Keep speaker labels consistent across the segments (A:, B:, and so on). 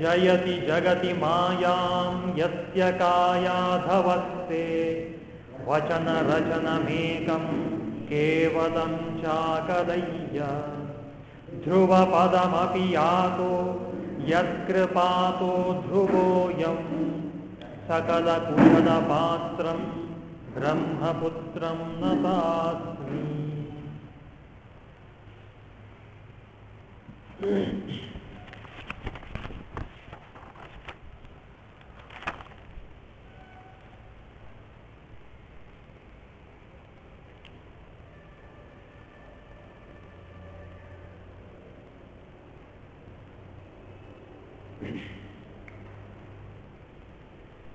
A: जयति जगति मायां यस्य कायाधवस्ते। वचनरचनमेकं केवलं चाकदय्य ध्रुवपदमपि यातो, यत्कृपातो ध्रुवोऽयं। सकलकुशलपात्रं ब्रह्मपुत्रं नतास्मि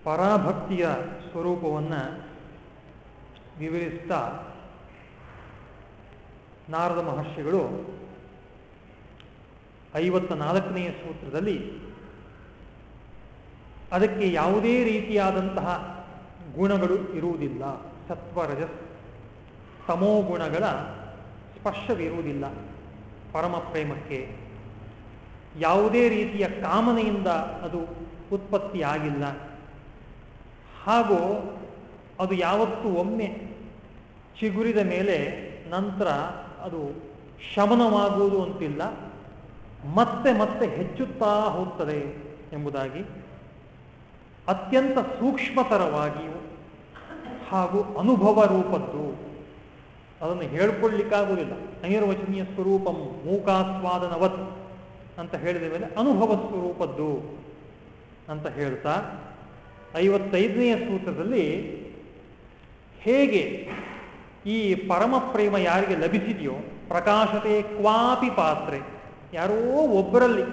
A: ಪರಾಭಕ್ತಿಯ ಸ್ವರೂಪವನ್ನು ವಿವರಿಸ್ತಾ ನಾರದ ಮಹರ್ಷಿಗಳು ಐವತ್ತ ನಾಲ್ಕನೆಯ ಸೂತ್ರದಲ್ಲಿ ಅದಕ್ಕೆ ಯಾವುದೇ ರೀತಿಯಾದಂತಹ ಗುಣಗಳು ಇರುವುದಿಲ್ಲ. ಸತ್ವರಜ ತಮೋ ಗುಣಗಳ ಸ್ಪರ್ಶವಿರುವುದಿಲ್ಲ. ಪರಮ ಪ್ರೇಮಕ್ಕೆ ಯಾವುದೇ ರೀತಿಯ ಕಾಮನೆಯಿಂದ ಅದು ಉತ್ಪತ್ತಿಯಾಗಿಲ್ಲ. ಹಾಗೂ ಅದು ಯಾವತ್ತೂ ಒಮ್ಮೆ ಚಿಗುರಿದ ಮೇಲೆ ನಂತರ ಅದು ಶಮನವಾಗುವುದು ಅಂತಿಲ್ಲ. ಮತ್ತೆ ಮತ್ತೆ ಹೆಚ್ಚುತ್ತಾ ಹೋಗ್ತದೆ ಎಂಬುದಾಗಿ ಅತ್ಯಂತ ಸೂಕ್ಷ್ಮತರವಾಗಿಯೂ ಹಾಗೂ ಅನುಭವ ರೂಪದ್ದು. ಅದನ್ನು ಹೇಳ್ಕೊಳ್ಳಿಕ್ಕಾಗುವುದಿಲ್ಲ. ಅನಿರ್ವಚನೀಯ ಸ್ವರೂಪಂ ಮೂಕಾಸ್ವಾದನವತ್ ಅಂತ ಹೇಳಿದ ಮೇಲೆ ಅನುಭವ ಸ್ವರೂಪದ್ದು ಅಂತ ಹೇಳ್ತಾ ಐವತ್ತೈದನೆಯ ಸೂತ್ರದಲ್ಲಿ ಹೇಗೆ ಈ ಪರಮ ಪ್ರೇಮ ಯಾರಿಗೆ ಲಭಿಸಿದೆಯೋ, ಪ್ರಕಾಶತೆ ಕ್ವಾಪಿ ಪಾತ್ರೆ, ಯಾರೋ ಒಬ್ಬರಲ್ಲಿ,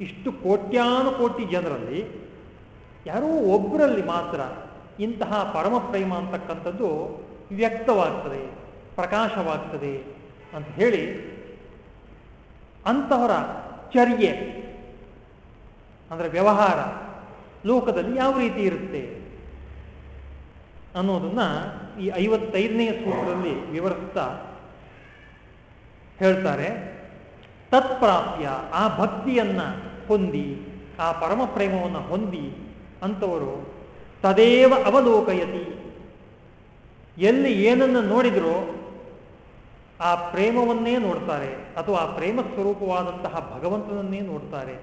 A: ಇಷ್ಟು ಕೋಟ್ಯಾನು ಕೋಟಿ ಜನರಲ್ಲಿ, ಯಾರೋ ಒಬ್ಬರಲ್ಲಿ ಮಾತ್ರ ಇಂತಹ ಪರಮ ಪ್ರೇಮ ಅಂತಕ್ಕಂಥದ್ದು ವ್ಯಕ್ತವಾಗ್ತದೆ, ಪ್ರಕಾಶವಾಗ್ತದೆ ಅಂತ ಹೇಳಿ ಅಂತಹವರ ಚರ್ಯೆ, ಅಂದರೆ ವ್ಯವಹಾರ ಲೋಕದಲ್ಲಿ ಯಾವ ರೀತಿ ಇರುತ್ತೆ ಅನ್ನೋದನ್ನ ಈ ಐವತ್ತೈದನೆಯ ಸೂತ್ರದಲ್ಲಿ ವಿವರಿಸ್ತಾ ಹೇಳ್ತಾರೆ, ತತ್ಪ್ರಾಪ್ಯ, ಆ ಭಕ್ತಿಯನ್ನ ಹೊಂದಿ, ಆ ಪರಮ ಪ್ರೇಮವನ್ನು ಹೊಂದಿ ಅಂತವರು ತದೇವ ಅವಲೋಕಯತಿ. ಎಲ್ಲಿ ಏನನ್ನು ನೋಡಿದ್ರೋ ಆ ಪ್ರೇಮವನ್ನೇ ನೋಡ್ತಾರೆ, ಅಥವಾ ಆ ಪ್ರೇಮ ಸ್ವರೂಪವಾದಂತಹ ಭಗವಂತನನ್ನೇ ನೋಡ್ತಾರೆ.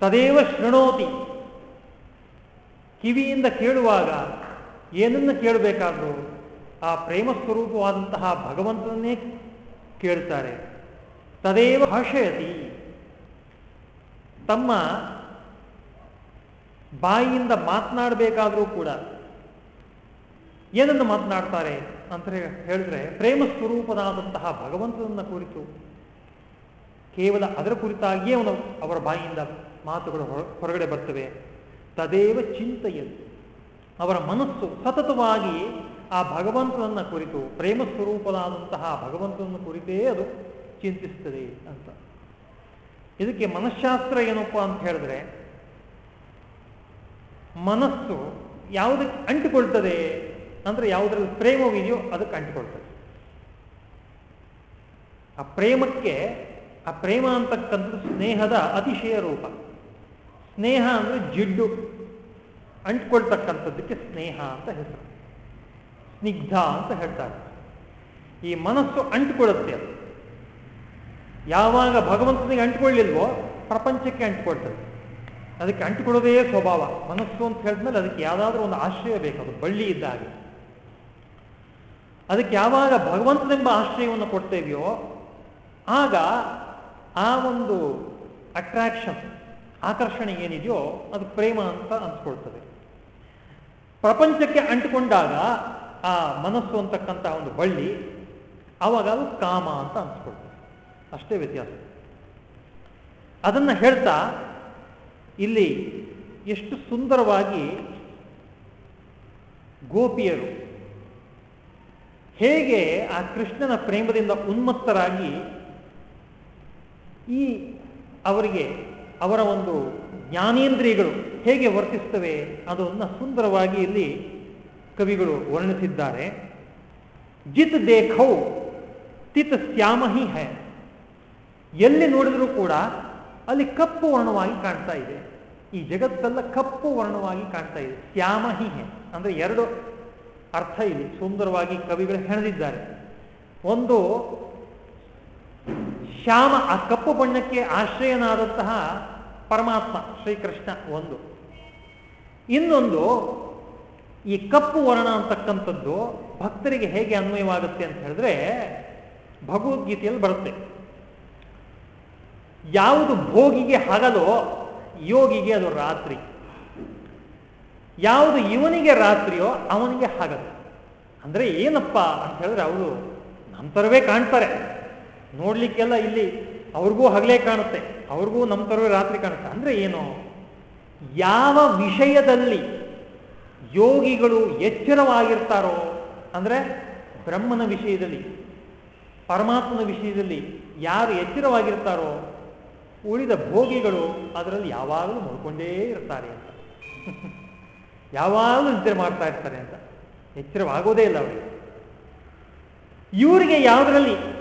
A: ತದೇವ ಶೃಣೋತಿ. ಕಿವಿಯಿಂದ ಕೇಳುವಾಗ ಏನನ್ನು ಕೇಳಬೇಕಾದ್ರೂ ಆ ಪ್ರೇಮ ಸ್ವರೂಪವಾದಂತಹ ಭಗವಂತನನ್ನೇ ಕೇಳ್ತಾರೆ ತದೇವ ಭಾಷಯತಿ. ತಮ್ಮ ಬಾಯಿಯಿಂದ ಮಾತನಾಡಬೇಕಾದರೂ ಕೂಡ ಏನನ್ನು ಮಾತನಾಡ್ತಾರೆ ಅಂತ ಹೇಳಿದ್ರೆ ಪ್ರೇಮ ಸ್ವರೂಪನಾದಂತಹ ಭಗವಂತನನ್ನ ಕುರಿತು, ಕೇವಲ ಅದರ ಕುರಿತಾಗಿಯೇ ಅವನು ಅವರ ಬಾಯಿಯಿಂದ ಮಾತುಗಳು ಹೊರಗಡೆ ಬರ್ತವೆ. ತದೇವ ಚಿಂತೆಯದು ಅವರ ಮನಸ್ಸು ಸತತವಾಗಿ ಆ ಭಗವಂತನನ್ನ ಕುರಿತು, ಪ್ರೇಮ ಸ್ವರೂಪದಾದಂತಹ ಭಗವಂತನ ಕುರಿತೇ ಅದು ಚಿಂತಿಸ್ತದೆ ಅಂತ. ಇದಕ್ಕೆ ಮನಃಶಾಸ್ತ್ರ ಏನಪ್ಪ ಅಂತ ಹೇಳಿದ್ರೆ, ಮನಸ್ಸು ಯಾವುದಕ್ಕೆ ಅಂಟಿಕೊಳ್ತದೆ ಅಂದ್ರೆ ಯಾವುದ್ರಲ್ಲಿ ಪ್ರೇಮವಿದೆಯೋ ಅದಕ್ಕೆ ಅಂಟಿಕೊಳ್ತದೆ. ಆ ಪ್ರೇಮಕ್ಕೆ, ಆ ಪ್ರೇಮ ಅಂತಕ್ಕಂಥದ್ದು ಸ್ನೇಹದ ಅತಿಶಯ ರೂಪ. ಸ್ನೇಹ ಅಂದರೆ ಜಿಡ್ಡು ಅಂಟ್ಕೊಳ್ತಕ್ಕಂಥದ್ದಕ್ಕೆ ಸ್ನೇಹ ಅಂತ ಹೆಸರು. ಸ್ನಿಗ್ಧ ಅಂತ ಹೇಳ್ತಾರೆ. ಈ ಮನಸ್ಸು ಅಂಟ್ಕೊಳ್ಳುತ್ತೆ ಅದು. ಯಾವಾಗ ಭಗವಂತನಿಗೆ ಅಂಟ್ಕೊಳ್ಳಿಲ್ವೋ ಪ್ರಪಂಚಕ್ಕೆ ಅಂಟ್ಕೊಳ್ತದೆ. ಅದಕ್ಕೆ ಅಂಟ್ಕೊಳ್ಳೋದೇ ಸ್ವಭಾವ. ಮನಸ್ಸು ಅಂತ ಹೇಳಿದ್ಮೇಲೆ ಅದಕ್ಕೆ ಯಾವುದಾದ್ರೂ ಒಂದು ಆಶ್ರಯ ಬೇಕು. ಅದು ಬಳ್ಳಿ ಇದ್ದಾಗ ಅದಕ್ಕೆ ಯಾವಾಗ ಭಗವಂತನೆಂಬ ಆಶ್ರಯವನ್ನು ಕೊಡ್ತೇವೆಯೋ ಆಗ ಆ ಒಂದು ಅಟ್ರಾಕ್ಷನ್ ಆಕರ್ಷಣೆ ಏನಿದೆಯೋ ಅದು ಪ್ರೇಮ ಅಂತ ಅನ್ಸ್ಕೊಳ್ತದೆ. ಪ್ರಪಂಚಕ್ಕೆ ಅಂಟಿಕೊಂಡಾಗ ಆ ಮನಸ್ಸು ಅಂತಕ್ಕಂಥ ಒಂದು ಬಳ್ಳಿ ಅವಾಗ ಅದು ಕಾಮ ಅಂತ ಅನ್ಸ್ಕೊಳ್ತದೆ. ಅಷ್ಟೇ ವ್ಯತ್ಯಾಸ. ಅದನ್ನ ಹೇಳ್ತಾ ಇಲ್ಲಿ ಎಷ್ಟು ಸುಂದರವಾಗಿ ಗೋಪಿಯರು ಹೇಗೆ ಆ ಕೃಷ್ಣನ ಪ್ರೇಮದಿಂದ ಉನ್ಮತ್ತರಾಗಿ ಈ ಅವರಿಗೆ ಅವರ ಒಂದು ಜ್ಞಾನೇಂದ್ರಿಯಗಳು ಹೇಗೆ ವರ್ತಿಸ್ತವೆ ಅದನ್ನು ಸುಂದರವಾಗಿ ಇಲ್ಲಿ ಕವಿಗಳು ವರ್ಣಿಸಿದ್ದಾರೆ. ಜಿತ್ ದೇಖೌ ತಿತ್ ಶ್ಯಾಮಹಿ ಹೈ. ಎಲ್ಲಿ ನೋಡಿದರೂ ಕೂಡ ಅಲ್ಲಿ ಕಪ್ಪು ವರ್ಣವಾಗಿ ಕಾಣ್ತಾ ಇದೆ. ಈ ಜಗತ್ತೆಲ್ಲ ಕಪ್ಪು ವರ್ಣವಾಗಿ ಕಾಣ್ತಾ ಇದೆ. ಶ್ಯಾಮಹಿ ಹೆ ಅಂದ್ರೆ ಎರಡು ಅರ್ಥ ಇಲ್ಲಿ ಸುಂದರವಾಗಿ ಕವಿಗಳು ಹೆಣೆದಿದ್ದಾರೆ. ಒಂದು ಶ್ಯಾಮ ಆ ಕಪ್ಪು ಬಣ್ಣಕ್ಕೆ ಆಶ್ರಯನಾದಂತಹ ಪರಮಾತ್ಮ ಶ್ರೀಕೃಷ್ಣ ಒಂದು. ಇನ್ನೊಂದು, ಈ ಕಪ್ಪು ವರ್ಣ ಅಂತಕ್ಕಂಥದ್ದು ಭಕ್ತರಿಗೆ ಹೇಗೆ ಅನ್ವಯವಾಗುತ್ತೆ ಅಂತ ಹೇಳಿದ್ರೆ ಭಗವದ್ಗೀತೆಯಲ್ಲಿ ಬರುತ್ತೆ. ಯಾವುದು ಭೋಗಿಗೆ ಹಗಲೋ ಯೋಗಿಗೆ ಅದು ರಾತ್ರಿ. ಯಾವುದು ಇವನಿಗೆ ರಾತ್ರಿಯೋ ಅವನಿಗೆ ಹಗಲು. ಅಂದ್ರೆ ಏನಪ್ಪ ಅಂತ ಹೇಳಿದ್ರೆ ಅವರು ನಂತರವೇ ಕಾಣ್ತಾರೆ. ನೋಡ್ಲಿಕ್ಕೆಲ್ಲ ಇಲ್ಲಿ ಅವ್ರಿಗೂ ಹಗಲೇ ಕಾಣುತ್ತೆ, ಅವ್ರಿಗೂ ನಮ್ಮ ತರವೇ ರಾತ್ರಿ ಕಾಣುತ್ತೆ. ಅಂದ್ರೆ ಏನು? ಯಾವ ವಿಷಯದಲ್ಲಿ ಯೋಗಿಗಳು ಎಚ್ಚರವಾಗಿರ್ತಾರೋ, ಅಂದ್ರೆ ಬ್ರಹ್ಮನ ವಿಷಯದಲ್ಲಿ, ಪರಮಾತ್ಮನ ವಿಷಯದಲ್ಲಿ ಯಾರು ಎಚ್ಚರವಾಗಿರ್ತಾರೋ, ಉಳಿದ ಭೋಗಿಗಳು ಅದರಲ್ಲಿ ಯಾವಾಗಲೂ ನೋಡ್ಕೊಂಡೇ ಇರ್ತಾರೆ ಅಂತ. ಯಾವಾಗಲೂ ನಿದ್ರೆ ಮಾಡ್ತಾ ಇರ್ತಾರೆ ಅಂತ. ಎಚ್ಚರವಾಗೋದೇ ಇಲ್ಲ ಅವರಿಗೆ. ಇವರಿಗೆ ಯಾವುದರಲ್ಲಿ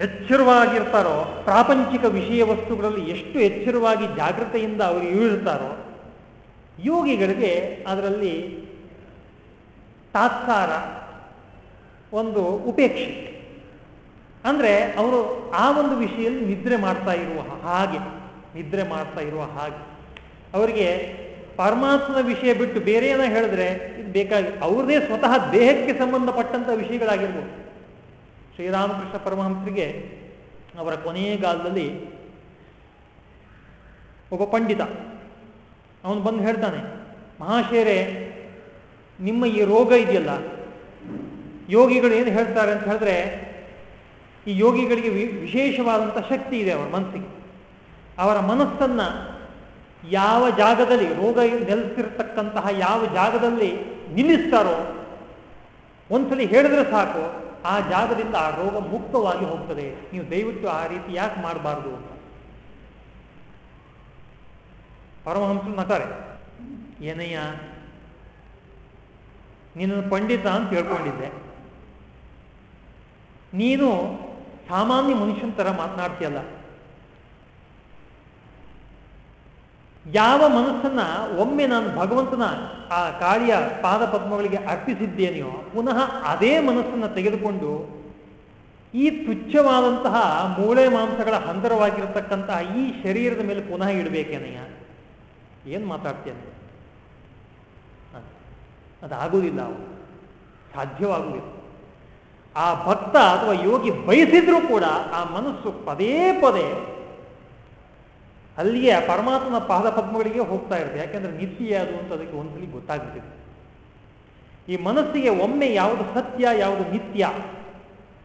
A: ಎಚ್ಚರವಾಗಿರ್ತಾರೋ, ಪ್ರಾಪಂಚಿಕ ವಿಷಯ ವಸ್ತುಗಳಲ್ಲಿ ಎಷ್ಟು ಎಚ್ಚರವಾಗಿ ಜಾಗೃತೆಯಿಂದ ಅವರು ಇಳಿರ್ತಾರೋ ಯೋಗಿಗಳಿಗೆ ಅದರಲ್ಲಿ ತಾತ್ಕಾರ ಒಂದು ಉಪೇಕ್ಷೆ. ಅಂದರೆ ಅವರು ಆ ಒಂದು ವಿಷಯದಲ್ಲಿ ನಿದ್ರೆ ಮಾಡ್ತಾ ಇರುವ ಹಾಗೆ, ನಿದ್ರೆ ಮಾಡ್ತಾ ಇರುವ ಹಾಗೆ. ಅವರಿಗೆ ಪರಮಾತ್ಮನ ವಿಷಯ ಬಿಟ್ಟು ಬೇರೆ ಏನೋ ಹೇಳಿದ್ರೆ ಇದು ಬೇಕಾಗಿ ಅವ್ರದೇ ಸ್ವತಃ ದೇಹಕ್ಕೆ ಸಂಬಂಧಪಟ್ಟಂಥ ವಿಷಯಗಳಾಗಿರ್ಬೋದು. ಶ್ರೀರಾಮಕೃಷ್ಣ ಪರಮಹಂಸರಿಗೆ ಅವರ ಕೊನೆಯ ಕಾಲದಲ್ಲಿ ಒಬ್ಬ ಪಂಡಿತ. ಅವನು ಬಂದು ಹೇಳ್ತಾನೆ ಮಹಾಶೇರೆ ನಿಮ್ಮ ಈ ರೋಗ ಇದೆಯಲ್ಲ? ಯೋಗಿಗಳು ಏನು ಹೇಳ್ತಾರೆ ಅಂತ ಹೇಳಿದ್ರೆ, ಈ ಯೋಗಿಗಳಿಗೆ ವಿಶೇಷವಾದಂಥ ಶಕ್ತಿ ಇದೆ ಅವರ ಮನಸ್ಸಿಗೆ. ಅವರ ಮನಸ್ಸನ್ನ ಯಾವ ಜಾಗದಲ್ಲಿ ರೋಗ ನೆಲೆಸಿರ್ತಕ್ಕಂತಹ ಯಾವ ಜಾಗದಲ್ಲಿ ನಿಲ್ಲಿಸ್ತಾರೋ, ಒಂದ್ಸಲಿ ಹೇಳಿದ್ರೆ ಸಾಕು ಆ ಜಾಗದಿಂದ ಆ ರೋಗ ಮುಕ್ತವಾಗಿ ಹೋಗ್ತದೆ. ನೀವು ದಯವಿಟ್ಟು ಆ ರೀತಿ ಯಾಕೆ ಮಾಡಬಾರ್ದು ಪರಮಹಂಸರು ನತಾರೆ ಏನಯ್ಯ? ನೀನು ಪಂಡಿತ ಅಂತ ಹೇಳ್ಕೊಂಡಿದ್ದೆ. ನೀನು ಸಾಮಾನ್ಯ ಮನುಷ್ಯನ ತರ ಮಾತನಾಡ್ತೀಯಲ್ಲ. ಯಾವ ಮನಸ್ಸನ್ನ ಒಮ್ಮೆ ನಾನು ಭಗವಂತನ ಆ ಕಾಳಿಯ ಪಾದ ಪದ್ಮಗಳಿಗೆ ಅರ್ಪಿಸಿದ್ದೇನೆಯೋ, ಪುನಃ ಅದೇ ಮನಸ್ಸನ್ನ ತೆಗೆದುಕೊಂಡು ಈ ತುಚ್ಛವಾದಂತಹ ಮೂಳೆ ಮಾಂಸಗಳ ಹಂದರವಾಗಿರತಕ್ಕಂತಹ ಈ ಶರೀರದ ಮೇಲೆ ಪುನಃ ಇಡಬೇಕೇನಯ್ಯ? ಏನ್ ಮಾತಾಡ್ತೇನೆ ಅದಾಗುವುದಿಲ್ಲ ಅವನು. ಸಾಧ್ಯವಾಗುವುದಿಲ್ಲ. ಆ ಭಕ್ತ ಅಥವಾ ಯೋಗಿ ಬಯಸಿದ್ರೂ ಕೂಡ ಆ ಮನಸ್ಸು ಪದೇ ಪದೇ ಅಲ್ಲಿಯೇ ಪರಮಾತ್ಮನ ಪಾದ ಪದ್ಮಗಳಿಗೆ ಹೋಗ್ತಾ ಇರುತ್ತೆ. ಯಾಕೆಂದ್ರೆ ನಿತ್ಯ ಅದು ಅಂತ ಅದಕ್ಕೆ ಒಂದ್ಸಲಿ ಗೊತ್ತಾಗ್ಬಿಟ್ಟಿದೆ. ಈ ಮನಸ್ಸಿಗೆ ಒಮ್ಮೆ ಯಾವುದು ಸತ್ಯ, ಯಾವುದು ನಿತ್ಯ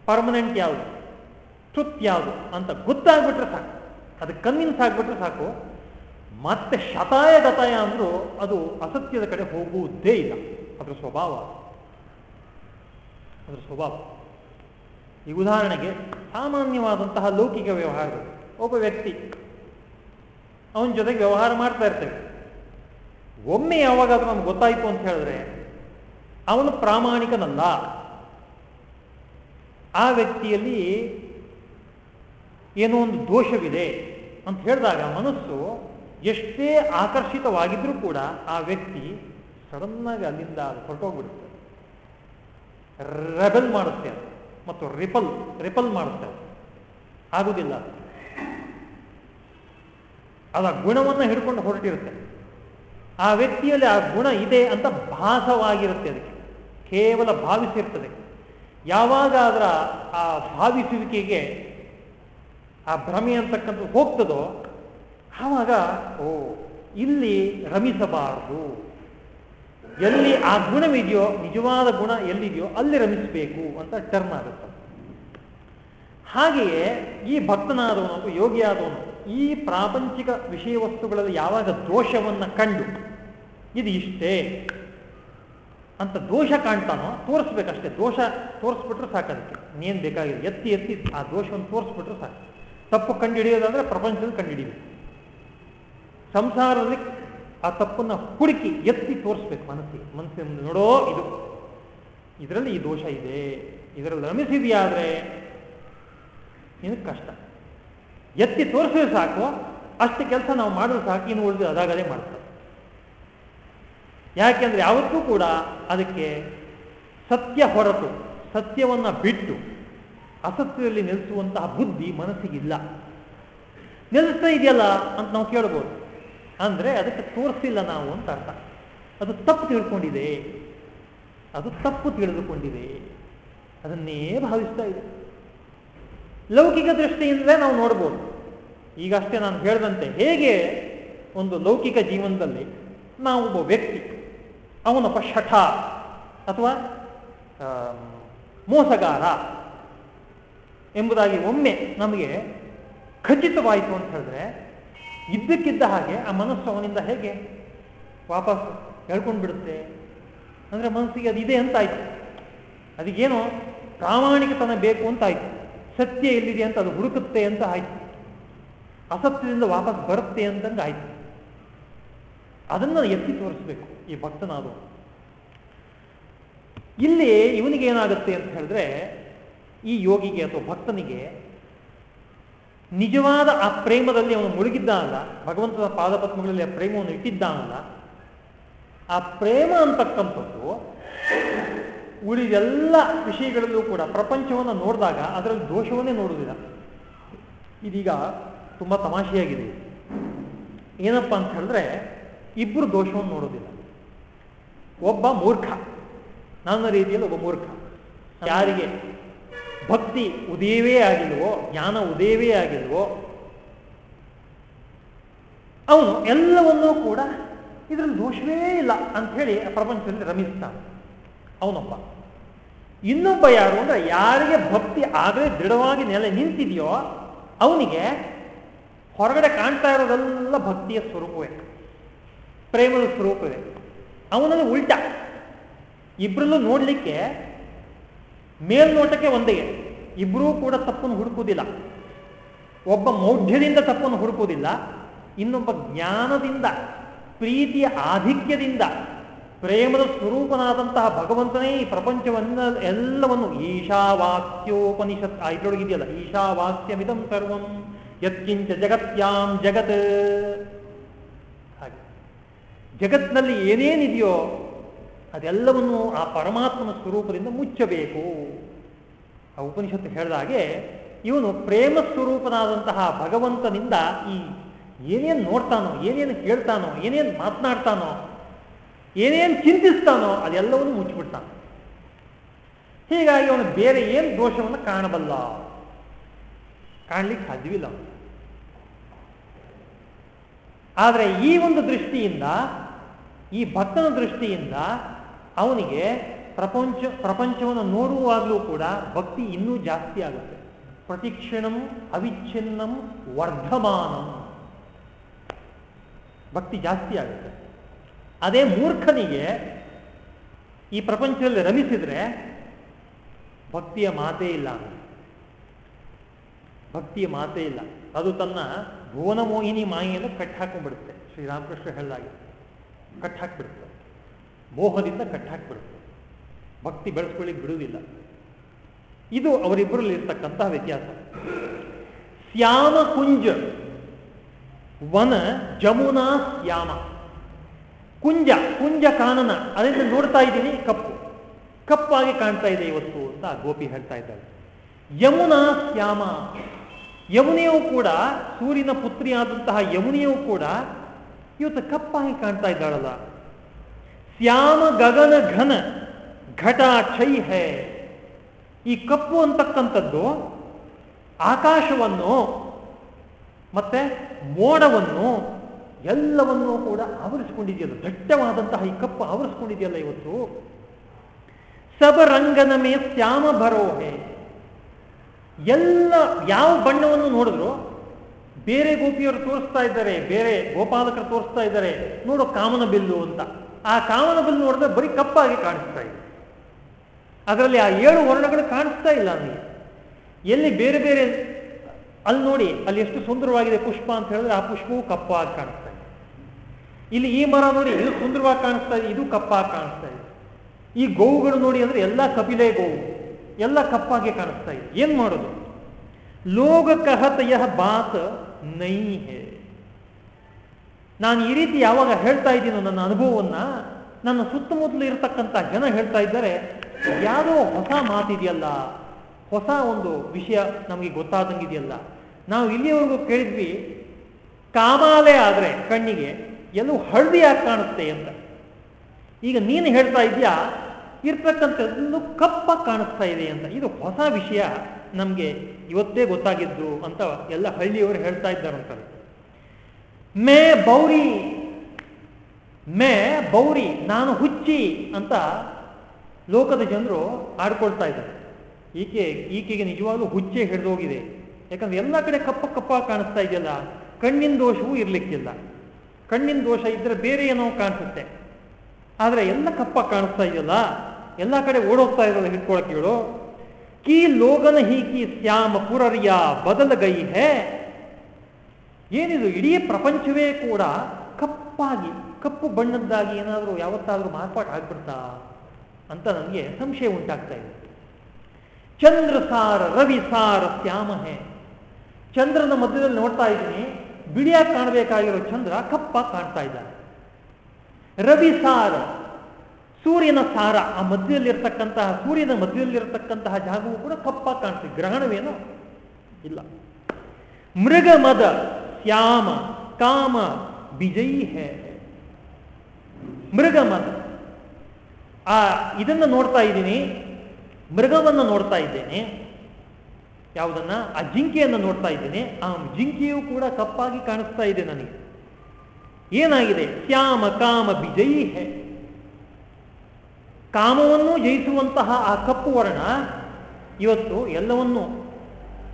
A: ಪರ್ಮನೆಂಟ್ ಯಾವುದು ತೃಪ್ತಿ ಯಾವುದು ಅಂತ ಗೊತ್ತಾಗ್ಬಿಟ್ರೆ ಸಾಕು. ಅದು ಕನ್ವಿನ್ಸ್ ಆಗ್ಬಿಟ್ರೆ ಸಾಕು. ಮತ್ತೆ ಶತಾಯ ಗತಾಯ ಅಂದ್ರೂ ಅದು ಅಸತ್ಯದ ಕಡೆ ಹೋಗುವುದೇ ಇಲ್ಲ. ಅದರ ಸ್ವಭಾವ ಅದರ ಸ್ವಭಾವ. ಈ ಉದಾಹರಣೆಗೆ ಸಾಮಾನ್ಯವಾದಂತಹ ಲೌಕಿಕ ವ್ಯವಹಾರಗಳು. ಒಬ್ಬ ವ್ಯಕ್ತಿ ಅವನ ಜೊತೆಗೆ ವ್ಯವಹಾರ ಮಾಡ್ತಾ ಇರ್ತೇವೆ. ಒಮ್ಮೆ ಯಾವಾಗ ಅದು ನಮ್ಗೆ ಗೊತ್ತಾಯ್ತು ಅಂತ ಹೇಳಿದ್ರೆ, ಅವನು ಪ್ರಾಮಾಣಿಕನಲ್ಲ. ಆ ವ್ಯಕ್ತಿಯಲ್ಲಿ ಏನೋ ಒಂದು ದೋಷವಿದೆ ಅಂತ ಹೇಳಿದಾಗ ಮನಸ್ಸು ಎಷ್ಟೇ ಆಕರ್ಷಿತವಾಗಿದ್ರೂ ಕೂಡ ಆ ವ್ಯಕ್ತಿ ಸಡನ್ನಾಗಿ ಅಲ್ಲಿಂದ ಹೊರಟೋಗ್ಬಿಡುತ್ತೆ. ರೆಬೆಲ್ ಮಾಡುತ್ತೆ ಮತ್ತು ರಿಪಲ್ ರಿಪಲ್ ಮಾಡುತ್ತೆ ಆಗುದಿಲ್ಲ. ಅದು ಆ ಗುಣವನ್ನು ಹಿಡ್ಕೊಂಡು ಹೊರಟಿರುತ್ತೆ. ಆ ವ್ಯಕ್ತಿಯಲ್ಲಿ ಆ ಗುಣ ಇದೆ ಅಂತ ಭಾಸವಾಗಿರುತ್ತೆ ಅದಕ್ಕೆ. ಕೇವಲ ಭಾವಿಸಿರ್ತದೆ. ಯಾವಾಗ ಅದರ ಆ ಭಾವಿಸುವಿಕೆಗೆ ಆ ಭ್ರಮೆ ಅಂತಕ್ಕಂಥದ್ದು ಹೋಗ್ತದೋ, ಆವಾಗ, ಓ, ಇಲ್ಲಿ ರಮಿಸಬಾರದು. ಎಲ್ಲಿ ಆ ಗುಣವಿದೆಯೋ, ನಿಜವಾದ ಗುಣ ಎಲ್ಲಿದೆಯೋ, ಅಲ್ಲಿ ರಮಿಸಬೇಕು ಅಂತ ಟರ್ನ್ ಆಗುತ್ತೆ. ಹಾಗೆಯೇ ಈ ಭಕ್ತನಾದವನು ಯೋಗಿಯಾದವನು ಈ ಪ್ರಾಪಂಚಿಕ ವಿಷಯ ವಸ್ತುಗಳಲ್ಲಿ ಯಾವಾಗ ದೋಷವನ್ನು ಕಂಡು ಇದು ಇಷ್ಟೇ ಅಂತ ದೋಷ ಕಾಣ್ತಾನೋ ತೋರಿಸ್ಬೇಕಷ್ಟೇ. ದೋಷ ತೋರಿಸ್ಬಿಟ್ರೆ ಸಾಕದಕ್ಕೆ ಇನ್ನೇನು ಬೇಕಾಗಿದೆ ಎತ್ತಿ ಎತ್ತಿ ಆ ದೋಷವನ್ನು ತೋರಿಸ್ಬಿಟ್ರೆ ಸಾಕು. ತಪ್ಪು ಕಂಡುಹಿಡಿಯೋದಾದ್ರೆ ಪ್ರಪಂಚದಲ್ಲಿ ಕಂಡುಹಿಡಿಬೇಕು. ಸಂಸಾರದಲ್ಲಿ ಆ ತಪ್ಪನ್ನು ಹುಡುಕಿ, ಎತ್ತಿ ತೋರಿಸ್ಬೇಕು ಮನಸ್ಸಿಗೆ. ಮನಸ್ಸಿನ ನೋಡೋ ಇದು. ಇದರಲ್ಲಿ ಈ ದೋಷ ಇದೆ. ಇದರಲ್ಲಿ ರಮಿಸಿದೆಯಾದ್ರೆ? ಇದು ಕಷ್ಟ. ಎತ್ತಿ ತೋರಿಸಿದ್ರೆ ಸಾಕು, ಅಷ್ಟು ಕೆಲಸ ನಾವು ಮಾಡಿದ್ರೆ ಸಾಕು, ಇನ್ನು ಉಳಿದು ಅದಾಗಲೇ ಮಾಡ್ತಾರೆ. ಯಾಕೆಂದ್ರೆ ಯಾವತ್ತೂ ಕೂಡ ಅದಕ್ಕೆ ಸತ್ಯ ಹೊರತು, ಸತ್ಯವನ್ನು ಬಿಟ್ಟು ಅಸತ್ಯದಲ್ಲಿ ನಿಲ್ಲಿಸುವಂತಹ ಬುದ್ಧಿ ಮನಸ್ಸಿಗಿಲ್ಲ. ನಿಲ್ಲಿಸ್ತಾ ಇದೆಯಲ್ಲ ಅಂತ ನಾವು ಕೇಳ್ಬೋದು. ಅಂದರೆ ಅದಕ್ಕೆ ತೋರಿಸಿಲ್ಲ ನಾವು ಅಂತ ಅರ್ಥ. ಅದು ತಪ್ಪು ತಿಳ್ಕೊಂಡಿದೆ. ಅದು ತಪ್ಪು ತಿಳಿದುಕೊಂಡಿದೆ. ಅದನ್ನೇ ಭಾವಿಸ್ತಾ ಇದೆ. ಲೌಕಿಕ ದೃಷ್ಟಿಯಿಂದಲೇ ನಾವು ನೋಡ್ಬೋದು. ಈಗಷ್ಟೇ ನಾನು ಹೇಳಿದಂತೆ ಹೇಗೆ ಒಂದು ಲೌಕಿಕ ಜೀವನದಲ್ಲಿ ನಾವು ಒಬ್ಬ ವ್ಯಕ್ತಿ ಅವನೊಬ್ಬ ಶಠ ಅಥವಾ ಮೋಸಗಾರ ಎಂಬುದಾಗಿ ಒಮ್ಮೆ ನಮಗೆ ಖಚಿತವಾಯಿತು ಅಂತ ಹೇಳಿದ್ರೆ, ಇದ್ದಕ್ಕಿದ್ದ ಹಾಗೆ ಆ ಮನಸ್ಸು ಅವನಿಂದ ಹೇಗೆ ವಾಪಸ್ ಹೇಳ್ಕೊಂಡು ಬಿಡುತ್ತೆ ಅಂದರೆ ಮನಸ್ಸಿಗೆ ಅದು ಇದೆ ಅಂತಾಯ್ತು. ಅದಕ್ಕೇನು ಪ್ರಾಮಾಣಿಕತನ ಬೇಕು ಅಂತ ಆಯ್ತು ಸತ್ಯ ಎಲ್ಲಿದೆ ಅಂತ ಅದು ಹುಡುಕುತ್ತೆ ಅಂತ ಆಯ್ತು. ಅಸತ್ಯದಿಂದ ವಾಪಸ್ ಬರುತ್ತೆ ಅಂತಂಗೆ ಆಯ್ತು. ಅದನ್ನು ಎತ್ತಿ ತೋರಿಸ್ಬೇಕು ಈ ಭಕ್ತನಾದ ಇಲ್ಲಿ ಇವನಿಗೆ ಏನಾಗುತ್ತೆ ಅಂತ ಹೇಳಿದ್ರೆ, ಈ ಯೋಗಿಗೆ ಅಥವಾ ಭಕ್ತನಿಗೆ ನಿಜವಾದ ಆ ಪ್ರೇಮದಲ್ಲಿ ಅವನು ಮುಳುಗಿದ್ದಾನಲ್ಲ, ಭಗವಂತನ ಪಾದಪದ್ಮಗಳಲ್ಲಿ ಆ ಪ್ರೇಮವನ್ನು ಇಟ್ಟಿದ್ದಾನಲ್ಲ, ಆ ಪ್ರೇಮ ಅಂತಕ್ಕಂಥದ್ದು ಉಳಿದೆಲ್ಲ ವಿಷಯಗಳಲ್ಲೂ ಕೂಡ ಪ್ರಪಂಚವನ್ನು ನೋಡಿದಾಗ ಅದರಲ್ಲಿ ದೋಷವನ್ನೇ ನೋಡುವುದಿಲ್ಲ. ಇದೀಗ ತುಂಬಾ ತಮಾಷೆಯಾಗಿದೆ. ಏನಪ್ಪ ಅಂತ ಹೇಳಿದ್ರೆ ಇಬ್ಬರು ದೋಷವನ್ನು ನೋಡೋದಿಲ್ಲ ಒಬ್ಬ ಮೂರ್ಖ. ನನ್ನ ರೀತಿಯಲ್ಲಿ ಒಬ್ಬ ಮೂರ್ಖ. ಯಾರಿಗೆ? ಭಕ್ತಿ ಉದಯವೇ ಆಗಿಲ್ವೋ, ಜ್ಞಾನ ಉದಯವೇ ಆಗಿಲ್ವೋ, ಅವನು ಎಲ್ಲವನ್ನೂ ಕೂಡ ಇದರಲ್ಲಿ ದೋಷವೇ ಇಲ್ಲ ಅಂತ ಹೇಳಿ ಪ್ರಪಂಚದಲ್ಲಿ ರಮಿಸ್ತಾನೆ. ಅವನೊಬ್ಬ. ಇನ್ನೊಬ್ಬ ಯಾರು ಅಂದ್ರೆ ಯಾರಿಗೆ ಭಕ್ತಿ ಆಗಲೇ ದೃಢವಾಗಿ ನೆಲೆ ನಿಂತಿದೆಯೋ ಅವನಿಗೆ ಹೊರಗಡೆ ಕಾಣ್ತಾ ಇರೋದೆಲ್ಲ ಭಕ್ತಿಯ ಸ್ವರೂಪವೇ. ಪ್ರೇಮದ ಸ್ವರೂಪವೇ. ಅವನಲ್ಲಿ ಉಲ್ಟ. ಇಬ್ಬರಲ್ಲೂ ನೋಡಲಿಕ್ಕೆ ಮೇಲ್ನೋಟಕ್ಕೆ ಒಂದೇ. ಇಬ್ಬರೂ ಕೂಡ ತಪ್ಪನ್ನು ಹುಡುಕುವುದಿಲ್ಲ. ಒಬ್ಬ ಮೌಢ್ಯದಿಂದ ತಪ್ಪನ್ನು ಹುಡುಕುವುದಿಲ್ಲ. ಇನ್ನೊಬ್ಬ ಜ್ಞಾನದಿಂದ, ಪ್ರೀತಿಯ ಆಧಿಕ್ಯದಿಂದ ಪ್ರೇಮದ ಸ್ವರೂಪನಾದಂತಹ ಭಗವಂತನೇ ಈ ಪ್ರಪಂಚವನ್ನ ಎಲ್ಲವನ್ನು ಈಶಾವಾಸ್ಯೋಪನಿಷತ್ ಇದರೊಳಗಿದೆಯಲ್ಲ, ಈಶಾವಾಸ್ಯಮಿದಂ ಸರ್ವಂ, ಯತ್ಕಿಂಚ ಜಗತ್ಯಾಂ ಜಗತ್. ಹಾಗೆ. ಜಗತ್ನಲ್ಲಿ ಏನೇನಿದೆಯೋ ಅದೆಲ್ಲವನ್ನು ಆ ಪರಮಾತ್ಮನ ಸ್ವರೂಪದಿಂದ ಮುಚ್ಚಬೇಕು. ಆ ಉಪನಿಷತ್ತು ಹೇಳಿದ ಹಾಗೆ ಇವನು ಪ್ರೇಮ ಸ್ವರೂಪನಾದಂತಹ ಭಗವಂತನಿಂದ ಈ ಏನೇನು ನೋಡ್ತಾನೋ, ಏನೇನು ಕೇಳ್ತಾನೋ, ಏನೇನು ಮಾತನಾಡ್ತಾನೋ ಏನೇನು ಚಿಂತಿಸ್ತಾನೋ ಅದೆಲ್ಲವನ್ನು ಮುಚ್ಚಿಬಿಡ್ತಾನೆ ಹೀಗಾಗಿ ಅವನು ಬೇರೆ ಏನು ದೋಷವನ್ನು ಕಾಣಬಲ್ಲ. ಕಾಣಲಿಕ್ಕೆ ಸಾಧ್ಯವಿಲ್ಲ ಆದರೆ ಈ ಒಂದು ದೃಷ್ಟಿಯಿಂದ, ಈ ಭಕ್ತನ ದೃಷ್ಟಿಯಿಂದ ಅವನಿಗೆ ಪ್ರಪಂಚ, ಪ್ರಪಂಚವನ್ನು ನೋಡುವಾಗಲೂ ಕೂಡ ಭಕ್ತಿ ಇನ್ನೂ ಜಾಸ್ತಿ ಆಗುತ್ತೆ. ಪ್ರತಿಕ್ಷಣಂ ಅವಿಚ್ಛಿನ್ನಂ ವರ್ಧಮಾನಂ. ಭಕ್ತಿ ಜಾಸ್ತಿ ಆಗುತ್ತೆ. ಅದೇ ಮೂರ್ಖನಿಗೆ ಈ ಪ್ರಪಂಚದಲ್ಲಿ ರಮಿಸಿದ್ರೆ ಭಕ್ತಿಯ ಮಾತೇ ಇಲ್ಲ ಭಕ್ತಿಯ ಮಾತೇ ಇಲ್ಲ. ಅದು ತನ್ನ ಭುವನ ಮೋಹಿನಿ ಮಾಯಿಯನ್ನು ಕಟ್ಟಾಕೊಂಡ್ಬಿಡುತ್ತೆ ಶ್ರೀರಾಮಕೃಷ್ಣ ಹೇಳಲಾಗಿ ಕಟ್ಟಾಕ್ಬಿಡುತ್ತೆ ಮೋಹದಿಂದ ಕಟ್ಟಾಕ್ಬಿಡುತ್ತೆ ಭಕ್ತಿ ಬೆಳೆಸ್ಕೊಳ್ಳಿಕ್ಕೆ ಬಿಡುವುದಿಲ್ಲ. ಇದು ಅವರಿಬ್ಬರಲ್ಲಿ ಇರ್ತಕ್ಕಂತಹ ವ್ಯತ್ಯಾಸ. ಶ್ಯಾಮ ಕುಂಜ, ವನ ಜಮುನಾ ಶ್ಯಾಮ. ಕುಂಜ ಕುಂಜ ಕಾನನ, ಅದರಿಂದ ನೋಡ್ತಾ ಇದ್ದೀನಿ, ಕಪ್ಪು. ಕಪ್ಪಾಗಿ ಕಾಣ್ತಾ ಇದೆ ಇವತ್ತು ಅಂತ ಗೋಪಿ ಹೇಳ್ತಾ ಇದ್ದಾಳೆ. ಯಮುನಾ ಶ್ಯಾಮ. ಯಮುನೆಯೂ ಕೂಡ ಸೂರ್ಯನ ಪುತ್ರಿಯಾದಂತಹ ಯಮುನೆಯೂ ಕೂಡ ಇವತ್ತು ಕಪ್ಪಾಗಿ ಕಾಣ್ತಾ ಇದ್ದಾಳಲ್ಲ. ಶ್ಯಾಮ ಗಗನ ಘನ, ಘಟ ಛೈ ಹೇ. ಈ ಕಪ್ಪು ಅಂತಕ್ಕಂಥದ್ದು ಆಕಾಶವನ್ನು ಮತ್ತೆ ಮೋಡವನ್ನು ಎಲ್ಲವನ್ನೂ ಕೂಡ ಆವರಿಸಿಕೊಂಡಿದೆಯಲ್ಲ ದಟ್ಟವಾದಂತಹ ಈ ಕಪ್ಪು ಆವರಿಸಿಕೊಂಡಿದೆಯಲ್ಲ ಇವತ್ತು? ಸಬರಂಗನ ಮೇ ಶ್ಯಾಮ ಭರೋಹೆ. ಎಲ್ಲ ಯಾವ ಬಣ್ಣವನ್ನು ನೋಡಿದ್ರು ಬೇರೆ ಗೋಪಿಯವರು ತೋರಿಸ್ತಾ ಇದ್ದಾರೆ, ಬೇರೆ ಗೋಪಾಲಕರು ತೋರಿಸ್ತಾ ಇದ್ದಾರೆ. ನೋಡು ಕಾಮನ ಬಿಲ್ಲು ಅಂತ. ಆ ಕಾಮನ ಬಿಲ್ಲು ನೋಡಿದ್ರೆ ಬರೀ ಕಪ್ಪಾಗಿ ಕಾಣಿಸ್ತಾ ಇದೆ. ಅದರಲ್ಲಿ ಆ ಏಳು ವರ್ಣಗಳು ಕಾಣಿಸ್ತಾ ಇಲ್ಲ ನನಗೆ ಎಲ್ಲಿ ಬೇರೆ ಬೇರೆ, ಅಲ್ಲಿ ನೋಡಿ, ಅಲ್ಲಿ ಎಷ್ಟು ಸುಂದರವಾಗಿದೆ ಪುಷ್ಪ ಅಂತ ಹೇಳಿದ್ರೆ ಆ ಪುಷ್ಪವು ಕಪ್ಪಾಗಿ ಕಾಣಿಸ್ತಾ ಇಲ್ಲಿ ಈ ಮರ ನೋಡಿ ಇದು ಸುಂದರವಾಗಿ ಕಾಣಿಸ್ತಾ ಇದೆ, ಇದು ಕಪ್ಪಾಗಿ ಕಾಣಿಸ್ತಾ ಇದೆ. ಈ ಗೋವುಗಳು ನೋಡಿ ಅಂದ್ರೆ ಎಲ್ಲ ಕಪಿಲೆ ಗೋವು, ಎಲ್ಲ ಕಪ್ಪಾಗಿ ಕಾಣಿಸ್ತಾ ಇದೆ. ಏನ್ ಮಾಡೋದು? ಲೋಗ ಕಹತಯ ಬಾತ್ ನೈಹೆ. ನಾನು ಈ ರೀತಿ ಯಾವಾಗ ಹೇಳ್ತಾ ಇದ್ದೀನೋ ನನ್ನ ಅನುಭವವನ್ನ, ನನ್ನ ಸುತ್ತಮುತ್ತಲು ಇರತಕ್ಕಂಥ ಜನ ಹೇಳ್ತಾ ಇದ್ದಾರೆ, ಯಾವುದೋ ಹೊಸ ಮಾತಿದೆಯಲ್ಲ, ಹೊಸ ಒಂದು ವಿಷಯ ನಮಗೆ ಗೊತ್ತಾದಂಗಿದೆಯಲ್ಲ. ನಾವು ಇಲ್ಲಿಯವರೆಗೂ ಕೇಳಿದ್ವಿ, ಕಾಮಾಲೆ ಆದರೆ ಕಣ್ಣಿಗೆ ಎಲ್ಲೂ ಹಳದಿಯಾಗಿ ಕಾಣುತ್ತೆ ಅಂತ. ಈಗ ನೀನು ಹೇಳ್ತಾ ಇದೆಯಾ ಇರ್ತಕ್ಕಂಥದ್ದು ಕಪ್ಪ ಕಾಣಿಸ್ತಾ ಇದೆ ಅಂತ. ಇದು ಹೊಸ ವಿಷಯ, ನಮಗೆ ಇವತ್ತೇ ಗೊತ್ತಾಗಿದ್ದು ಅಂತ ಎಲ್ಲ ಹಳ್ಳಿಯವರು ಹೇಳ್ತಾ ಇದ್ದಾರಂತಾರೆ ಮೇ ಬೌರಿ ಮೇ ಬೌರಿ, ನಾನು ಹುಚ್ಚಿ ಅಂತ ಲೋಕದ ಜನರು ಆಡ್ಕೊಳ್ತಾ ಇದ್ದಾರೆ. ಈಕೆ, ಈಕೆಗೆ ನಿಜವಾಗ್ಲೂ ಹುಚ್ಚೆ ಹಿಡಿದೋಗಿದೆ. ಯಾಕಂದ್ರೆ ಎಲ್ಲ ಕಡೆ ಕಪ್ಪ ಕಪ್ಪ ಕಾಣಿಸ್ತಾ ಇದೆಯಲ್ಲ, ಕಣ್ಣಿನ ದೋಷವೂ ಇರ್ಲಿಕ್ಕಿಲ್ಲ. ಕಣ್ಣಿನ ದೋಷ ಇದ್ರೆ ಬೇರೆ ಏನೋ ಕಾಣಿಸುತ್ತೆ. ಆದರೆ ಎಲ್ಲ ಕಪ್ಪ ಕಾಣಿಸ್ತಾ ಇದೆಯಲ್ಲ, ಎಲ್ಲ ಕಡೆ ಓಡೋಗ್ತಾ ಇರೋದು ಹಿಡ್ಕೊಳಕ್ ಹೇಳು. ಕೀ ಲೋಗನ ಹೀಕಿ ಶ್ಯಾಮ ಪುರರಿಯ ಬದಲ ಗೈ ಹೇ. ಏನಿದು, ಇಡೀ ಪ್ರಪಂಚವೇ ಕೂಡ ಕಪ್ಪಾಗಿ, ಕಪ್ಪು ಬಣ್ಣದ್ದಾಗಿ ಏನಾದರೂ ಯಾವತ್ತಾದರೂ ಮಾರ್ಪಾಡು ಆಗ್ಬಿಡ್ತಾ ಅಂತ ನನಗೆ ಸಂಶಯ ಉಂಟಾಗ್ತಾ ಇದೆ. ಚಂದ್ರ ಸಾರ, ರವಿ ಸಾರ, ಶ್ಯಾಮ ಹೇ. ಚಂದ್ರನ ಮಧ್ಯದಲ್ಲಿ ನೋಡ್ತಾ ಇದ್ದೀನಿ ಬಿಳಿಯಾಗಿ ಕಾಣಬೇಕಾಗಿರೋ ಚಂದ್ರ ಕಪ್ಪ ಕಾಣ್ತಾ ಇದ್ದಾನೆ. ರವಿಸಾರ ಸೂರ್ಯನ ಸಾರ, ಆ ಮಧ್ಯದಲ್ಲಿರ್ತಕ್ಕಂತಹ ಸೂರ್ಯನ ಮಧ್ಯದಲ್ಲಿರ್ತಕ್ಕಂತಹ ಜಾಗವು ಕೂಡ ಕಪ್ಪ ಕಾಣ್ತದೆ. ಗ್ರಹಣವೇನು ಇಲ್ಲ. ಮೃಗ ಮದ ಶ್ಯಾಮ, ಕಾಮ ಬಿಜಯಿ ಹೇ. ಮೃಗ ಮದ ಆ, ಇದನ್ನು ನೋಡ್ತಾ ಇದ್ದೀನಿ. ಮೃಗವನ್ನು ನೋಡ್ತಾ ಇದ್ದೇನೆ. ಯಾವುದನ್ನ? ಆ ಜಿಂಕೆಯನ್ನು ನೋಡ್ತಾ ಇದ್ದೇನೆ. ಆ ಜಿಂಕೆಯೂ ಕೂಡ ಕಪ್ಪಾಗಿ ಕಾಣಿಸ್ತಾ ಇದೆ ನನಗೆ. ಏನಾಗಿದೆ? ಶ್ಯಾಮ ಕಾಮ ಬಿಜಯಿ ಹೇ ಕಾಮವನ್ನು ಜಯಿಸುವಂತಹ ಆ ಕಪ್ಪು ವರ್ಣ ಇವತ್ತು ಎಲ್ಲವನ್ನು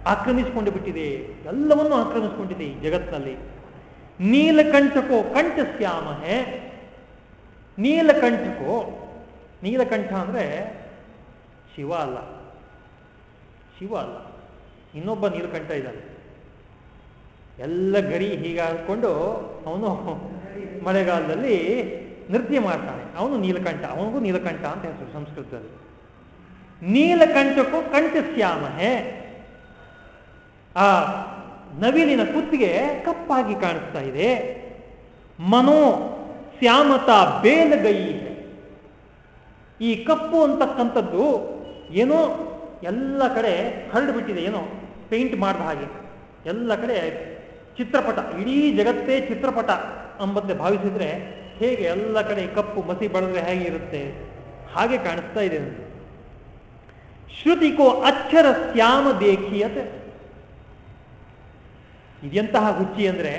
A: ಆಕ್ರಮಿಸಿಕೊಂಡು ಬಿಟ್ಟಿದೆ. ಎಲ್ಲವನ್ನೂ ಆಕ್ರಮಿಸಿಕೊಂಡಿದೆ ಈ ಜಗತ್ತಿನಲ್ಲಿ. ನೀಲಕಂಠಕೋ ಕಂಠ ಶ್ಯಾಮಹೆ. ನೀಲಕಂಠಕೋ, ನೀಲಕಂಠ ಅಂದ್ರೆ ಶಿವ ಅಲ್ಲ. ಶಿವ ಅಲ್ಲ. ಇನ್ನೊಬ್ಬ ನೀಲಕಂಠ ಇದ್ದಾನೆ. ಎಲ್ಲ ಗರಿ ಹೀಗಾಕೊಂಡು ಅವನು ಮಳೆಗಾಲದಲ್ಲಿ ನೃತ್ಯ ಮಾಡ್ತಾನೆ. ಅವನು ನೀಲಕಂಠ, ಅವನಿಗೂ ನೀಲಕಂಠ ಅಂತ ಹೆಸರು ಸಂಸ್ಕೃತದಲ್ಲಿ. ನೀಲಕಂಠಕ್ಕೂ ಕಂಠಶ್ಯಾಮಹೆ ಆ ನವಿಲಿನ ಕುತ್ತಿಗೆ ಕಪ್ಪಾಗಿ ಕಾಣಿಸ್ತಾ ಇದೆ. ಮನೋ ಶ್ಯಾಮತ ಬೇಲಗೈ ಈ ಕಪ್ಪು ಅಂತಕ್ಕಂಥದ್ದು ಏನೋ ಎಲ್ಲ ಕಡೆ ಹರಡು ಬಿಟ್ಟಿದೆ, ಏನೋ ಪೇಂಟ್ ಮಾಡಿದ ಹಾಗೆ. ಎಲ್ಲ ಕಡೆ ಚಿತ್ರಪಟ, ಇಡೀ ಜಗತ್ತೇ ಚಿತ್ರಪಟ ಅಂಬಂತೆ ಭಾವಿಸಿದ್ರೆ ಹೇಗೆ ಎಲ್ಲ ಕಡೆ ಕಪ್ಪು ಮಸಿ ಬಳದ್ರೆ ಹೇಗಿರುತ್ತೆ ಹಾಗೆ ಕಾಣಿಸ್ತಾ ಇದೆ ಶ್ರುತಿಕೋ ಅಕ್ಷರ ಶ್ಯಾಮ ದೇಖಿಯತೆ. ಇದೆಂತಹ ಹುಚ್ಚಿ ಅಂದ್ರೆ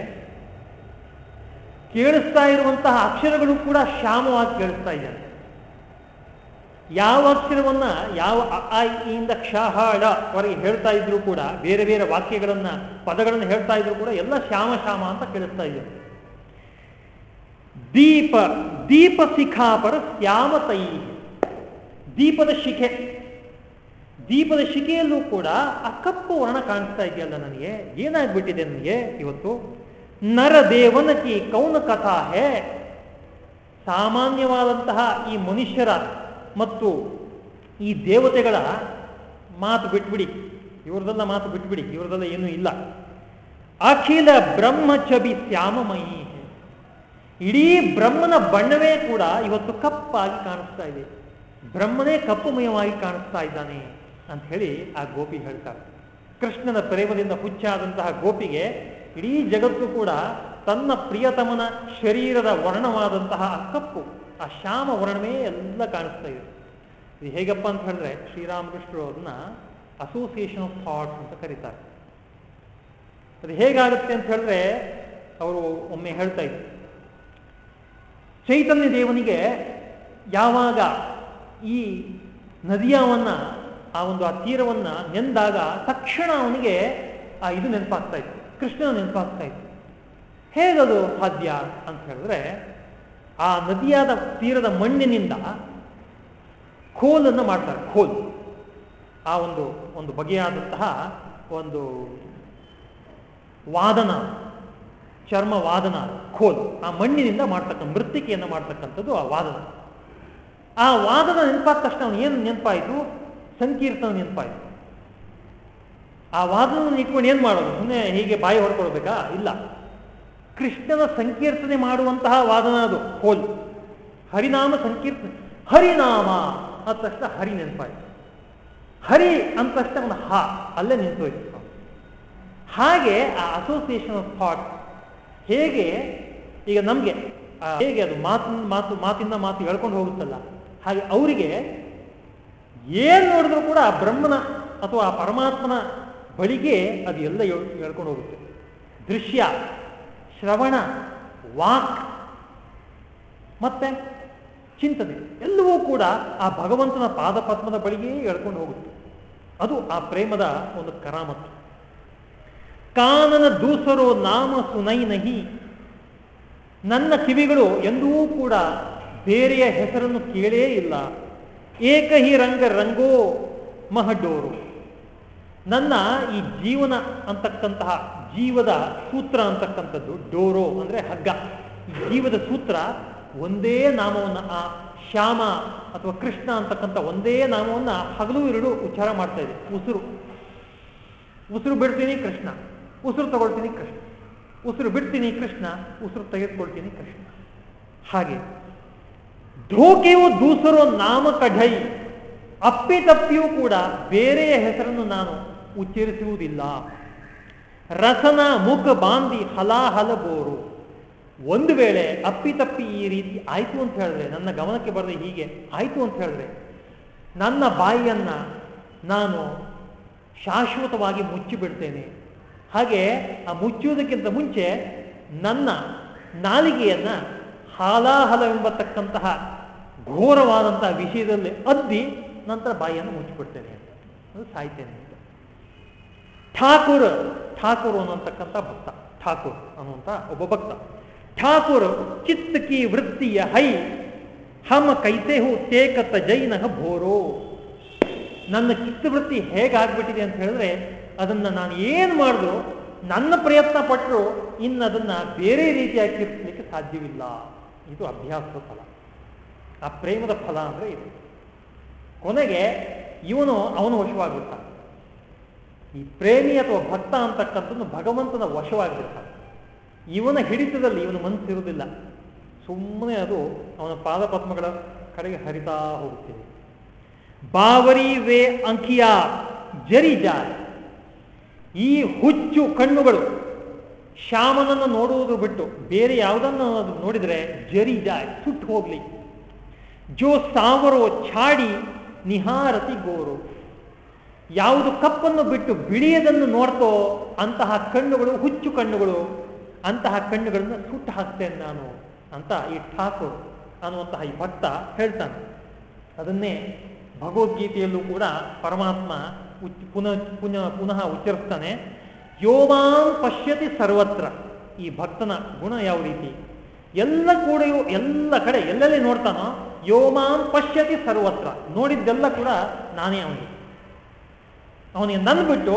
A: ಕೇಳಿಸ್ತಾ ಇರುವಂತಹ ಅಕ್ಷರಗಳು ಕೂಡ ಶ್ಯಾಮವಾಗಿ ಕೇಳಿಸ್ತಾ ಇದ್ದಾರೆ ಯಾವ ಅಕ್ಷರವನ್ನ ಯಾವ ಅ ಇಂದ ಕ್ಷ, ಹ ವರೆಗೆ ಹೇಳ್ತಾ ಇದ್ರು ಕೂಡ, ಬೇರೆ ಬೇರೆ ವಾಕ್ಯಗಳನ್ನ, ಪದಗಳನ್ನು ಹೇಳ್ತಾ ಇದ್ರು ಕೂಡ ಎಲ್ಲ ಶ್ಯಾಮ ಶ್ಯಾಮ ಅಂತ ಕೇಳಿಸ್ತಾ ಇದ್ರು. ದೀಪ ದೀಪ ಶಿಖಾಪರ ಶ್ಯಾಮತೈ ದೀಪದ ಶಿಖೆ. ದೀಪದ ಶಿಖೆಯಲ್ಲೂ ಕೂಡ ಆ ಕಪ್ಪು ವರ್ಣ ಕಾಣಿಸ್ತಾ ಇದೆಯಲ್ಲ ನನಗೆ? ಏನಾಗ್ಬಿಟ್ಟಿದೆ ನನಗೆ ಇವತ್ತು? ನರದೇವನಕಿ ಕೌನ ಕಥಾ ಹೇ ಸಾಮಾನ್ಯವಾದಂತಹ ಈ ಮನುಷ್ಯರ ಮತ್ತು ಈ ದೇವತೆಗಳ ಮಾತು ಬಿಟ್ಬಿಡಿ. ಇವ್ರದೆಲ್ಲ ಮಾತು ಬಿಟ್ಬಿಡಿ. ಇವ್ರದೆಲ್ಲ ಏನೂ ಇಲ್ಲ. ಅಖಿಲ ಬ್ರಹ್ಮಚಬಿ ಶ್ಯಾಮಮಯಿ. ಇಡೀ ಬ್ರಹ್ಮನ ಬಣ್ಣವೇ ಕೂಡ ಇವತ್ತು ಕಪ್ಪಾಗಿ ಕಾಣಿಸ್ತಾ ಇದೆ. ಬ್ರಹ್ಮನೇ ಕಪ್ಪುಮಯವಾಗಿ ಕಾಣಿಸ್ತಾ ಇದ್ದಾನೆ ಅಂತ ಹೇಳಿ ಆ ಗೋಪಿ ಹೇಳ್ತಾರೆ. ಕೃಷ್ಣನ ಪ್ರೇಮದಿಂದ ಹುಚ್ಚಾದಂತಹ ಗೋಪಿಗೆ ಇಡೀ ಜಗತ್ತು ಕೂಡ ತನ್ನ ಪ್ರಿಯತಮನ ಶರೀರದ ವರ್ಣವಾದಂತಹ ಕಪ್ಪು ಆ ಶ್ಯಾಮ ವರ್ಣವೇ ಎಲ್ಲ ಕಾಣಿಸ್ತಾ ಇದೆ. ಇದು ಹೇಗಪ್ಪ ಅಂತ ಹೇಳಿದ್ರೆ ಶ್ರೀರಾಮಕೃಷ್ಣರು ಅದನ್ನ ಅಸೋಸಿಯೇಷನ್ ಆಫ್ ಥಾಟ್ಸ್ ಅಂತ ಕರೀತಾರೆ. ಅದು ಹೇಗಾಗುತ್ತೆ ಅಂತ ಹೇಳಿದ್ರೆ ಅವರು ಒಮ್ಮೆ ಹೇಳ್ತಾ ಇದ್ರು. ಚೈತನ್ಯ ದೇವನಿಗೆ ಯಾವಾಗ ಈ ನದಿಯವನ್ನ, ಆ ಒಂದು ಆ ತೀರವನ್ನ ನೆಂದಾಗ ತಕ್ಷಣ ಅವನಿಗೆ ಆ ಇದು ನೆನಪಾಗ್ತಾ ಇತ್ತು. ಕೃಷ್ಣನ ನೆನಪಾಗ್ತಾ ಇತ್ತು. ಹೇಗದು ಸಾಧ್ಯ ಅಂತ ಹೇಳಿದ್ರೆ ಆ ನದಿಯಾದ ತೀರದ ಮಣ್ಣಿನಿಂದ ಖೋಲನ್ನು ಮಾಡ್ತಾರೆ ಖೋಲ್ ಆ ಒಂದು ಒಂದು ಬಗೆಯಾದಂತಹ ಒಂದು ವಾದನ ಚರ್ಮ ವಾದನ ಖೋಲ್ ಆ ಮಣ್ಣಿನಿಂದ ಮಾಡ್ತಕ್ಕಂಥ ಮೃತ್ತಿಕೆಯನ್ನು ಮಾಡ್ತಕ್ಕಂಥದ್ದು ಆ ವಾದನ. ಆ ವಾದನ ನೆನಪಾದ ತಕ್ಷಣ ಅವನು ಏನು ನೆನಪಾಯಿತು? ಸಂಕೀರ್ತನ ನೆನಪಾಯಿತು. ಆ ವಾದನ ಇಟ್ಕೊಂಡು ಏನು ಮಾಡೋದು? ಸುಮ್ಮನೆ ಹೀಗೆ ಬಾಯಿ ಹೊಡ್ಕೊಳ್ಬೇಕಾ? ಇಲ್ಲ. ಕೃಷ್ಣನ ಸಂಕೀರ್ತನೆ ಮಾಡುವಂತಹ ವಾದನ ಅದು. ಹೋಲ್. ಹರಿನಾಮ ಸಂಕೀರ್ತನೆ. ಹರಿನಾಮ ಅಂದ ತಕ್ಷಣ ಹರಿ ನೆನಪಾಯಿತು. ಹರಿ ಅಂದ ತಕ್ಷಣ ಅವನ ಹ, ಅಲ್ಲೇ ನಿಂತೋಯ್ತು. ಹಾಗೆ ಆ ಅಸೋಸಿಯೇಷನ್ ಆಫ್ ಥಾಟ್ ಹೇಗೆ, ಈಗ ನಮಗೆ ಹೇಗೆ ಅದು ಮಾತು ಮಾತು, ಮಾತಿಂದ ಮಾತು ಹೇಳ್ಕೊಂಡು ಹೋಗುತ್ತಲ್ಲ. ಹಾಗೆ ಅವರಿಗೆ ಏನು ನೋಡಿದ್ರು ಕೂಡ ಆ ಬ್ರಹ್ಮನ ಅಥವಾ ಆ ಪರಮಾತ್ಮನ ಬಳಿಗೆ ಅದು ಎಲ್ಲ ಹೇಳ್ಕೊಂಡು ಹೋಗುತ್ತೆ. ದೃಶ್ಯ. ಶ್ರವಣ, ವಾಕ್ ಮತ್ತೆ ಚಿಂತನೆ, ಎಲ್ಲವೂ ಕೂಡ ಆ ಭಗವಂತನ ಪಾದಪದ್ಮದ ಬಳಿಗೆ ಎಳ್ಕೊಂಡು ಹೋಗುತ್ತೆ. ಅದು ಆ ಪ್ರೇಮದ ಒಂದು ಕರಾಮತ್ತು. ಕಾನನ ದೂಸರೋ ನಾಮ ಸುನೈ ನಹಿ. ನನ್ನ ಕಿವಿಗಳು ಎಂದೂ ಕೂಡ ಬೇರೆಯ ಹೆಸರನ್ನು ಕೇಳೇ ಇಲ್ಲ. ಏಕಹಿ ರಂಗ ರಂಗೋ ಮಹಡೋರು. ನನ್ನ ಈ ಜೀವನ ಅಂತಕ್ಕಂತಹ ಜೀವದ ಸೂತ್ರ ಅಂತಕ್ಕಂಥದ್ದು, ಡೋರೋ ಅಂದ್ರೆ ಹಗ್ಗ. ಜೀವದ ಸೂತ್ರ ಒಂದೇ ನಾಮವನ್ನು, ಆ ಶ್ಯಾಮ ಅಥವಾ ಕೃಷ್ಣ ಅಂತಕ್ಕಂಥ ಒಂದೇ ನಾಮವನ್ನ ಹಗಲು ಎರಡು ಉಚ್ಚಾರ ಮಾಡ್ತಾ ಇದೆ. ಉಸಿರು. ಉಸಿರು ಬಿಡ್ತೀನಿ ಕೃಷ್ಣ, ಉಸಿರು ತಗೊಳ್ತೀನಿ ಕೃಷ್ಣ. ಉಸಿರು ಬಿಡ್ತೀನಿ ಕೃಷ್ಣ, ಉಸಿರು ತೆಗೆದುಕೊಳ್ತೀನಿ ಕೃಷ್ಣ. ಹಾಗೆ. ಧೋಕೆಯು ದೂಸರೋ ನಾಮ ಕಢೈ ಅಪ್ಪಿತಪ್ಪಿಯೂ ಕೂಡ ಬೇರೆಯ ಹೆಸರನ್ನು ನಾನು ಉಚ್ಚರಿಸುವುದಿಲ್ಲ. ರಸನ ಮುಖ ಬಾಂಧಿ ಹಲಾಹಲ ಬೋರು ಒಂದು ವೇಳೆ ಅಪ್ಪಿತಪ್ಪಿ ಈ ರೀತಿ ಆಯ್ತು ಅಂತ ಹೇಳಿದ್ರೆ, ನನ್ನ ಗಮನಕ್ಕೆ ಬರದೆ ಹೀಗೆ ಆಯ್ತು ಅಂತ ಹೇಳಿದ್ರೆ, ನನ್ನ ಬಾಯಿಯನ್ನ ನಾನು ಶಾಶ್ವತವಾಗಿ ಮುಚ್ಚಿಬಿಡ್ತೇನೆ ಹಾಗೆ ಆ ಮುಚ್ಚುವುದಕ್ಕಿಂತ ಮುಂಚೆ ನನ್ನ ನಾಲಿಗೆಯನ್ನ ಹಾಲಾಹಲವೆಂಬತಕ್ಕಂತಹ ಘೋರವಾದಂತಹ ವಿಷಯದಲ್ಲಿ ಅದ್ದಿ ನಂತರ ಬಾಯಿಯನ್ನು ಮುಚ್ಚಿಬಿಡ್ತೇನೆ ಅಂತ. ಅದು ಸಾಯ್ತೇನೆ ಠಾಕೂರ್ ಠಾಕೂರ್ ಅನ್ನುವಂತಕ್ಕಂಥ ಭಕ್ತ. ಠಾಕೂರ್ ಅನ್ನುವಂಥ ಒಬ್ಬ ಭಕ್ತ. ಠಾಕೂರ್ ಚಿತ್ತಕಿ ವೃತ್ತಿಯ ಹೈ ಹಮ ಕೈಸೇಹು ತೇಕತ ಜೈನಹ ಭೋರೋ. ನನ್ನ ಚಿತ್ತವೃತ್ತಿ ಹೇಗಾಗ್ಬಿಟ್ಟಿದೆ ಅಂತ ಹೇಳಿದ್ರೆ ಅದನ್ನ ನಾನು ಏನು ಮಾಡಿದ್ರು ನನ್ನ ಪ್ರಯತ್ನ ಪಟ್ಟರು ಇನ್ನು ಅದನ್ನ ಬೇರೆ ರೀತಿಯಾಗಿ ತೀರಿಸಲಿಕ್ಕೆ ಸಾಧ್ಯವಿಲ್ಲ. ಇದು ಅಭ್ಯಾಸದ ಫಲ. ಆ ಪ್ರೇಮದ ಫಲ ಅಂದ್ರೆ ಇದು. ಕೊನೆಗೆ ಇವನು ಅವನು ವಶವಾಗ್ಬಿಡ್ತಾನೆ ಈ ಪ್ರೇಮಿ ಅಥವಾ ಭಕ್ತ ಅಂತಕ್ಕಂಥದ್ದು ಭಗವಂತನ ವಶವಾಗಿರ್ತಾನೆ ಇವನ ಹಿಡಿತದಲ್ಲಿ ಇವನ ಮನಸ್ಸಿರುವುದಿಲ್ಲ. ಸುಮ್ಮನೆ ಅದು ಅವನ ಪಾದಪದ್ಮಗಳ ಕಡೆಗೆ ಹರಿತಾ ಹೋಗುತ್ತಿದೆ. ಬಾವರಿ ವೇ ಅಂಕಿಯ ಜರಿ ಜಾಯ್ ಈ ಹುಚ್ಚು ಕಣ್ಣುಗಳು ಶ್ಯಾಮನನ್ನು ನೋಡುವುದು ಬಿಟ್ಟು ಬೇರೆ ಯಾವುದನ್ನು ನೋಡಿದರೆ ಜರಿ ಜಾಯ್ ಸುಟ್ಟು ಹೋಗ್ಲಿ. ಜೋ ಸಾವರೋ ಛಾಡಿ ನಿಹಾರತಿ ಗೋರು. ಯಾವುದು ಕಪ್ಪನ್ನು ಬಿಟ್ಟು ಬಿಳಿಯದನ್ನು ನೋಡ್ತೋ ಅಂತಹ ಕಣ್ಣುಗಳು, ಹುಚ್ಚು ಕಣ್ಣುಗಳು, ಅಂತಹ ಕಣ್ಣುಗಳನ್ನು ಸುಟ್ಟು ಹಾಕ್ತೇನೆ ನಾನು ಅಂತ ಈ ಠಾಕೂರ್ ಅನ್ನುವಂತಹ ಈ ಭಕ್ತ ಹೇಳ್ತಾನೆ. ಅದನ್ನೇ ಭಗವದ್ಗೀತೆಯಲ್ಲೂ ಕೂಡ ಪರಮಾತ್ಮ ಪುನಃ ಪುನಃ ಪುನಃ ಉಚ್ಚರಿಸ್ತಾನೆ. ಯೋಮಾಂ ಪಶ್ಯತಿ ಸರ್ವತ್ರ. ಈ ಭಕ್ತನ ಗುಣ ಯಾವ ರೀತಿ? ಎಲ್ಲ ಕೂಡ ಎಲ್ಲ ಕಡೆ ಎಲ್ಲೆಲ್ಲಿ ನೋಡ್ತಾನೋ ಯೋಮಾನ್ ಪಶ್ಯತಿ ಸರ್ವತ್ರ. ನೋಡಿದ್ದೆಲ್ಲ ಕೂಡ ನಾನೇ ಅವನಿಗೆ. ಅವನಿಗೆ ನನ್ನ ಬಿಟ್ಟು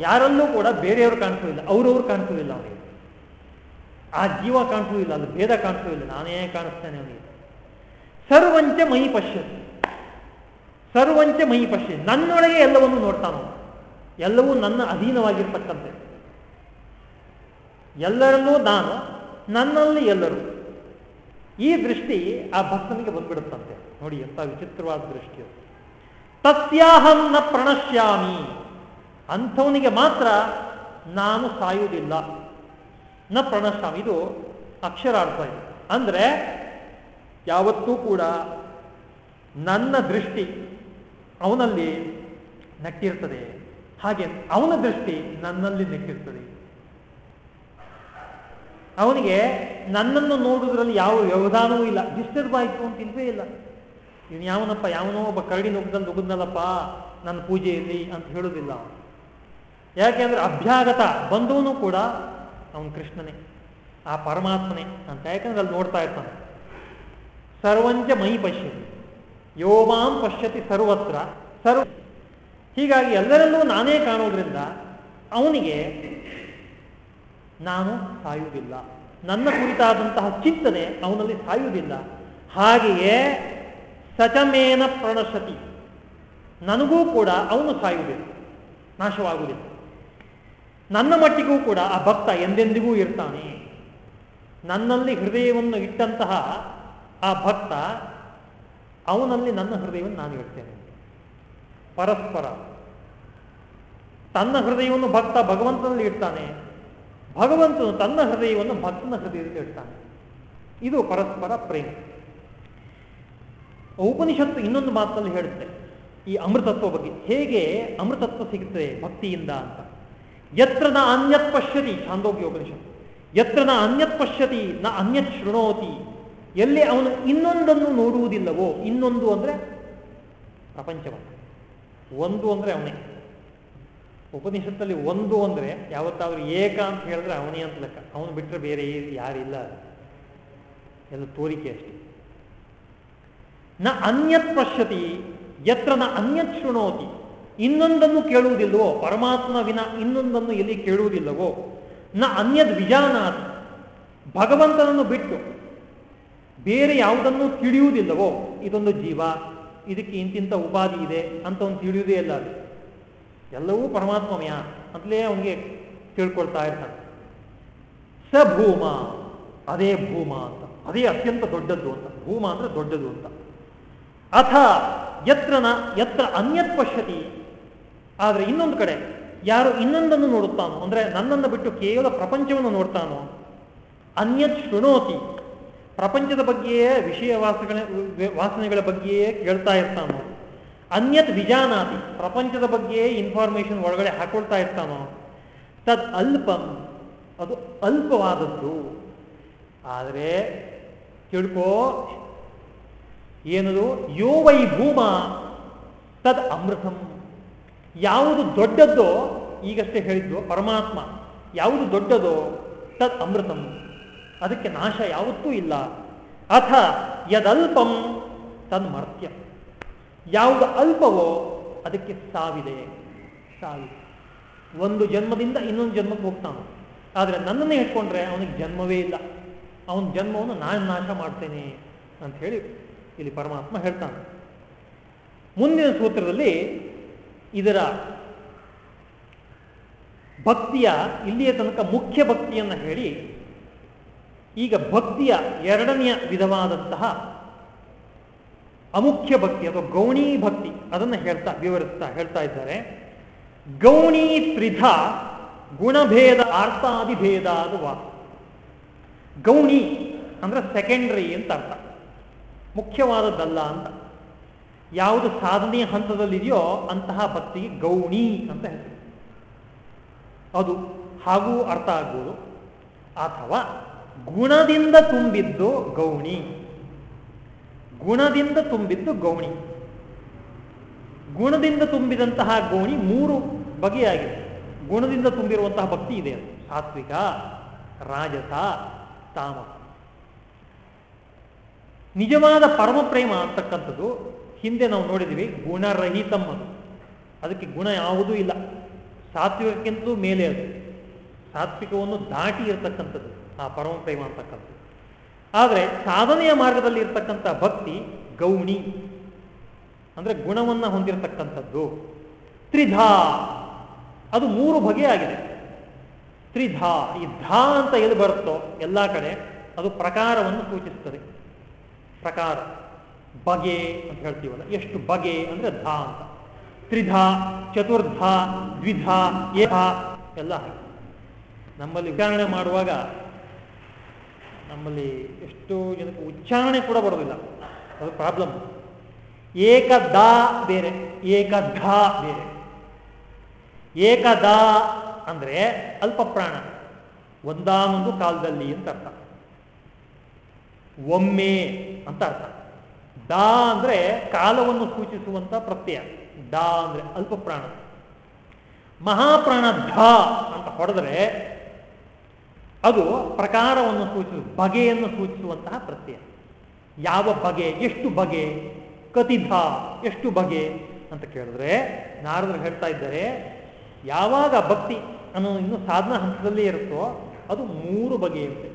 A: ಯಾರಲ್ಲೂ ಕೂಡ ಬೇರೆಯವರು ಕಾಣಿಸೋದಿಲ್ಲ ಅವ್ರವ್ರು ಕಾಣಿಸೋದಿಲ್ಲ ಅವನಿಗೆ. ಆ ಜೀವ ಕಾಣಿಸೋದಿಲ್ಲ ಅದು ಭೇದ ಕಾಣಿಸೋದಿಲ್ಲ ನಾನೇ ಕಾಣಿಸ್ತೇನೆ ಅವನಿಗೆ. ಸರ್ವಂಚ ಮೈ ಪಶ್ಯತಿ. ಸರ್ವಂಚ ಮೈ ಪಶ್ಯ ನನ್ನೊಳಗೆ ಎಲ್ಲವನ್ನು ನೋಡ್ತಾನೋ ಎಲ್ಲವೂ ನನ್ನ ಅಧೀನವಾಗಿರ್ತಕ್ಕಂತೆ ಎಲ್ಲರಲ್ಲೂ ನಾನು, ನನ್ನಲ್ಲಿ ಎಲ್ಲರೂ. ಈ ದೃಷ್ಟಿ ಆ ಭಕ್ತನಿಗೆ ಬಂದ್ಬಿಡುತ್ತಂತೆ. ನೋಡಿ ಎಂತ ವಿಚಿತ್ರವಾದ ದೃಷ್ಟಿ ತಸ್ಯಾಹಂ ನ ಪ್ರಣಶ್ಯಾಮಿ. ಅಂಥವನಿಗೆ ಮಾತ್ರ ನಾನು ಸಾಯುವುದಿಲ್ಲ. ನ ಪ್ರಣಶ್ಯಾಮಿ, ಇದು ಅಕ್ಷರಾರ್ಥ ಇದು. ಅಂದ್ರೆ ಯಾವತ್ತೂ ಕೂಡ ನನ್ನ ದೃಷ್ಟಿ ಅವನಲ್ಲಿ ನೆಟ್ಟಿರ್ತದೆ. ಹಾಗೆ ಅವನ ದೃಷ್ಟಿ ನನ್ನಲ್ಲಿ ನೆಟ್ಟಿರ್ತದೆ. ಅವನಿಗೆ ನನ್ನನ್ನು ನೋಡುವುದರಲ್ಲಿ ಯಾವ ವ್ಯವಧಾನವೂ ಇಲ್ಲ. ಡಿಸ್ಟರ್ಬ್ ಆಯಿತು ಅಂತ ಇಲ್ವೇ ಇಲ್ಲ. ಇವನು ಯಾವನಪ್ಪ, ಯಾವನೋ ಒಬ್ಬ ಕರಡಿ ನುಗ್ಗದಲ್ಲಿ ನುಗ್ಗದ್ನಲ್ಲಪ್ಪ ನನ್ನ ಪೂಜೆಯಲ್ಲಿ ಅಂತ ಹೇಳುವುದಿಲ್ಲ ಯಾಕೆಂದ್ರೆ ಅಭ್ಯಾಗತ, ಬಂದವನು ಕೂಡ ಅವನು ಕೃಷ್ಣನೇ, ಆ ಪರಮಾತ್ಮನೇ ಅಂತ ಯಾಕಂದ್ರೆ ಅಲ್ಲಿ ನೋಡ್ತಾ ಇರ್ತಾನೆ. ಸರ್ವಂಚ ಮೈ ಪಶ್ಯತಿ ಯೋಮಾಂ ಪಶ್ಯತಿ ಸರ್ವತ್ರ, ಸರ್ವ ಹೀಗಾಗಿ ಎಲ್ಲರಲ್ಲೂ ನಾನೇ ಕಾಣೋದ್ರಿಂದ ಅವನಿಗೆ ನಾನು ಸಾಯುವುದಿಲ್ಲ. ನನ್ನ ಕುರಿತಾದಂತಹ ಚಿಂತನೆ ಅವನಲ್ಲಿ ಸಾಯುವುದಿಲ್ಲ. ಹಾಗೆಯೇ ಸಚಮೇನ ಪ್ರಣಶತಿ. ನನಗೂ ಕೂಡ ಅವನು ಸಾಯುವುದಿಲ್ಲ, ನಾಶವಾಗುವುದಿಲ್ಲ. ನನ್ನ ಮಟ್ಟಿಗೂ ಕೂಡ ಆ ಭಕ್ತ ಎಂದೆಂದಿಗೂ ಇರ್ತಾನೆ. ನನ್ನಲ್ಲಿ ಹೃದಯವನ್ನು ಇಟ್ಟಂತಹ ಆ ಭಕ್ತ ಅವನಲ್ಲಿ ನನ್ನ ಹೃದಯವನ್ನು ನಾನು ಇಡ್ತೇನೆ. ಪರಸ್ಪರ. ತನ್ನ ಹೃದಯವನ್ನು ಭಕ್ತ ಭಗವಂತನಲ್ಲಿ ಇಡ್ತಾನೆ. ಭಗವಂತನು ತನ್ನ ಹೃದಯವನ್ನು ಭಕ್ತನ ಹೃದಯದಲ್ಲಿ ಇಡ್ತಾನೆ. ಇದು ಪರಸ್ಪರ ಪ್ರೇಮ. ಉಪನಿಷತ್ತು ಇನ್ನೊಂದು ಮಾತಲ್ಲಿ ಹೇಳುತ್ತೆ, ಈ ಅಮೃತತ್ವ ಬಗ್ಗೆ. ಹೇಗೆ ಅಮೃತತ್ವ ಸಿಗುತ್ತೆ ಭಕ್ತಿಯಿಂದ ಅಂತ. ಯತ್ರ ನ ಅನ್ಯತ್ ಪಶ್ಯತಿ, ಚಾಂದೋಗ್ಯ ಉಪನಿಷತ್ತು. ಯತ್ರ ನ ಅನ್ಯತ್ ಪಶ್ಯತಿ, ನ ಅನ್ಯತ್ ಶೃಣೋತಿ. ಎಲ್ಲಿ ಅವನು ಇನ್ನೊಂದನ್ನು ನೋಡುವುದಿಲ್ಲವೋ, ಇನ್ನೊಂದು ಅಂದ್ರೆ ಪ್ರಪಂಚವನ್ನು ಒಂದು ಅಂದ್ರೆ ಅವನೇ. ಉಪನಿಷತ್ತಲ್ಲಿ ಒಂದು ಅಂದ್ರೆ ಯಾವತ್ತಾದ್ರೂ ಏಕ ಅಂತ ಹೇಳಿದ್ರೆ ಅವನೇ ಅಂತ ಲೆಕ್ಕ. ಅವನು ಬಿಟ್ಟರೆ ಬೇರೆ ಯಾರಿಲ್ಲ. ಎಲ್ಲ ತೋರಿಕೆ ಅಷ್ಟೇ. ನ ಅನ್ಯತ್ ಪಶ್ಯತಿ ಯತ್ರ ನ ಅನ್ಯತ್ ಶೃಣೋತಿ ಇನ್ನೊಂದನ್ನು ಕೇಳುವುದಿಲ್ಲವೋ? ಪರಮಾತ್ಮ ವಿನ ಇನ್ನೊಂದನ್ನು ಎಲ್ಲಿ ಕೇಳುವುದಿಲ್ಲವೋ? ನ ಅನ್ಯದ್ ವಿಜಾನಾತ್. ಭಗವಂತನನ್ನು ಬಿಟ್ಟು ಬೇರೆ ಯಾವುದನ್ನು ತಿಳಿಯುವುದಿಲ್ಲವೋ? ಇದೊಂದು ಜೀವ, ಇದಕ್ಕೆ ಇಂತಿಂತ ಉಪಾಧಿ ಇದೆ ಅಂತ ಅವನು ತಿಳಿಯುವುದೇ ಇಲ್ಲ ಎಲ್ಲವೂ ಪರಮಾತ್ಮಮಯ ಅಂತಲೇ ಅವನಿಗೆ ತಿಳ್ಕೊಳ್ತಾ ಇರ್ತಾನೆ. ಸ ಭೂಮ, ಅದೇ ಭೂಮ ಅಂತ. ಅದೇ ಅತ್ಯಂತ ದೊಡ್ಡದ್ದು ಅಂತ. ಭೂಮ ಅಂದ್ರೆ ದೊಡ್ಡದು ಅಂತ. ಅಥ ಯತ್ರನ ಯತ್ರ ಅನ್ಯತ್ ಪಶ್ಯತಿ. ಆದರೆ ಇನ್ನೊಂದು ಕಡೆ, ಯಾರು ಇನ್ನೊಂದನ್ನು ನೋಡುತ್ತಾನೋ, ಅಂದ್ರೆ ನನ್ನನ್ನು ಬಿಟ್ಟು ಕೇವಲ ಪ್ರಪಂಚವನ್ನು ನೋಡ್ತಾನೋ, ಅನ್ಯತ್ ಶೃಣೋತಿ. ಪ್ರಪಂಚದ ಬಗ್ಗೆಯೇ ವಿಷಯ ವಾಸಗಳ ವಾಸನೆಗಳ ಬಗ್ಗೆಯೇ ಕೇಳ್ತಾ ಇರ್ತಾನೋ, ಅನ್ಯತ್ ವಿಜಾನಾತಿ, ಪ್ರಪಂಚದ ಬಗ್ಗೆಯೇ ಇನ್ಫಾರ್ಮೇಶನ್ ಒಳಗಡೆ ಹಾಕೊಳ್ತಾ ಇರ್ತಾನೋ, ತದ್ ಅಲ್ಪಂ, ಅದು ಅಲ್ಪವಾದದ್ದು. ಆದರೆ, ತಿಳ್ಕೋ ಏನದು? ಯೋ ವೈ ಭೂಮ ತದ್ ಅಮೃತಂ. ಯಾವುದು ದೊಡ್ಡದ್ದೋ, ಈಗಷ್ಟೇ ಹೇಳಿದ್ದು ಪರಮಾತ್ಮ. ಯಾವುದು ದೊಡ್ಡದೋ, ತದ್ ಅಮೃತಂ. ಅದಕ್ಕೆ ನಾಶ ಯಾವತ್ತೂ ಇಲ್ಲ. ಅಥ ಯದಲ್ಪಂ ತನ್ಮರ್ತ್ಯ ಯಾವುದು ಅಲ್ಪವೋ, ಅದಕ್ಕೆ ಸಾವಿದೆ. ಸಾವಿದೆ. ಒಂದು ಜನ್ಮದಿಂದ ಇನ್ನೊಂದು ಜನ್ಮಕ್ಕೆ ಹೋಗ್ತಾನೆ. ಆದರೆ ನನ್ನನ್ನೇ ಇಟ್ಕೊಂಡ್ರೆ ಅವನಿಗೆ ಜನ್ಮವೇ ಇಲ್ಲ. ಅವನ ಜನ್ಮವನ್ನು ನಾನು ನಾಶ ಮಾಡ್ತೇನೆ ಅಂತ ಹೇಳಿ ಇಲ್ಲಿ ಪರಮಾತ್ಮ ಹೇಳ್ತಾನೆ. ಮುಂದಿನ ಸೂತ್ರದಲ್ಲಿ ಇದರ ಭಕ್ತಿಯ ಇಲ್ಲಿಯ ತನಕ ಮುಖ್ಯ ಭಕ್ತಿಯನ್ನು ಹೇಳಿ, ಈಗ ಭಕ್ತಿಯ ಎರಡನೆಯ ವಿಧವಾದಂತಹ ಅಮುಖ್ಯ ಭಕ್ತಿ ಅಥವಾ ಗೌಣಿ ಭಕ್ತಿ ಅದನ್ನು ಹೇಳ್ತಾ ವಿವರಿಸ್ತಾ ಹೇಳ್ತಾ ಇದ್ದಾರೆ. ಗೌಣಿ ತ್ರಿಧ ಗುಣಭೇದ ಅರ್ಥಾದಿಭೇದ ಅದು ವಾ ಗೌಣಿ ಅಂದ್ರೆ ಸೆಕೆಂಡ್ರಿ ಅಂತ ಅರ್ಥ. ಮುಖ್ಯವಾದದ್ದಲ್ಲ ಅಂತ. ಯಾವುದು ಸಾಧನೆಯ ಹಂತದಲ್ಲಿದೆಯೋ ಅಂತಹ ಭಕ್ತಿಗೆ ಗೌಣಿ ಅಂತ ಹೆಸರು ಅದು ಹಾಗೂ ಅರ್ಥ ಆಗ್ಬೋದು ಅಥವಾ ಗುಣದಿಂದ ತುಂಬಿದ್ದು ಗೌಣಿ. ಗುಣದಿಂದ ತುಂಬಿದ್ದು ಗೌಣಿ. ಗುಣದಿಂದ ತುಂಬಿದಂತಹ ಗೌಣಿ ಮೂರು ಬಗೆಯಾಗಿದೆ. ಗುಣದಿಂದ ತುಂಬಿರುವಂತಹ ಭಕ್ತಿ ಇದೆ. ಸಾತ್ವಿಕ, ರಾಜಸ, ತಾಮಸ. ನಿಜವಾದ ಪರಮ ಪ್ರೇಮ ಅಂತಕ್ಕಂಥದ್ದು ಹಿಂದೆ ನಾವು ನೋಡಿದ್ವಿ ಗುಣರಹಿತಂ ಅದು. ಅದಕ್ಕೆ ಗುಣ ಯಾವುದೂ ಇಲ್ಲ. ಸಾತ್ವಿಕಕ್ಕಿಂತಲೂ ಮೇಲೆ ಅದು. ಸಾತ್ವಿಕವನ್ನು ದಾಟಿ ಇರತಕ್ಕಂಥದ್ದು ಆ ಪರಮ ಪ್ರೇಮ ಅಂತಕ್ಕಂಥದ್ದು. ಆದರೆ ಸಾಧನೆಯ ಮಾರ್ಗದಲ್ಲಿ ಇರ್ತಕ್ಕಂಥ ಭಕ್ತಿ ಗೌಣಿ, ಅಂದರೆ ಗುಣವನ್ನು ಹೊಂದಿರತಕ್ಕಂಥದ್ದು. ತ್ರಿಧಾ, ಅದು ಮೂರು ಬಗೆಯಾಗಿದೆ ತ್ರಿಧಾ, ಈ ಧಾ ಅಂತ ಎಲ್ಲಿ ಬರುತ್ತೋ ಎಲ್ಲ ಕಡೆ ಅದು ಪ್ರಕಾರವನ್ನು ಸೂಚಿಸುತ್ತದೆ ಪ್ರಕಾರ ಬಗೆ ಅಂತ ಹೇಳ್ತೀವಲ್ಲ, ಎಷ್ಟು ಬಗೆ ಅಂದ್ರೆ ಧಾ ಅಂತ. ತ್ರಿಧ, ಚತುರ್ಧ, ದ್ವಿಧ ಏಧ ಎಲ್ಲ ನಮ್ಮಲ್ಲಿ ವಿಚಾರಣೆ ಮಾಡುವಾಗ ನಮ್ಮಲ್ಲಿ ಎಷ್ಟು ಜನಕ್ಕೆ ಉಚ್ಚಾರಣೆ ಕೂಡ ಬರೋದಿಲ್ಲ ಅದು ಪ್ರಾಬ್ಲಮ್ ಏಕ ದ ಬೇರೆ ಏಕಧ ಬೇರೆ. ಏಕದ ಅಂದ್ರೆ ಅಲ್ಪ ಪ್ರಾಣ ಒಂದಾನೊಂದು ಕಾಲದಲ್ಲಿ ಅಂತ ಅರ್ಥ. ಒಮ್ಮೆ ಅಂತ ಅರ್ಥ. ಡಾ ಅಂದ್ರೆ ಕಾಲವನ್ನು ಸೂಚಿಸುವಂತ ಪ್ರತ್ಯಯ. ಡಾ ಅಂದ್ರೆ ಅಲ್ಪ ಪ್ರಾಣ ಮಹಾಪ್ರಾಣ ಧ ಅಂತ ಹೊಡೆದ್ರೆ ಅದು ಪ್ರಕಾರವನ್ನು ಸೂಚಿಸುವ ಬಗೆಯನ್ನು ಸೂಚಿಸುವಂತಹ ಪ್ರತ್ಯಯ. ಯಾವ ಬಗೆ, ಎಷ್ಟು ಬಗೆ ಕತಿಧ ಎಷ್ಟು ಬಗೆ ಅಂತ ಕೇಳಿದ್ರೆ ನಾರದರು ಹೇಳ್ತಾ ಇದ್ದಾರೆ, ಯಾವಾಗ ಭಕ್ತಿ ಅನ್ನೋ ಇನ್ನು ಸಾಧನ ಹಂತದಲ್ಲೇ ಇರುತ್ತೋ ಅದು ಮೂರು ಬಗೆಯುತ್ತೆ.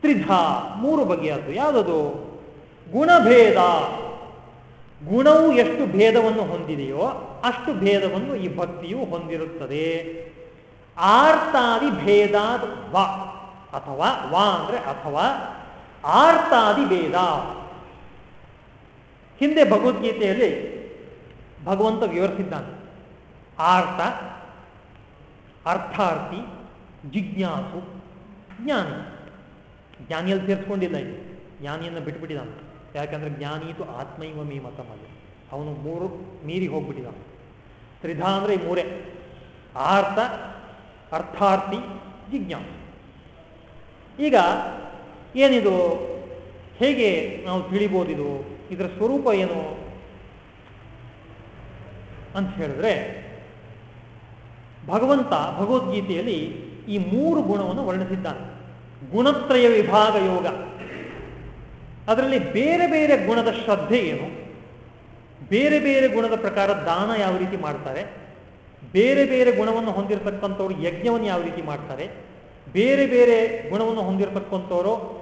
A: ತ್ರಿಧ, ಮೂರು ಬಗೆಯದ್ದು. ಯಾವುದದು? ಗುಣಭೇದ. ಗುಣವು ಎಷ್ಟು ಭೇದವನ್ನು ಹೊಂದಿದೆಯೋ ಅಷ್ಟು ಭೇದವನ್ನು ಈ ಭಕ್ತಿಯು ಹೊಂದಿರುತ್ತದೆ. ಆರ್ತಾದಿ ಭೇದಾದ ವ. ಅಥವಾ ವಾ ಅಂದ್ರೆ ಅಥವಾ ಆರ್ತಾದಿ ಭೇದ. ಹಿಂದೆ ಭಗವದ್ಗೀತೆಯಲ್ಲಿ ಭಗವಂತ ವಿವರಿಸಿದ್ದಾನೆ. ಆರ್ತ ಅರ್ಥಾರ್ಥಿ ಜಿಜ್ಞಾಸು, ಜ್ಞಾನಿ. ಜ್ಞಾನಿಯಲ್ಲಿ ಸೇರಿಸ್ಕೊಂಡಿಲ್ಲ ಇದು. ಜ್ಞಾನಿಯನ್ನು ಬಿಟ್ಬಿಟ್ಟಿದ್ದಾನೆ ಯಾಕಂದ್ರೆ ಇದು ಆತ್ಮೈವ ಮೀ ಮತಮಲ್ಲಿ. ಅವನು ಮೂರು ಮೀರಿ ಹೋಗ್ಬಿಟ್ಟಿದ್ದಾನೆ ತ್ರಿಧಾ ಅಂದ್ರೆ ಈ ಮೂರೇ. ಆರ್ಥ, ಅರ್ಥಾರ್ಥಿ ಜಿಜ್ಞಾನ ಈಗ ಏನಿದು? ಹೇಗೆ ನಾವು ತಿಳಿಬೋದಿದು? ಇದರ ಸ್ವರೂಪ ಏನು? ಅಂತ ಹೇಳಿದ್ರೆ, ಭಗವಂತ ಭಗವದ್ಗೀತೆಯಲ್ಲಿ ಈ ಮೂರು ಗುಣವನ್ನು ವರ್ಣಿಸಿದ್ದಾನೆ. ಗುಣತ್ರಯ ವಿಭಾಗ ಯೋಗ. ಅದರಲ್ಲಿ ಬೇರೆ ಬೇರೆ ಗುಣದ ಶ್ರದ್ಧೆ ಏನು? ಬೇರೆ ಬೇರೆ ಗುಣದ ಪ್ರಕಾರ ದಾನ ಯಾವ ರೀತಿ ಮಾಡ್ತಾರೆ? ಬೇರೆ ಬೇರೆ ಗುಣವನ್ನು ಹೊಂದಿರತಕ್ಕಂಥವ್ರು ಯಜ್ಞವನ್ನು ಯಾವ ರೀತಿ ಮಾಡ್ತಾರೆ? ಬೇರೆ ಬೇರೆ ಗುಣವನ್ನು ಹೊಂದಿರತಕ್ಕಂಥವರು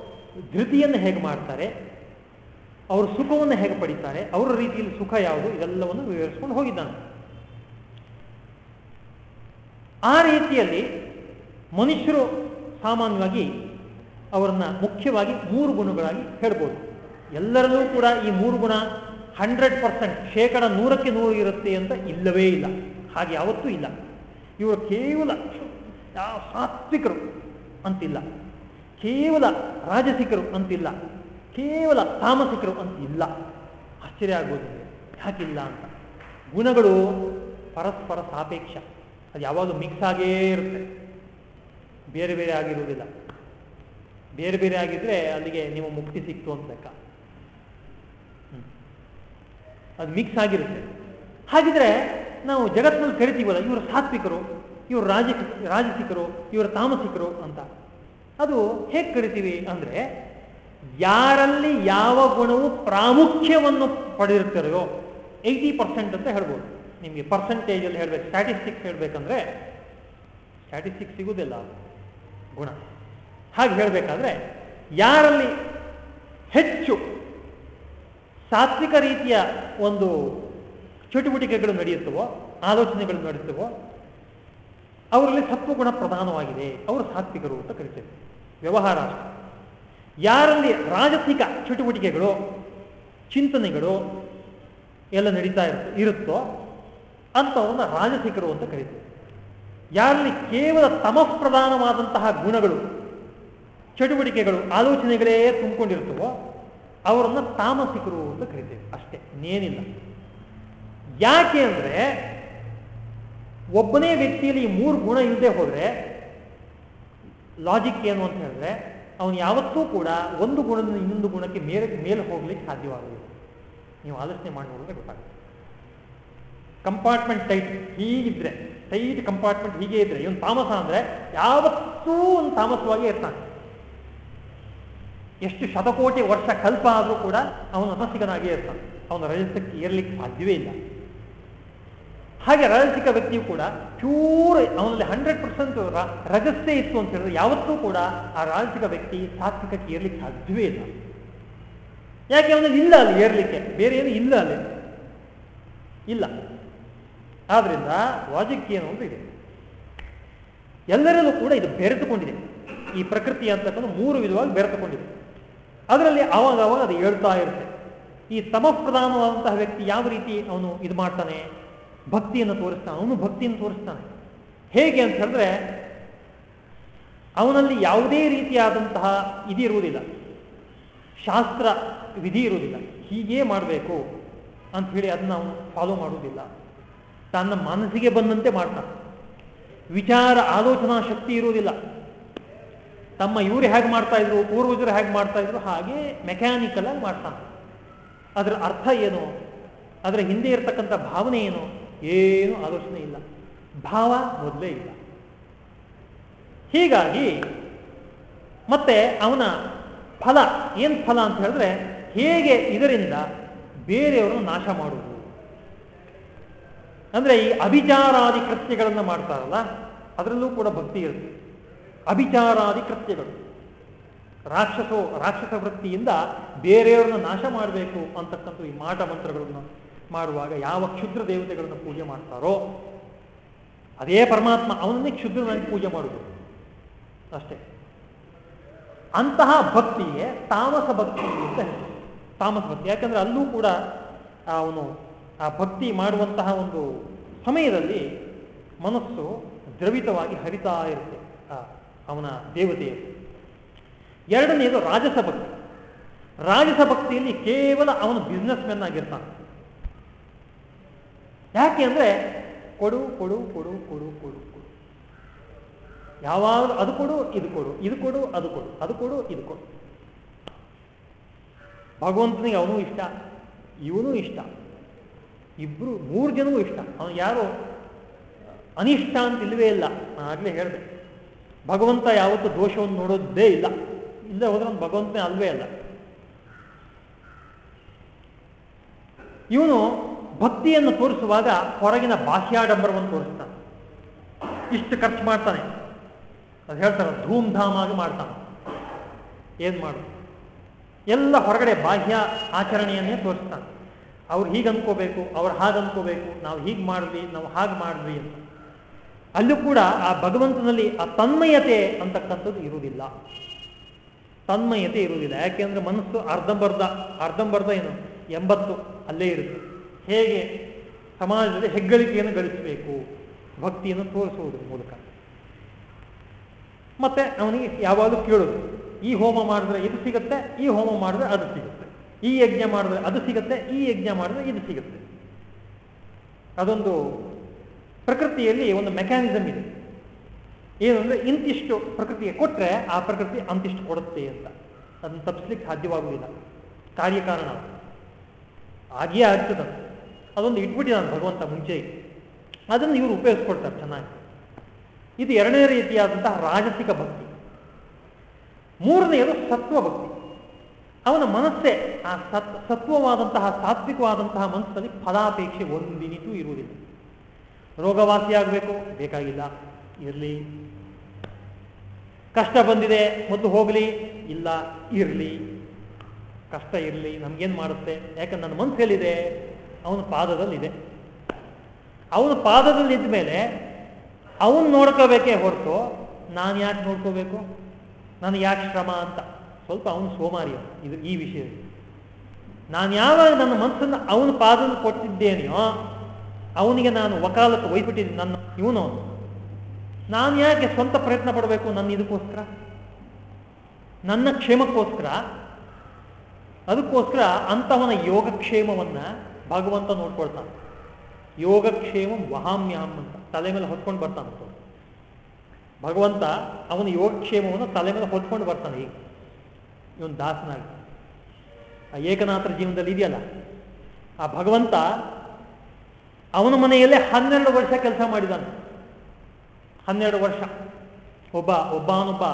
A: ಧೃತಿಯನ್ನು ಹೇಗೆ ಮಾಡ್ತಾರೆ? ಅವರು ಸುಖವನ್ನು ಹೇಗೆ ಪಡಿತಾರೆ? ಅವರ ರೀತಿಯಲ್ಲಿ ಸುಖ ಯಾವುದು? ಇದೆಲ್ಲವನ್ನು ವಿವರಿಸ್ಕೊಂಡು ಹೋಗಿದ್ದಾನೆ. ಆ ರೀತಿಯಲ್ಲಿ ಮನುಷ್ಯರು ಸಾಮಾನ್ಯವಾಗಿ ಅವರನ್ನ ಮುಖ್ಯವಾಗಿ ಮೂರು ಗುಣಗಳಾಗಿ ಹೇಳ್ಬೋದು. ಎಲ್ಲರಲ್ಲೂ ಕೂಡ ಈ ಮೂರು ಗುಣ ಹಂಡ್ರೆಡ್ ಪರ್ಸೆಂಟ್ ಶೇಕಡ ನೂರಕ್ಕೆ ನೂರು ಇರುತ್ತೆ ಅಂತ ಇಲ್ಲವೇ ಇಲ್ಲ. ಹಾಗೆ ಯಾವತ್ತೂ ಇಲ್ಲ. ಇವರು ಕೇವಲ ಸಾತ್ವಿಕರು ಅಂತಿಲ್ಲ. ಕೇವಲ ರಾಜಸಿಕರು ಅಂತಿಲ್ಲ. ಕೇವಲ ತಾಮಸಿಕರು ಅಂತ ಇಲ್ಲ ಆಶ್ಚರ್ಯ ಆಗ್ಬೋದು ಯಾಕಿಲ್ಲ ಅಂತ. ಗುಣಗಳು ಪರಸ್ಪರ ಸಾಪೇಕ್ಷ. ಅದು ಯಾವಾಗಲೂ ಮಿಕ್ಸ್ ಆಗೇ ಇರುತ್ತೆ. ಬೇರೆ ಬೇರೆ ಆಗಿರುವುದಿಲ್ಲ. ಬೇರೆ ಬೇರೆ ಆಗಿದ್ರೆ ಅಲ್ಲಿಗೆ ನೀವು ಮುಕ್ತಿ ಸಿಕ್ತು ಅಂತ ಲೆಕ್ಕ. ಅದು ಮಿಕ್ಸ್ ಆಗಿರುತ್ತೆ. ಹಾಗಿದ್ರೆ ನಾವು ಜಗತ್ತಿನಲ್ಲಿ ಕರಿತೀವಲ್ಲ, ಇವರು ಸಾತ್ವಿಕರು, ಇವರು ರಾಜ ರಾಜಸಿಕರು, ಇವರು ತಾಮಸಿಕರು ಅಂತ. ಅದು ಹೇಗೆ ಕರಿತೀವಿ ಅಂದ್ರೆ, ಯಾರಲ್ಲಿ ಯಾವ ಗುಣವು ಪ್ರಾಮುಖ್ಯವನ್ನು ಪಡೆದಿರ್ತಾರೆಯೋ ಏಯ್ಟಿ ಪರ್ಸೆಂಟ್ ಅಂತ ಹೇಳ್ಬೋದು. ನಿಮಗೆ ಪರ್ಸೆಂಟೇಜಲ್ಲಿ ಹೇಳ್ಬೇಕು ಸ್ಟ್ಯಾಟಿಸ್ಟಿಕ್ಸ್ ಹೇಳ್ಬೇಕಂದ್ರೆ ಸ್ಟ್ಯಾಟಿಸ್ಟಿಕ್ಸ್ ಸಿಗುವುದಿಲ್ಲ ಗುಣ. ಹಾಗೆ ಹೇಳಬೇಕಾದ್ರೆ, ಯಾರಲ್ಲಿ ಹೆಚ್ಚು ಸಾತ್ವಿಕ ರೀತಿಯ ಒಂದು ಚಟುವಟಿಕೆಗಳು ನಡೆಯುತ್ತವೋ, ಆಲೋಚನೆಗಳು ನಡೆಯುತ್ತವೋ, ಅವರಲ್ಲಿ ಸತ್ವಗುಣ ಪ್ರಧಾನವಾಗಿದೆ. ಅವರು ಸಾತ್ವಿಕರು ಅಂತ ಕರಿತೇವೆ. ವ್ಯವಹಾರ ಯಾರಲ್ಲಿ ರಾಜಸಿಕ ಚಟುವಟಿಕೆಗಳು, ಚಿಂತನೆಗಳು ಎಲ್ಲ ನಡೀತಾ ಇರುತ್ತೆ, ಇರುತ್ತೋ, ಅಂಥವನ್ನ ರಾಜಸಿಕರು ಅಂತ ಕರಿತೇವೆ. ಯಾರಲ್ಲಿ ಕೇವಲ ತಮಃಪ್ರಧಾನವಾದಂತಹ ಗುಣಗಳು ಚಟುವಟಿಕೆಗಳು, ಆಲೋಚನೆಗಳೇ ತುಂಬಿಕೊಂಡಿರ್ತವೋ ಅವರನ್ನು ತಾಮಸಿಕರು ಅಂತ ಕರಿತೇವೆ. ಅಷ್ಟೇ, ಇನ್ನೇನಿಲ್ಲ. ಯಾಕೆ ಅಂದ್ರೆ, ಒಬ್ಬನೇ ವ್ಯಕ್ತಿಯಲ್ಲಿ ಈ ಮೂರು ಗುಣ ಇಲ್ಲದೆ ಹೋದರೆ ಲಾಜಿಕ್ ಏನು ಅಂತ ಹೇಳಿದ್ರೆ, ಅವನು ಯಾವತ್ತೂ ಕೂಡ ಒಂದು ಗುಣದಿಂದ ಇನ್ನೊಂದು ಗುಣಕ್ಕೆ ಮೇಲೆ ಮೇಲೆ ಹೋಗ್ಲಿಕ್ಕೆ ಸಾಧ್ಯವಾಗುವುದಿಲ್ಲ. ನೀವು ಆಲೋಚನೆ ಮಾಡಿ ಗೊತ್ತಾಗುತ್ತೆ. ಕಂಪಾರ್ಟ್ಮೆಂಟ್ ಟೈಟ್ ಹೀಗಿದ್ರೆ ಟೈಟ್ ಕಂಪಾರ್ಟ್ಮೆಂಟ್ ಹೀಗೆ ಇದ್ರೆ, ಇವನು ತಾಮಸ ಅಂದ್ರೆ ಯಾವತ್ತೂ ಒಂದು ತಾಮಸವಾಗಿ ಇರ್ತಾನೆ. ಎಷ್ಟು ಶತಕೋಟಿ ವರ್ಷ ಕಲ್ಪ ಆದರೂ ಕೂಡ ಅವನು ರಸಿಕನಾಗಿಯೇ ಇರ್ತಾನೆ. ಅವನ ರಜಸಕ್ಕೆ ಏರ್ಲಿಕ್ಕೆ ಸಾಧ್ಯವೇ ಇಲ್ಲ. ಹಾಗೆ ರಾಜಸಿಕ ವ್ಯಕ್ತಿಯು ಕೂಡ ಪ್ಯೂರ್ ಅವನಲ್ಲಿ ಹಂಡ್ರೆಡ್ ಪರ್ಸೆಂಟ್ ರಜಸ್ಸೇ ಇತ್ತು ಅಂತ ಹೇಳಿದ್ರೆ ಯಾವತ್ತೂ ಕೂಡ ಆ ರಾಜಸಿಕ ವ್ಯಕ್ತಿ ಸಾತ್ವಿಕಕ್ಕೆ ಏರ್ಲಿಕ್ಕೆ ಸಾಧ್ಯವೇ ಇಲ್ಲ. ಯಾಕೆ ಅವನಲ್ಲಿ ಇಲ್ಲ ಅಲ್ಲಿ ಏರ್ಲಿಕ್ಕೆ? ಬೇರೆ ಏನು ಇಲ್ಲ ಅಲ್ಲಿ. ಇಲ್ಲ. ಆದ್ರಿಂದ ಲಾಜಿಕ್ ಏನು ಅಂತ ಇದೆ. ಎಲ್ಲರಲ್ಲೂ ಕೂಡ ಇದು ಬೆರೆತುಕೊಂಡಿದೆ. ಈ ಪ್ರಕೃತಿ ಅಂತಕ್ಕಂಥ ಮೂರು ವಿಧವಾಗಿ ಬೆರೆತುಕೊಂಡಿದೆ. ಅದರಲ್ಲಿ ಅವಾಗ ಅವಾಗ ಅದು ಹೇಳ್ತಾ ಇರುತ್ತೆ. ಈ ತಮಃಪ್ರಧಾನವಾದಂತಹ ವ್ಯಕ್ತಿ ಯಾವ ರೀತಿ ಅವನು ಇದು ಮಾಡ್ತಾನೆ? ಭಕ್ತಿಯನ್ನು ತೋರಿಸ್ತಾನೆ. ಅವನು ಭಕ್ತಿಯನ್ನು ತೋರಿಸ್ತಾನೆ. ಹೇಗೆ ಅಂತ ಹೇಳಿದ್ರೆ, ಅವನಲ್ಲಿ ಯಾವುದೇ ರೀತಿಯಾದಂತಹ ಇದಿರುವುದಿಲ್ಲ ಶಾಸ್ತ್ರ ವಿಧಿ ಇರುವುದಿಲ್ಲ. ಹೀಗೇ ಮಾಡಬೇಕು ಅಂತ ಹೇಳಿ ಅದನ್ನ ಅವನು ಫಾಲೋ ಮಾಡುವುದಿಲ್ಲ. ತನ್ನ ಮನಸ್ಸಿಗೆ ಬಂದಂತೆ ಮಾಡ್ತಾನೆ. ವಿಚಾರ, ಆಲೋಚನಾ ಶಕ್ತಿ ಇರುವುದಿಲ್ಲ. ತಮ್ಮ ಇವರು ಹೇಗೆ ಮಾಡ್ತಾ ಇದ್ರು, ಪೂರ್ವಜರು ಹೇಗೆ ಮಾಡ್ತಾ ಇದ್ರು, ಹಾಗೆ ಮೆಕ್ಯಾನಿಕಲ್ ಆಗಿ ಮಾಡ್ತಾನೆ ಅದರ ಅರ್ಥ ಏನು? ಅದರ ಹಿಂದೆ ಇರತಕ್ಕಂಥ ಭಾವನೆ ಏನು? ಏನು ಆಲೋಚನೆ ಇಲ್ಲ. ಭಾವ ಮೊದಲೇ ಇಲ್ಲ. ಹೀಗಾಗಿ ಮತ್ತೆ ಅವನ ಫಲ, ಏನು ಫಲ ಅಂತ ಹೇಳಿದ್ರೆ ಹೇಗೆ ಇದರಿಂದ ಬೇರೆಯವರನ್ನು ನಾಶ ಮಾಡುವುದು? ಅಂದ್ರೆ ಈ ಅಭಿಚಾರಾದಿ ಕೃತ್ಯಗಳನ್ನು ಮಾಡ್ತಾರಲ್ಲ, ಅದರಲ್ಲೂ ಕೂಡ ಭಕ್ತಿ ಇರುತ್ತೆ. ಅಭಿಚಾರಾದಿ ಕೃತ್ಯಗಳು. ರಾಕ್ಷಸೋ, ರಾಕ್ಷಸ ವೃತ್ತಿಯಿಂದ ಬೇರೆಯವರನ್ನ ನಾಶ ಮಾಡಬೇಕು ಅಂತಕ್ಕಂಥ ಈ ಮಾಟ ಮಂತ್ರಗಳನ್ನು ಮಾಡುವಾಗ ಯಾವ ಕ್ಷುದ್ರ ದೇವತೆಗಳನ್ನು ಪೂಜೆ ಮಾಡ್ತಾರೋ, ಅದೇ ಪರಮಾತ್ಮ ಅವನನ್ನೇ ಕ್ಷುದ್ರನಾಗಿ ಪೂಜೆ ಮಾಡುವುದು. ಅಷ್ಟೇ. ಅಂತಹ ಭಕ್ತಿಗೆ ತಾಮಸ ಭಕ್ತಿ ಅಂತ ತಾಮಸ ಭಕ್ತಿ. ಯಾಕಂದ್ರೆ ಅಲ್ಲೂ ಕೂಡ ಅವನು ಆ ಭಕ್ತಿ ಮಾಡುವಂತಹ ಒಂದು ಸಮಯದಲ್ಲಿ ಮನಸ್ಸು ದ್ರವಿತವಾಗಿ ಹರಿತಾ ಇರುತ್ತೆ. ಅವನ ದೇವತೆ ಎರಡನೆಯದು ರಾಜಸ ಭಕ್ತಿ. ರಾಜಸ ಭಕ್ತಿಯಲ್ಲಿ ಕೇವಲ ಅವನು ಬಿಸ್ನೆಸ್ ಮೆನ್ ಆಗಿರ್ತಾನೆ. ಯಾಕೆ ಅಂದ್ರೆ ಕೊಡು ಕೊಡು ಕೊಡು ಕೊಡು ಕೊಡು ಕೊಡು. ಯಾವಾಗಲೂ ಅದು ಕೊಡು, ಇದು ಕೊಡು ಇದು ಕೊಡು, ಅದು ಕೊಡು ಅದು ಕೊಡು, ಇದು ಕೊಡು. ಭಗವಂತನಿಗೆ ಅವನು ಇಷ್ಟ, ಇವನು ಇಷ್ಟ, ಇಬ್ರು ಮೂರು ಜನವೂ ಇಷ್ಟ. ಅವನು ಯಾರು? ಅನಿಷ್ಟ ಅಂತ ಇಲ್ಲವೇ ಇಲ್ಲ. ನಾನು ಆಗಲೇ ಹೇಳಿದೆ. ಭಗವಂತ ಯಾವತ್ತೂ ದೋಷವನ್ನು ನೋಡೋದೇ ಇಲ್ಲ. ಇಲ್ಲದೆ ಹೋದ್ರೆ ಭಗವಂತನೇ ಅಲ್ವೇ ಅಲ್ಲ. ಇವನು ಭಕ್ತಿಯನ್ನು ತೋರಿಸುವಾಗ ಹೊರಗಿನ ಬಾಹ್ಯಾಡಂಬರವನ್ನು ತೋರಿಸ್ತಾನೆ. ಇಷ್ಟು ಖರ್ಚು ಮಾಡ್ತಾನೆ. ಅದು ಹೇಳ್ತಾರೆ ಧೂಮ್ ಧಾಮ್ ಆಗಿ ಮಾಡ್ತಾನೆ. ಏನು ಮಾಡು? ಎಲ್ಲ ಹೊರಗಡೆ ಬಾಹ್ಯ ಆಚರಣೆಯನ್ನೇ ತೋರಿಸ್ತಾನೆ. ಅವ್ರು ಹೀಗೆ ಅನ್ಕೋಬೇಕು ಅವ್ರು ಹಾಗೆ ಅನ್ಕೋಬೇಕು ನಾವು ಹೀಗೆ ಮಾಡಿದ್ವಿ, ನಾವು ಹಾಗೆ ಮಾಡಿದ್ವಿ ಅಂತ. ಅಲ್ಲೂ ಕೂಡ ಆ ಭಗವಂತನಲ್ಲಿ ಆ ತನ್ಮಯತೆ ಅಂತಕ್ಕಂಥದ್ದು ಇರುವುದಿಲ್ಲ. ತನ್ಮಯತೆ ಇರುವುದಿಲ್ಲ. ಯಾಕೆಂದ್ರೆ ಮನಸ್ಸು ಅರ್ಧಂಬರ್ಧ ಅರ್ಧಂಬರ್ಧ ಏನು? ಎಂಬತ್ತು, ಅಲ್ಲೇ ಇರುತ್ತೆ. ಹೇಗೆ? ಸಮಾಜದಲ್ಲಿ ಹೆಗ್ಗಳಿಕೆಯನ್ನು ಗಳಿಸಬೇಕು, ಭಕ್ತಿಯನ್ನು ತೋರಿಸುವುದರ ಮೂಲಕ. ಮತ್ತೆ ಅವನಿಗೆ ಯಾವಾಗಲೂ ಕೇಳೋದು, ಈ ಹೋಮ ಮಾಡಿದ್ರೆ ಇದು ಸಿಗುತ್ತೆ, ಈ ಹೋಮ ಮಾಡಿದ್ರೆ ಅದು ಸಿಗುತ್ತೆ. ಈ ಯಜ್ಞ ಮಾಡಿದ್ರೆ ಅದು ಸಿಗುತ್ತೆ, ಈ ಯಜ್ಞ ಮಾಡಿದ್ರೆ ಇದು ಸಿಗುತ್ತೆ. ಅದೊಂದು ಪ್ರಕೃತಿಯಲ್ಲಿ ಒಂದು ಮೆಕ್ಯಾನಿಸಮ್ ಇದೆ. ಏನು ಅಂದ್ರೆ ಇಂತಿಷ್ಟು ಪ್ರಕೃತಿಗೆ ಕೊಟ್ಟರೆ ಆ ಪ್ರಕೃತಿ ಅಂತಿಷ್ಟು ಕೊಡುತ್ತೆ ಅಂತ. ಅದನ್ನು ತಪ್ಪಿಸ್ಲಿಕ್ಕೆ ಸಾಧ್ಯವಾಗುವುದಿಲ್ಲ. ಕಾರ್ಯಕಾರಣ ಹಾಗೆಯೇ ಆಗ್ತದ ಅದೊಂದು ಇಟ್ಬಿಟ್ಟಿದ್ದಾನೆ ಭಗವಂತ ಮುಂಚೆ. ಅದನ್ನು ಇವರು ಉಪಯೋಗಿಸ್ಕೊಳ್ತಾರೆ ಚೆನ್ನಾಗಿ. ಇದು ಎರಡನೇ ರೀತಿಯಾದಂತಹ ರಾಜಸಿಕ ಭಕ್ತಿ. ಮೂರನೆಯದು ಸತ್ವ ಭಕ್ತಿ. ಅವನ ಮನಸ್ಸೇ ಆ ಸತ್, ಸತ್ವವಾದಂತಹ, ಸಾತ್ವಿಕವಾದಂತಹ ಮನಸ್ಸಲ್ಲಿ ಫಲಾಪೇಕ್ಷೆ ಒಂದಿನಿತೂ ಇರುವುದಿಲ್ಲ. ರೋಗವಾಸಿಯಾಗಬೇಕು. ಬೇಕಾಗಿಲ್ಲ. ಇರಲಿ. ಕಷ್ಟ ಬಂದಿದೆ, ಮೊದಲು ಹೋಗಲಿ. ಇಲ್ಲ, ಇರಲಿ. ಕಷ್ಟ ಇರಲಿ. ನಮ್ಗೇನು ಮಾಡುತ್ತೆ? ಯಾಕಂದ್ರೆ ನನ್ನ ಮನಸ್ಸಲ್ಲಿದೆ ಅವನ ಪಾದದಲ್ಲಿದೆ. ಅವನ ಪಾದದಲ್ಲಿ ಇದ್ದ ಮೇಲೆ ಅವನು ನೋಡ್ಕೋಬೇಕೇ ಹೊರತು ನಾನು ಯಾಕೆ ನೋಡ್ಕೋಬೇಕು? ನನಗೆ ಯಾಕೆ ಶ್ರಮ ಅಂತ. ಸ್ವಲ್ಪ ಅವನು ಸೋಮಾರಿಯ ಇದು ಈ ವಿಷಯದಲ್ಲಿ. ನಾನು ಯಾವಾಗ ನನ್ನ ಮನಸ್ಸನ್ನು ಅವನ ಪಾದದಲ್ಲಿ ಕೊಟ್ಟಿದ್ದೇನೆಯೋ ಅವನಿಗೆ ನಾನು ವಕಾಲತ್ತು ವಹಿಸ್ಬಿಟ್ಟಿದ್ದೀನಿ ನನ್ನ ಇವನು ನಾನು ಯಾಕೆ ಸ್ವಂತ ಪ್ರಯತ್ನ ಪಡಬೇಕು ನನ್ನ ಇದಕ್ಕೋಸ್ಕರ? ನನ್ನ ಕ್ಷೇಮಕ್ಕೋಸ್ಕರ? ಅದಕ್ಕೋಸ್ಕರ ಅಂತವನ ಯೋಗಕ್ಷೇಮವನ್ನ ಭಗವಂತ ನೋಡ್ಕೊಳ್ತಾನೆ. ಯೋಗಕ್ಷೇಮ ವಹಾಮ್ಯಹಂ ಅಂತ. ತಲೆ ಮೇಲೆ ಹೊತ್ಕೊಂಡು ಬರ್ತಾನೆ ಭಗವಂತ ಅವನ ಯೋಗಕ್ಷೇಮವನ್ನು ತಲೆ ಮೇಲೆ ಹೊತ್ಕೊಂಡು ಬರ್ತಾನೆ ಈಗ. ಇವನು ದಾಸನಾಗಿ. ಆ ಏಕನಾಥರ ಜೀವನದಲ್ಲಿ ಇದೆಯಲ್ಲ? ಆ ಭಗವಂತ ಅವನ ಮನೆಯಲ್ಲೇ ಹನ್ನೆರಡು ವರ್ಷ ಕೆಲಸ ಮಾಡಿದಾನೆ. ಹನ್ನೆರಡು ವರ್ಷ. ಒಬ್ಬ, ಒಬ್ಬನೊಬ್ಬ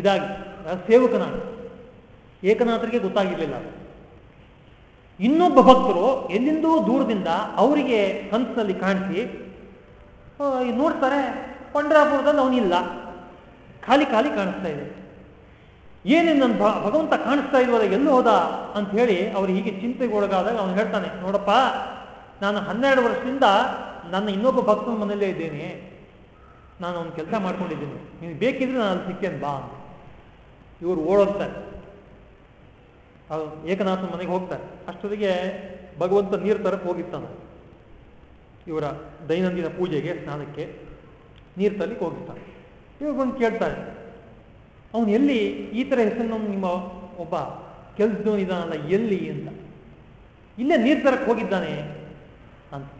A: ಇದಾಗಿ ಸೇವಕನಾಗಿ. ಏಕನಾಥರಿಗೆ ಗೊತ್ತಾಗಿರ್ಲಿಲ್ಲ ಇನ್ನೊಬ್ಬ ಭಕ್ತರು ಎಲ್ಲಿಂದೋ ದೂರದಿಂದ ಅವರಿಗೆ ಕನಸಿನಲ್ಲಿ ಕಾಣಿಸಿ ನೋಡ್ತಾರೆ, ಪಂಡರಾಪುರದಲ್ಲಿ ಅವನಿಲ್ಲ. ಖಾಲಿ ಖಾಲಿ ಕಾಣಿಸ್ತಾ ಇದೆ. ಏನೇ ನನ್ನ ಭಗವಂತ ಕಾಣಿಸ್ತಾ ಇರುವಾಗ ಎಲ್ಲೂ ಹೋದ ಅಂತ ಹೇಳಿ ಅವ್ರು ಹೀಗೆ ಚಿಂತೆಗೆ ಒಳಗಾದಾಗ ಅವನು ಹೇಳ್ತಾನೆ, ನೋಡಪ್ಪ ನಾನು ಹನ್ನೆರಡು ವರ್ಷದಿಂದ ನನ್ನ ಇನ್ನೊಬ್ಬ ಭಕ್ತನ ಮನೆಯಲ್ಲೇ ಇದ್ದೇನೆ. ನಾನು ಅವನು ಕೆಲಸ ಮಾಡ್ಕೊಂಡಿದ್ದೀನಿ. ನೀನು ಬೇಕಿದ್ರೆ ನಾನು ಅಲ್ಲಿ ಸಿಕ್ಕೇನು ಬಾ ಇವರು ಓಡೋಗ್ತಾರೆ. ಏಕನಾಥನ ಮನೆಗೆ ಹೋಗ್ತಾರೆ. ಅಷ್ಟೊತ್ತಿಗೆ ಭಗವಂತ ನೀರು ತರಕ್ಕೆ ಹೋಗಿರ್ತಾನೆ. ಇವರ ದೈನಂದಿನ ಪೂಜೆಗೆ, ಸ್ನಾನಕ್ಕೆ ನೀರು ತರಲಿಕ್ಕೆ ಹೋಗಿರ್ತಾನೆ. ಇವಾಗ ಬಂದು ಕೇಳ್ತಾರೆ, ಅವನು ಎಲ್ಲಿ? ಈ ಥರ ಹೆಸರನ್ನು ನಿಮ್ಮ ಒಬ್ಬ ಕೆಲಸದವನಿದಾನಲ್ಲ, ಎಲ್ಲಿ? ಅಂತ. ಇಲ್ಲೇ ನೀರು ತರಕ್ಕೆ ಹೋಗಿದ್ದಾನೆ ಅಂತ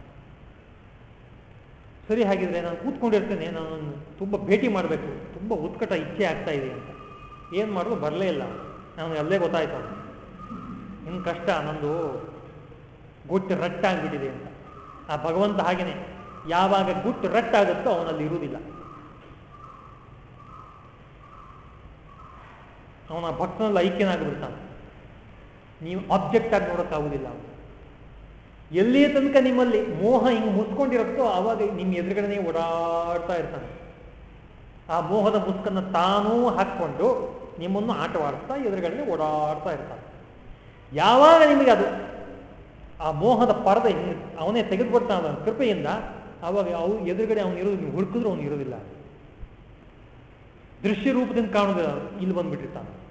A: ಸರಿ ಹಾಗಿದ್ರೆ ನಾನು ಕೂತ್ಕೊಂಡಿರ್ತೇನೆ ನಾನು ತುಂಬ ಭೇಟಿ ಮಾಡಬೇಕು. ತುಂಬ ಉತ್ಕಟ ಇಚ್ಛೆ ಆಗ್ತಾ ಇದೆ ಅಂತ. ಏನು ಮಾಡೋದು? ಬರಲೇ ಇಲ್ಲ. ನಾನು ಅಲ್ಲೇ ಗೊತ್ತಾಯ್ತು ಇನ್ನು ಕಷ್ಟ, ನಂದು ಗುಟ್ಟು ರಟ್ಟಾಗ್ಬಿಟ್ಟಿದೆ ಅಂತ. ಆ ಭಗವಂತ ಹಾಗೇನೆ, ಯಾವಾಗ ಗುಟ್ಟು ರಟ್ಟಾಗುತ್ತೋ ಅವನಲ್ಲಿ ಇರುವುದಿಲ್ಲ. ಅವನ ಭಕ್ತನಲ್ಲಿ ಐಕ್ಯನಾಗ್ಬಿಡ್ತಾನೆ. ನೀವು ಆಬ್ಜೆಕ್ಟ್ ಆಗಿ ನೋಡೋಕ್ಕಾಗುವುದಿಲ್ಲ ಅವನು. ಎಲ್ಲಿಯ ತನಕ ನಿಮ್ಮಲ್ಲಿ ಮೋಹ ಹಿಂಗೆ ಮುಸ್ಕೊಂಡಿರುತ್ತೋ ಆವಾಗ ನಿಮ್ಮ ಎದುರುಗಡೆನೇ ಓಡಾಡ್ತಾ ಇರ್ತಾನೆ. ಆ ಮೋಹದ ಮುಸ್ಕನ್ನು ತಾನೂ ಹಾಕ್ಕೊಂಡು ನಿಮ್ಮನ್ನು ಆಟವಾಡ್ತಾ ಎದುರುಗಡೆ ಓಡಾಡ್ತಾ ಇರ್ತಾನೆ. ಯಾವಾಗ ನಿಮಗೆ ಅದು ಆ ಮೋಹದ ಪರದೆ ಅವನೇ ತೆಗೆದುಕೊಡ್ತಾನ ಕೃಪೆಯಿಂದ ಆವಾಗ ಅವು ಎದುರುಗಡೆ ಅವನು ಇರೋದು ನೀವು ಹುಡುಕಿದ್ರು ಅವನು ಇರೋದಿಲ್ಲ. ದೃಶ್ಯ ರೂಪದಿಂದ ಕಾಣೋದಿಲ್ಲ ಇಲ್ಲಿ ಬಂದ್ಬಿಟ್ಟಿರ್ತಾನೆ.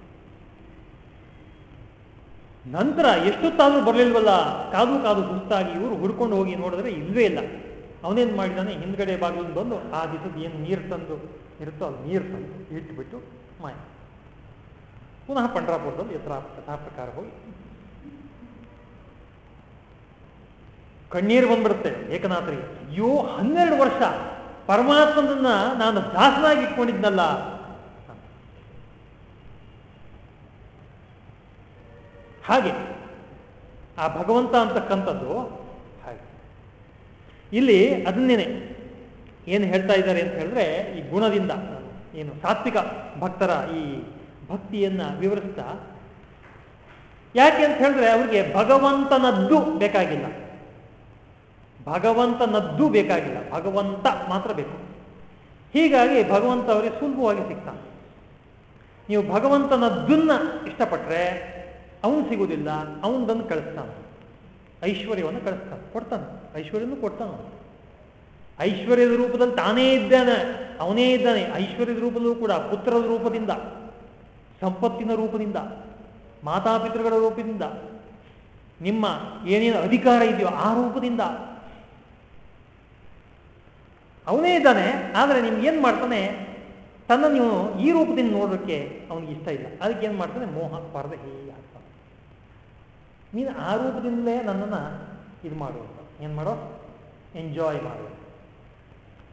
A: ನಂತರ ಎಷ್ಟೊತ್ತಾದರೂ ಬರಲಿಲ್ವಲ್ಲ, ಕಾದು ಕಾದು ಸುಸ್ತಾಗಿ ಇವರು ಹುಡ್ಕೊಂಡು ಹೋಗಿ ನೋಡಿದ್ರೆ ಇಲ್ವೇ ಇಲ್ಲ. ಅವನೇನು ಮಾಡಿದಾನೆ? ಹಿಂದ್ಗಡೆ ಬಾಗಿಲಿಂದ ಬಂದು ಆ ದಿವಸದ ಏನು ನೀರು ತಂದು, ಇರುತ್ತೋ ಅದು ನೀರು ತಂದು ಇಟ್ಬಿಟ್ಟು ಮಾಯ. ಪುನಃ ಪಂಡ್ರಾಪುರದಲ್ಲಿ ಆ ಪ್ರಕಾರ ಹೋಗಿ. ಕಣ್ಣೀರು ಬಂದ್ಬಿಡುತ್ತೆ ಏಕನಾಥರಿಗೆ. ಅಯ್ಯೋ, ಹನ್ನೆರಡು ವರ್ಷ ಪರಮಾತ್ಮನನ್ನ ನಾನು ದಾಸನಾಗಿ ಇಟ್ಕೊಂಡಿದ್ನಲ್ಲ. ಹಾಗೆ ಆ ಭಗವಂತ ಅಂತಕ್ಕಂಥದ್ದು ಹಾಗೆ. ಇಲ್ಲಿ ಅದನ್ನೇನೆ ಏನು ಹೇಳ್ತಾ ಇದ್ದಾರೆ ಅಂತ ಹೇಳಿದ್ರೆ ಈ ಗುಣದಿಂದ ಏನು ಸಾತ್ವಿಕ ಭಕ್ತರ ಈ ಭಕ್ತಿಯನ್ನ ವಿವರಿಸ್ತಾ, ಯಾಕೆ ಅಂತ ಹೇಳಿದ್ರೆ ಅವ್ರಿಗೆ ಭಗವಂತನದ್ದು ಬೇಕಾಗಿಲ್ಲ. ಭಗವಂತನದ್ದು ಬೇಕಾಗಿಲ್ಲ. ಭಗವಂತ ಮಾತ್ರ ಬೇಕು. ಹೀಗಾಗಿ ಭಗವಂತ ಅವರಿಗೆ ಸುಲಭವಾಗಿ ಸಿಗ್ತಾನೆ. ನೀವು ಭಗವಂತನದ್ದನ್ನ ಇಷ್ಟಪಟ್ರೆ ಅವನು ಸಿಗುವುದಿಲ್ಲ, ಅವನು ಬಂದು ಕಳಿಸ್ತಾನೆ. ಐಶ್ವರ್ಯವನ್ನು ಕಳಿಸ್ತಾನೆ, ಕೊಡ್ತಾನೆ. ಐಶ್ವರ್ಯನೂ ಕೊಡ್ತಾನೆ ಐಶ್ವರ್ಯದ ರೂಪದಲ್ಲಿ ತಾನೇ ಇದ್ದಾನೆ, ಅವನೇ ಇದ್ದಾನೆ. ಐಶ್ವರ್ಯದ ರೂಪದಲ್ಲೂ ಕೂಡ ಪುತ್ರದ ರೂಪದಿಂದ, ಸಂಪತ್ತಿನ ರೂಪದಿಂದ ಮಾತಾಪಿತೃಗಳ ರೂಪದಿಂದ, ನಿಮ್ಮ ಏನೇನು ಅಧಿಕಾರ ಇದೆಯೋ ಆ ರೂಪದಿಂದ. ಅವನೇ ಇದ್ದಾನೆ, ಆದರೆ ನಿಮ್ಗೆ ಏನು ಮಾಡ್ತಾನೆ? ತನ್ನ ನೀವು ಈ ರೂಪದಿಂದ ನೋಡೋಕ್ಕೆ ಅವನಿಗೆ ಇಷ್ಟ ಇಲ್ಲ. ಅದಕ್ಕೆ ಏನು ಮಾಡ್ತಾನೆ? ಮೋಹ ಆಗ್ತಾನೆ ನೀನು ಆ ರೂಪದಿಂದಲೇ ನನ್ನನ್ನು ಇದು ಮಾಡು ಏನು ಮಾಡೋ? ಎಂಜಾಯ್ ಮಾಡು.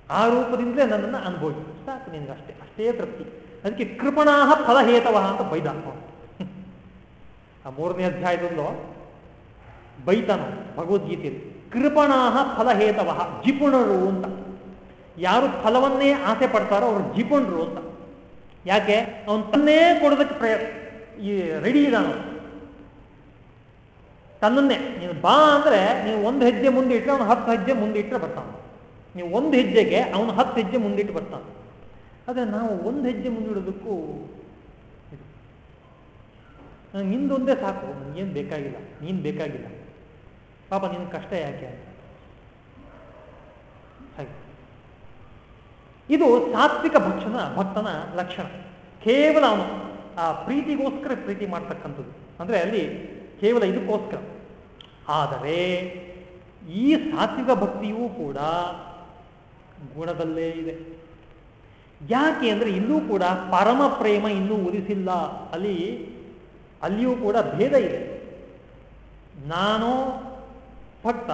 A: ಆ ರೂಪದಿಂದಲೇ ನನ್ನನ್ನು ಅನುಭವಿಸು. ಸಾಕು ನಿನ್ಗೆ ಅಷ್ಟೇ. ಅಷ್ಟೇ ತೃಪ್ತಿ. ಅದಕ್ಕೆ ಕೃಪಣಾಹ ಫಲಹೇತವ ಅಂತ ಬೈದ ಆ ಮೂರನೇ ಅಧ್ಯಾಯದಲ್ಲೋ ಬೈತಾನ ಭಗವದ್ಗೀತೆಯಲ್ಲಿ ಕೃಪಣಾಹ ಫಲಹೇತವ ಜಿಪುಣರು ಅಂತ. ಯಾರು ಫಲವನ್ನೇ ಆಸೆ ಪಡ್ತಾರೋ ಅವರು ಜಿಪುಣರು ಅಂತ. ಯಾಕೆ? ಅವನು ತನ್ನೇ ಕೊಡೋದಕ್ಕೆ ಪ್ರಯತ್ನ. ಈ ರೆಡಿ ಇದ್ದಾನ ತನ್ನನ್ನೇ. ನೀನು ಬಾ ಅಂದ್ರೆ ನೀವು ಒಂದು ಹೆಜ್ಜೆ ಮುಂದೆ ಇಟ್ಟರೆ ಅವನು ಹತ್ತು ಹೆಜ್ಜೆ ಮುಂದೆ ಇಟ್ಟರೆ ಬರ್ತಾನೆ. ನೀವು ಒಂದು ಹೆಜ್ಜೆಗೆ ಅವನು ಹತ್ತು ಹೆಜ್ಜೆ ಮುಂದಿಟ್ಟು ಬರ್ತಾನೆ. ಆದರೆ ನಾವು ಒಂದು ಹೆಜ್ಜೆ ಮುಂದಿಡೋದಕ್ಕೂ ನಿಂದೊಂದೇ ಸಾಕು. ನನಗೇನು ಬೇಕಾಗಿಲ್ಲ. ನೀನು ಬೇಕಾಗಿಲ್ಲ. ಪಾಪ ನಿನ್ನ ಕಷ್ಟ ಯಾಕೆ ಅಂತ. ಹಾಗೆ. ಇದು ಸಾತ್ವಿಕ ಭಕ್ಷಣ, ಭಕ್ತನ ಲಕ್ಷಣ. ಕೇವಲ ಅವನು. ಆ ಪ್ರೀತಿಗೋಸ್ಕರ ಪ್ರೀತಿ ಮಾಡ್ತಕ್ಕಂಥದ್ದು. ಅಂದ್ರೆ ಅಲ್ಲಿ ಕೇವಲ ಇದಕ್ಕೋಸ್ಕರ. ಆದರೆ ಈ ಸಾತ್ವಿಕ ಭಕ್ತಿಯೂ ಕೂಡ ಗುಣದಲ್ಲೇ ಇದೆ. ಯಾಕೆ ಅಂದರೆ ಇಲ್ಲೂ ಕೂಡ ಪರಮ ಪ್ರೇಮ ಇನ್ನೂ ಉದಿಸಿಲ್ಲ ಅಲ್ಲಿ, ಅಲ್ಲಿಯೂ ಕೂಡ ಭೇದ ಇದೆ. ನಾನು ಭಕ್ತ,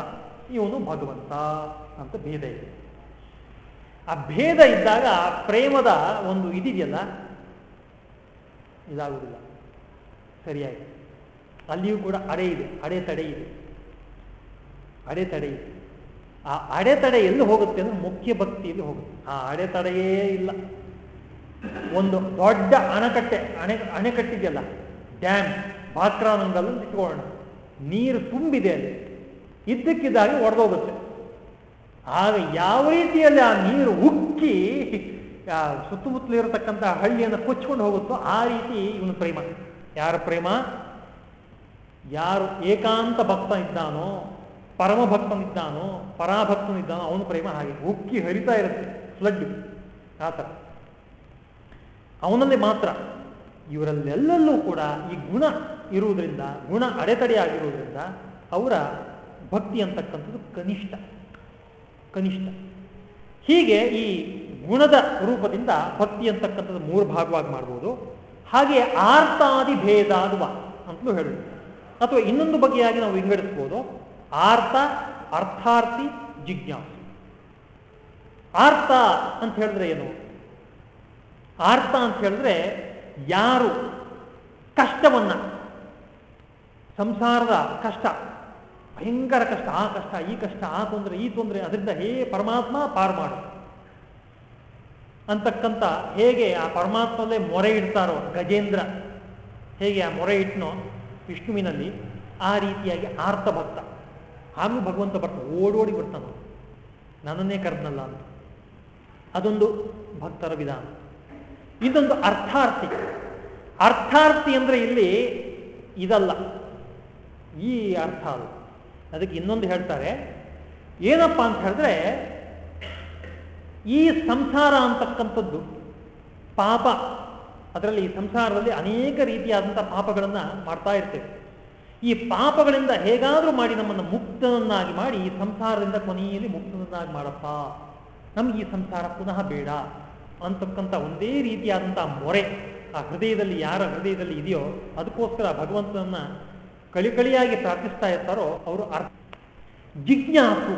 A: ಇವನು ಭಗವಂತ ಅಂತ ಭೇದ ಇದೆ. ಆ ಭೇದ ಇದ್ದಾಗ ಪ್ರೇಮದ ಒಂದು ಇದಿದೆಯಲ್ಲ, ಇದಾಗುವುದಿಲ್ಲ. ಸರಿಯಾಗಿ ಅಲ್ಲಿಯೂ ಕೂಡ ಅಡೆ ಇದೆ ಅಡೆತಡೆ ಇದೆ. ಅಡೆತಡೆ ಇದೆ. ಆ ಅಡೆತಡೆ ಎಲ್ಲಿ ಹೋಗುತ್ತೆ ಅಂದ್ರೆ ಮುಖ್ಯ ಭಕ್ತಿಯಲ್ಲಿ ಹೋಗುತ್ತೆ. ಆ ಅಡೆತಡೆಯೇ ಇಲ್ಲ. ಒಂದು ದೊಡ್ಡ ಅಣೆಕಟ್ಟೆ, ಅಣೆ, ಅಣೆಕಟ್ಟಿದೆಯಲ್ಲ, ಡ್ಯಾಮ್ ಭಾಕ್ರಾನಂಗಲ್ಲ ಇಟ್ಕೊಳ್ಳೋಣ. ನೀರು ತುಂಬಿದೆ ಅಲ್ಲಿ. ಇದ್ದಕ್ಕಿದ್ದಾಗಿ ಒಡೆದೋಗುತ್ತೆ. ಆಗ ಯಾವ ರೀತಿಯಲ್ಲಿ ಆ ನೀರು ಉಕ್ಕಿ ಸುತ್ತಮುತ್ತಲು ಇರತಕ್ಕಂಥ ಹಳ್ಳಿಯನ್ನು ಕೊಚ್ಕೊಂಡು ಹೋಗುತ್ತೋ ಆ ರೀತಿ ಇವನು ಪ್ರೇಮ. ಯಾರ ಪ್ರೇಮ? ಯಾರು ಏಕಾಂತ ಭಕ್ತ ಇದ್ದಾನೋ, ಪರಮ ಭಕ್ತನಿದ್ದಾನೋ ಪರಾಭಕ್ತನಿದ್ದಾನೋ ಅವನು ಪ್ರೇಮ ಹಾಗೆ ಉಕ್ಕಿ ಹರಿತಾ ಇರುತ್ತೆ ಫ್ಲಡ್ ಆ ಅವನಲ್ಲಿ ಮಾತ್ರ ಇವರಲ್ಲೆಲ್ಲಲ್ಲೂ ಕೂಡ ಈ ಗುಣ ಇರುವುದರಿಂದ, ಗುಣ ಅಡೆತಡೆಯಾಗಿರುವುದರಿಂದ ಅವರ ಭಕ್ತಿ ಅಂತಕ್ಕಂಥದ್ದು ಕನಿಷ್ಠ ಕನಿಷ್ಠ. ಹೀಗೆ ಈ ಗುಣದ ರೂಪದಿಂದ ಭಕ್ತಿ ಅಂತಕ್ಕಂಥದ್ದು ಮೂರು ಭಾಗವಾಗಿ ಮಾಡ್ಬೋದು. ಹಾಗೆ ಆರ್ತಾದಿ ಭೇದ ಅಂತಲೂ ಹೇಳುದು ಅಥವಾ ಇನ್ನೊಂದು ಬಗೆಯಾಗಿ ನಾವು ವಿಂಗಡಿಸ್ಬೋದು. ಆರ್ತ ಅರ್ಥಾರ್ಥಿ, ಜಿಜ್ಞಾಸು. ಆರ್ತ ಅಂತ ಹೇಳಿದ್ರೆ ಏನು? ಆರ್ತ ಅಂತ ಹೇಳಿದ್ರೆ ಯಾರು ಕಷ್ಟವನ್ನ, ಸಂಸಾರದ ಕಷ್ಟ, ಭಯಂಕರ ಕಷ್ಟ, ಆ ಕಷ್ಟ, ಈ ಕಷ್ಟ, ಆ ತೊಂದರೆ, ಈ ತೊಂದರೆ, ಅದರಿಂದ ಹೇ ಪರಮಾತ್ಮ ಪಾರು ಮಾಡು. ಅಂತಕ್ಕಂಥ ಹೇಗೆ ಆ ಪರಮಾತ್ಮಲ್ಲೇ ಮೊರೆ ಇಡ್ತಾರೋ ಗಜೇಂದ್ರ, ಹೇಗೆ ಆ ಮೊರೆ ಇಟ್ನೋ ವಿಷ್ಣುವಿನಲ್ಲಿ ಆ ರೀತಿಯಾಗಿ ಆರ್ತ ಭಕ್ತ. ಹಾಗೂ ಭಗವಂತ ಬರ್ತ, ಓಡೋಡಿ ಬರ್ತಾನ ನನ್ನನ್ನೇ ಕರೆದ್ನಲ್ಲ ಅಂತ. ಅದೊಂದು ಭಕ್ತರ ವಿಧಾನ. ಇದೊಂದು ಅರ್ಥಾರ್ಥಿ ಅರ್ಥಾರ್ಥಿ ಅಂದ್ರೆ ಇಲ್ಲಿ ಇದಲ್ಲ. ಈ ಅರ್ಥ ಅಲ್ಲ ಅದಕ್ಕೆ ಇನ್ನೊಂದು ಹೇಳ್ತಾರೆ. ಏನಪ್ಪ ಅಂತ ಹೇಳಿದ್ರೆ, ಈ ಸಂಸಾರ ಅಂತಕ್ಕಂಥದ್ದು ಪಾಪ. ಅದರಲ್ಲಿ ಈ ಸಂಸಾರದಲ್ಲಿ ಅನೇಕ ರೀತಿಯಾದಂಥ ಪಾಪಗಳನ್ನು ಮಾಡ್ತಾ ಇರ್ತೇವೆ. ಈ ಪಾಪಗಳಿಂದ ಹೇಗಾದರೂ ಮಾಡಿ ನಮ್ಮನ್ನು ಮುಕ್ತನನ್ನಾಗಿ ಮಾಡಿ ಈ ಸಂಸಾರದಿಂದ ಕೊನೆಯಲ್ಲಿ ಮುಕ್ತನನ್ನಾಗಿ ಮಾಡಪ್ಪ. ನಮ್ಗೆ ಈ ಸಂಸಾರ ಪುನಃ ಬೇಡ ಅಂತಕ್ಕಂಥ ಒಂದೇ ರೀತಿಯಾದಂಥ ಮೊರೆ ಆ ಹೃದಯದಲ್ಲಿ ಯಾರ ಹೃದಯದಲ್ಲಿ ಇದೆಯೋ ಅದಕ್ಕೋಸ್ಕರ ಭಗವಂತನನ್ನ ಕಳಿಕಳಿಯಾಗಿ ಪ್ರಾರ್ಥಿಸ್ತಾ ಇರ್ತಾರೋ ಅವರು ಅರ್ಥ ಜಿಜ್ಞಾಸು.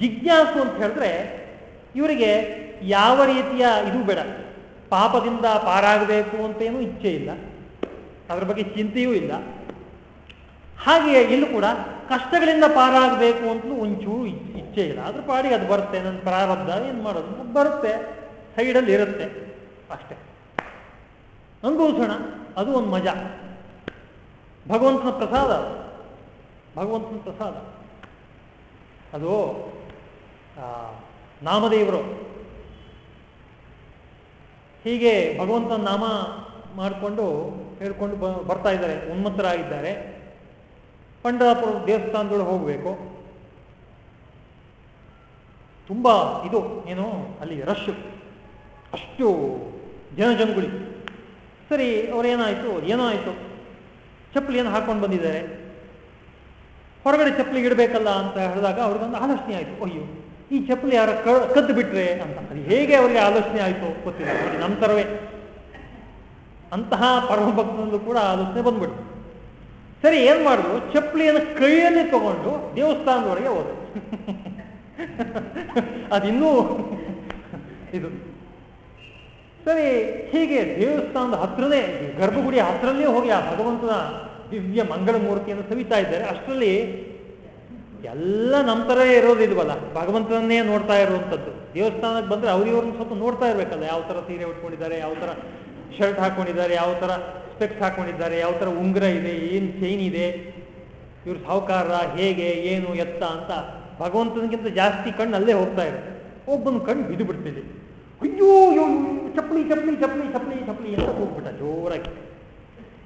A: ಜಿಜ್ಞಾಸು ಅಂತ ಹೇಳಿದ್ರೆ ಇವರಿಗೆ ಯಾವ ರೀತಿಯ ಇದು ಬೇಡ. ಪಾಪದಿಂದ ಪಾರಾಗಬೇಕು ಅಂತೇನೂ ಇಚ್ಛೆ ಇಲ್ಲ. ಅದರ ಬಗ್ಗೆ ಚಿಂತೆಯೂ ಇಲ್ಲ. ಹಾಗೆಯೇ ಇಲ್ಲೂ ಕೂಡ ಕಷ್ಟಗಳಿಂದ ಪಾರಾಗಬೇಕು ಅಂತಲೂ ಒಂಚೂರು ಇಚ್ಛೆ ಇಲ್ಲ. ಅದ್ರ ಪಾಡಿಗೆ ಅದು ಬರುತ್ತೆ. ನನ್ನ ಪ್ರಾರಬ್ಧ ಏನು ಮಾಡೋದು? ಬರುತ್ತೆ. ಸೈಡಲ್ಲಿ ಇರುತ್ತೆ. ಅಷ್ಟೆ. ಅನುಭವಿಸೋಣ ಅದು ಒಂದು ಮಜಾ. ಭಗವಂತನ ಪ್ರಸಾದ ಭಗವಂತನ ಪ್ರಸಾದ. ಅದು ನಾಮದೇವರು. ಹೀಗೆ ಭಗವಂತನ ನಾಮ ಮಾಡಿಕೊಂಡು ಹೇಳ್ಕೊಂಡು ಬರ್ತಾ ಇದ್ದಾರೆ, ಉನ್ಮತ್ತರಾಗಿದ್ದಾರೆ. ಪಂಡರಾಪುರ ದೇವಸ್ಥಾನದೊಳಗೆ ಹೋಗಬೇಕು. ತುಂಬ ಇದು, ಏನು, ಅಲ್ಲಿ ರಶ್ ಅಷ್ಟು ಜನಜಂಗುಳಿ ಸರಿ ಅವ್ರೇನಾಯಿತು ಏನೋ ಆಯಿತು ಏನು ಹಾಕೊಂಡು ಬಂದಿದ್ದಾರೆ? ಹೊರಗಡೆ ಚಪ್ಪಲಿ ಇಡಬೇಕಲ್ಲ ಅಂತ ಹೇಳಿದಾಗ ಅವ್ರಿಗೊಂದು ಆಲೋಚನೆ ಆಯಿತು. ಅಯ್ಯೋ ಈ ಚಪ್ಪಲಿ ಯಾರ ಕದ್ದು ಬಿಟ್ರೆ ಅಂತ. ಅದು ಹೇಗೆ ಅವರಿಗೆ ಆಲೋಚನೆ ಆಯಿತು ಗೊತ್ತಿಲ್ಲ. ನಮ್ಮ ಥರವೇ ಅಂತಹ ಪರಮ ಭಕ್ತನಲ್ಲೂ ಕೂಡ ಆಲೋಚನೆ ಬಂದ್ಬಿಡ್ತು. ಸರಿ, ಏನ್ ಮಾಡಿದ್ರು ಚಪ್ಪಲಿಯನ್ನು ಕೈಯಲ್ಲಿ ತಗೊಂಡು ದೇವಸ್ಥಾನದವರೆಗೆ ಹೋದ್ರು ಅದಿನ್ನೂ ಇದು. ಸರಿ, ಹೀಗೆ ದೇವಸ್ಥಾನದ ಹತ್ರನೇ ಗರ್ಭಗುಡಿ ಹತ್ರಲ್ಲೇ ಹೋಗಿ ಆ ಭಗವಂತನ ದಿವ್ಯ ಮಂಗಳ ಮೂರ್ತಿಯನ್ನು ಸವಿತಾ ಇದ್ದಾರೆ. ಅಷ್ಟರಲ್ಲಿ ಎಲ್ಲ ನಮ್ಮ ಥರ ಇರೋದು ಇದ್ವಲ್ಲ, ಭಗವಂತನನ್ನೇ ನೋಡ್ತಾ ಇರುವಂಥದ್ದು ದೇವಸ್ಥಾನಕ್ಕೆ ಬಂದರೆ ಅವ್ರಿವ್ರನ್ನ ಸ್ವಲ್ಪ ನೋಡ್ತಾ ಇರಬೇಕಲ್ಲ, ಯಾವ ಥರ ಸೀರೆ ಉಟ್ಕೊಂಡಿದ್ದಾರೆ, ಯಾವ ಥರ ಶರ್ಟ್ ಹಾಕೊಂಡಿದ್ದಾರೆ, ಯಾವ ಥರ ಸ್ಪೆಕ್ಸ್ ಹಾಕೊಂಡಿದ್ದಾರೆ, ಯಾವ ಥರ ಉಂಗುರ ಇದೆ, ಏನು ಚೈನ್ ಇದೆ, ಇವ್ರ ಸಾಹುಕಾರ, ಹೇಗೆ, ಏನು, ಎತ್ತ ಅಂತ ಭಗವಂತನಿಗಿಂತ ಜಾಸ್ತಿ ಕಣ್ಣು ಅಲ್ಲೇ ಹೋಗ್ತಾ ಇರುತ್ತೆ. ಒಬ್ಬನ ಕಣ್ಣು ಬಿದ್ದು ಬಿಡ್ತಿದೆ. ಅಯ್ಯೋ ಅಯ್ಯೋ, ಚಪ್ಪಲಿ ಚಪ್ಪಲಿ ಚಪ್ಪಲಿ ಚಪ್ಪಲಿ ಚಪ್ಪಲಿ ಅಂತ ಹೋಗ್ಬಿಟ್ಟ ಜೋರಾಗಿ.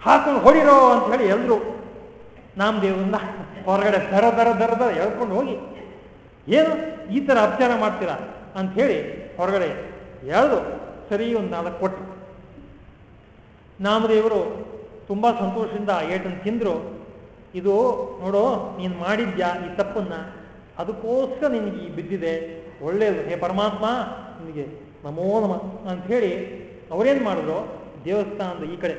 A: ಹಾಕೊಂಡು ಹೊಡಿರೋ ಅಂತ ಹೇಳಿ ಎಲ್ರು ನಾಮದೇವರನ್ನ ಹೊರಗಡೆ ದರ ದರ ದರ ದರ ಎಳ್ಕೊಂಡು ಹೋಗಿ. ಏನು ಈ ಥರ ಅಪಚಾರ ಮಾಡ್ತೀರಾ ಅಂತ ಹೇಳಿ ಹೊರಗಡೆ ಎಳೆದು ಸರಿ ಒಂದು ನಾಲ್ಕು ಕೊಟ್ಟು ನಾಮದೇವರು ತುಂಬ ಸಂತೋಷದಿಂದ ಏಟನ್ನು ತಿಂದರು. ಇದು ನೋಡು, ನೀನು ಮಾಡಿದ್ಯಾ ಈ ತಪ್ಪನ್ನು? ಅದಕ್ಕೋಸ್ಕರ ನಿನಗೆ ಈ ಬಿದ್ದಿದೆ. ಒಳ್ಳೆಯದು ಹೇ ಪರಮಾತ್ಮ, ನಿನಗೆ ನಮೋ ನಮ ಹೇಳಿ ಅವರೇನು ಮಾಡಿದ್ರು? ದೇವಸ್ಥಾನದ ಈ ಕಡೆ.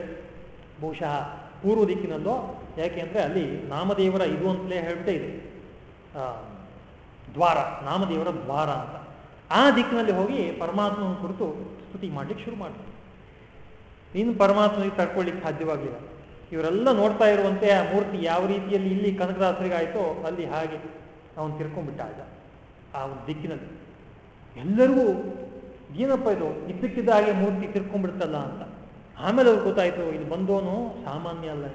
A: ಬಹುಶಃ ಪೂರ್ವ ದಿಕ್ಕಿನಲ್ಲೋ ಯಾಕೆ ಅಂದರೆ ಅಲ್ಲಿ ನಾಮದೇವರ ಇದು ಅಂತಲೇ ಹೇಳ್ಬಿಟ್ಟೆ ಇದೆ. ದ್ವಾರ, ನಾಮದೇವರ ದ್ವಾರ ಅಂತ. ಆ ದಿಕ್ಕಿನಲ್ಲಿ ಹೋಗಿ ಪರಮಾತ್ಮನ ಕುರಿತು ಸ್ತುತಿ ಮಾಡ್ಲಿಕ್ಕೆ ಶುರು ಮಾಡಿದ್ರು. ಇನ್ನು ಪರಮಾತ್ಮನಿಗೆ ತಡ್ಕೊಳ್ಳಿಕ್ಕೆ ಸಾಧ್ಯವಾಗಲಿಲ್ಲ ಇವರೆಲ್ಲ ನೋಡ್ತಾ ಇರುವಂತೆ ಆ ಮೂರ್ತಿ ಯಾವ ರೀತಿಯಲ್ಲಿ ಇಲ್ಲಿ ಕನಕದಾಸರಿಗಾಯ್ತೋ ಅಲ್ಲಿ ಹಾಗೆ ಅವನು ತಿರ್ಕೊಂಡ್ಬಿಟ್ಟ ಆಗ ಆ ಒಂದು ದಿಕ್ಕಿನಲ್ಲಿ. ಎಲ್ಲರಿಗೂ ಏನಪ್ಪ ಇದು? ಇದ್ದಕ್ಕಿದ್ದ ಹಾಗೆ ಮೂರ್ತಿ ತಿರ್ಕೊಂಡ್ಬಿಡ್ತಲ್ಲ ಅಂತ. ಆಮೇಲೆ ಅವ್ರು ಗೊತ್ತಾಯಿತು ಇದು ಬಂದೋನು ಸಾಮಾನ್ಯ ಅಲ್ಲ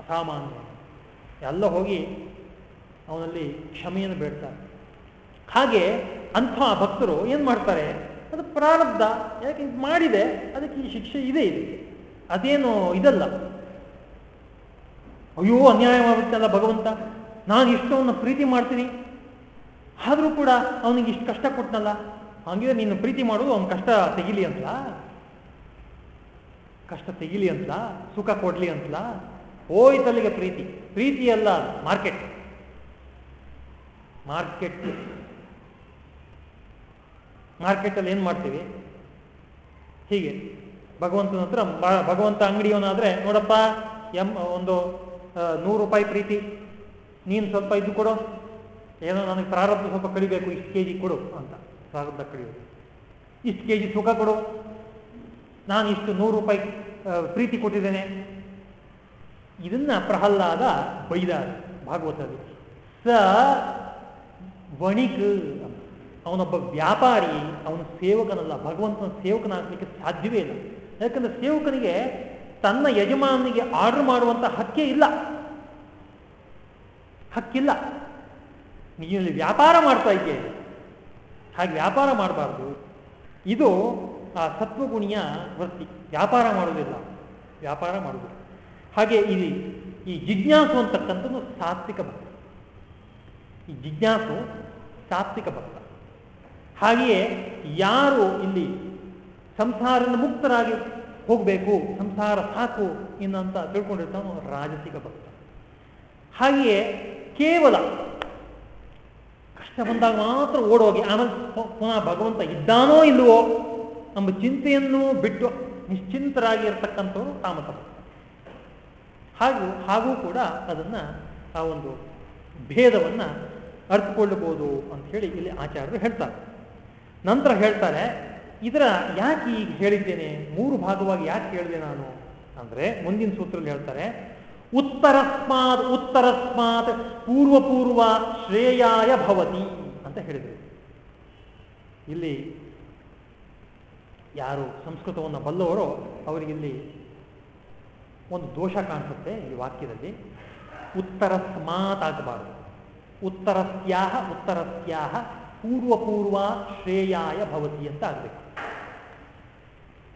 A: ಅಸಾಮಾನ್ಯ. ಎಲ್ಲ ಹೋಗಿ ಅವನಲ್ಲಿ ಕ್ಷಮೆಯನ್ನು ಬೇಡ್ತಾರೆ. ಹಾಗೆ ಅಂಥ ಭಕ್ತರು ಏನು ಮಾಡ್ತಾರೆ? ಅದು ಪ್ರಾರಬ್ಧ, ಯಾಕೆ ಇದು ಮಾಡಿದೆ, ಅದಕ್ಕೆ ಈ ಶಿಕ್ಷೆ ಇದೆ ಇದೆ ಅದೇನು ಇದಲ್ಲ. ಅಯ್ಯೋ ಅನ್ಯಾಯವಾಗುತ್ತಲ್ಲ ಭಗವಂತ, ನಾನು ಇಷ್ಟವನ್ನು ಪ್ರೀತಿ ಮಾಡ್ತೀನಿ. ಆದರೂ ಕೂಡ ಅವನಿಗೆ ಇಷ್ಟು ಕಷ್ಟ ಕೊಟ್ಟನಲ್ಲ ಹಂಗಿದ್ರೆ ನೀನು ಪ್ರೀತಿ ಮಾಡೋದು ಅವನ ಕಷ್ಟ ತೆಗಿಲಿ ಅಂತಲ್ಲ ಕಷ್ಟ ತೆಗಿಲಿ ಅಂತಲ್ಲ ಸುಖ ಕೊಡ್ಲಿ ಅಂತಲ ಹೋಯ್ತಲ್ಲಿಗೆ ಪ್ರೀತಿ. ಪ್ರೀತಿ ಅಲ್ಲ ಮಾರ್ಕೆಟ್. ಮಾರ್ಕೆಟ್. ಮಾರ್ಕೆಟಲ್ಲಿ ಏನು ಮಾಡ್ತೀವಿ? ಹೀಗೆ. ಭಗವಂತನ ಹತ್ರ ಭಗವಂತ ಅಂಗಡಿಯವನಾದರೆ, ನೋಡಪ್ಪ, ಎಂ, ಒಂದು ನೂರು ರೂಪಾಯಿ ಪ್ರೀತಿ. ನೀನು ಸ್ವಲ್ಪ ಇದು ಕೊಡು. ಏನೋ ನನಗೆ ಪ್ರಾರಬ್ಧ ಸ್ವಲ್ಪ ಕಡಿಬೇಕು, ಇಷ್ಟು ಕೆ ಜಿ ಕೊಡು ಅಂತ. ಪ್ರಾರಬ್ಧ ಕಡಿಬೇಕು. ಇಷ್ಟು ಕೆ ಜಿ ಸುಖ ಕೊಡು. ನಾನು ಇಷ್ಟು ನೂರು ರೂಪಾಯಿ ಪ್ರೀತಿ ಕೊಟ್ಟಿದ್ದೇನೆ. ಇದನ್ನ ಪ್ರಹ್ಲಾದ ಬೈದ ಭಾಗವತದಲ್ಲಿ. ಸ ವಣಿಕ್ ಅವನೊಬ್ಬ ವ್ಯಾಪಾರಿ, ಅವನ ಸೇವಕನಲ್ಲ, ಭಗವಂತನ ಸೇವಕನಾಗಲಿಕ್ಕೆ ಸಾಧ್ಯವೇ ಇಲ್ಲ. ಯಾಕಂದ್ರೆ ಸೇವಕನಿಗೆ ತನ್ನ ಯಜಮಾನನಿಗೆ ಆರ್ಡರ್ ಮಾಡುವಂತ ಹಕ್ಕೇ ಇಲ್ಲ. ಹಕ್ಕಿಲ್ಲ. ನೀನು ವ್ಯಾಪಾರ ಮಾಡ್ತಾ ಇದ್ದೆ ಹಾಗೆ ವ್ಯಾಪಾರ ಮಾಡಬಾರ್ದು. ಇದು ಆ ಸತ್ವಗುಣಿಯ ವೃತ್ತಿ. ವ್ಯಾಪಾರ ಮಾಡುವುದಿಲ್ಲ. ವ್ಯಾಪಾರ ಮಾಡುವುದು. ಹಾಗೆ ಇಲ್ಲಿ ಈ ಜಿಜ್ಞಾಸು ಅಂತಕ್ಕಂಥದ್ದು ಸಾತ್ವಿಕ ಭಕ್ತ. ಈ ಜಿಜ್ಞಾಸು ಸಾತ್ವಿಕ ಭಕ್ತ. ಹಾಗೆಯೇ ಯಾರು ಇಲ್ಲಿ ಸಂಸಾರದ ಮುಕ್ತರಾಗಿ ಹೋಗಬೇಕು, ಸಂಸಾರ ಸಾಕು ಇನ್ನಂತ ತಿಳ್ಕೊಂಡಿರ್ತಾನೋ ರಾಜಸಿಕ ಭಕ್ತ. ಹಾಗೆಯೇ ಕೇವಲ ಕಷ್ಟ ಬಂದಾಗ ಮಾತ್ರ ಓಡೋಗಿ ಆಮೇಲೆ ಪುನಃ ಭಗವಂತ ಇದ್ದಾನೋ ಇಲ್ಲವೋ ಎಂಬ ಚಿಂತೆಯನ್ನು ಬಿಟ್ಟು ನಿಶ್ಚಿಂತರಾಗಿ ಇರತಕ್ಕಂಥವರು ತಾಮಸ ಹಾಗೂ ಹಾಗೂ ಕೂಡ ಅದನ್ನ ಆ ಒಂದು ಭೇದವನ್ನು ಅರ್ಥಕೊಳ್ಳಬಹುದು ಅಂತ ಹೇಳಿ ಇಲ್ಲಿ ಆಚಾರ್ಯರು ಹೇಳ್ತಾರೆ. ನಂತರ ಹೇಳ್ತಾರೆ, ಇದರ ಯಾಕೆ ಈಗ ಹೇಳಿದ್ದೇನೆ? ಮೂರು ಭಾಗವಾಗಿ ಯಾಕೆ ಹೇಳಿದೆ ನಾನು? ಅಂದ್ರೆ ಮುಂದಿನ ಸೂತ್ರದಲ್ಲಿ ಹೇಳ್ತಾರೆ, ಉತ್ತರಸ್ಮಾತ್ ಉತ್ತರಸ್ಮಾತ್ ಪೂರ್ವಪೂರ್ವ ಪೂರ್ವ ಶ್ರೇಯಾಯ ಭವತಿ ಅಂತ ಹೇಳಿದರು. ಇಲ್ಲಿ ಯಾರು ಸಂಸ್ಕೃತವನ್ನು ಬಲ್ಲವರೋ ಅವರಿಗೆ ಇಲ್ಲಿ ಒಂದು ದೋಷ ಕಾಣಿಸುತ್ತೆ ಈ ವಾಕ್ಯದಲ್ಲಿ. ಉತ್ತರಸ್ಮಾತ್ ಆಗಬಾರದು ಉತ್ತರಸ್ಯಾಹ ಉತ್ತರಸ್ಯಾಹ ಪೂರ್ವ ಶ್ರೇಯಾಯ ಭವತಿ ಅಂತ ಆಗಬೇಕು.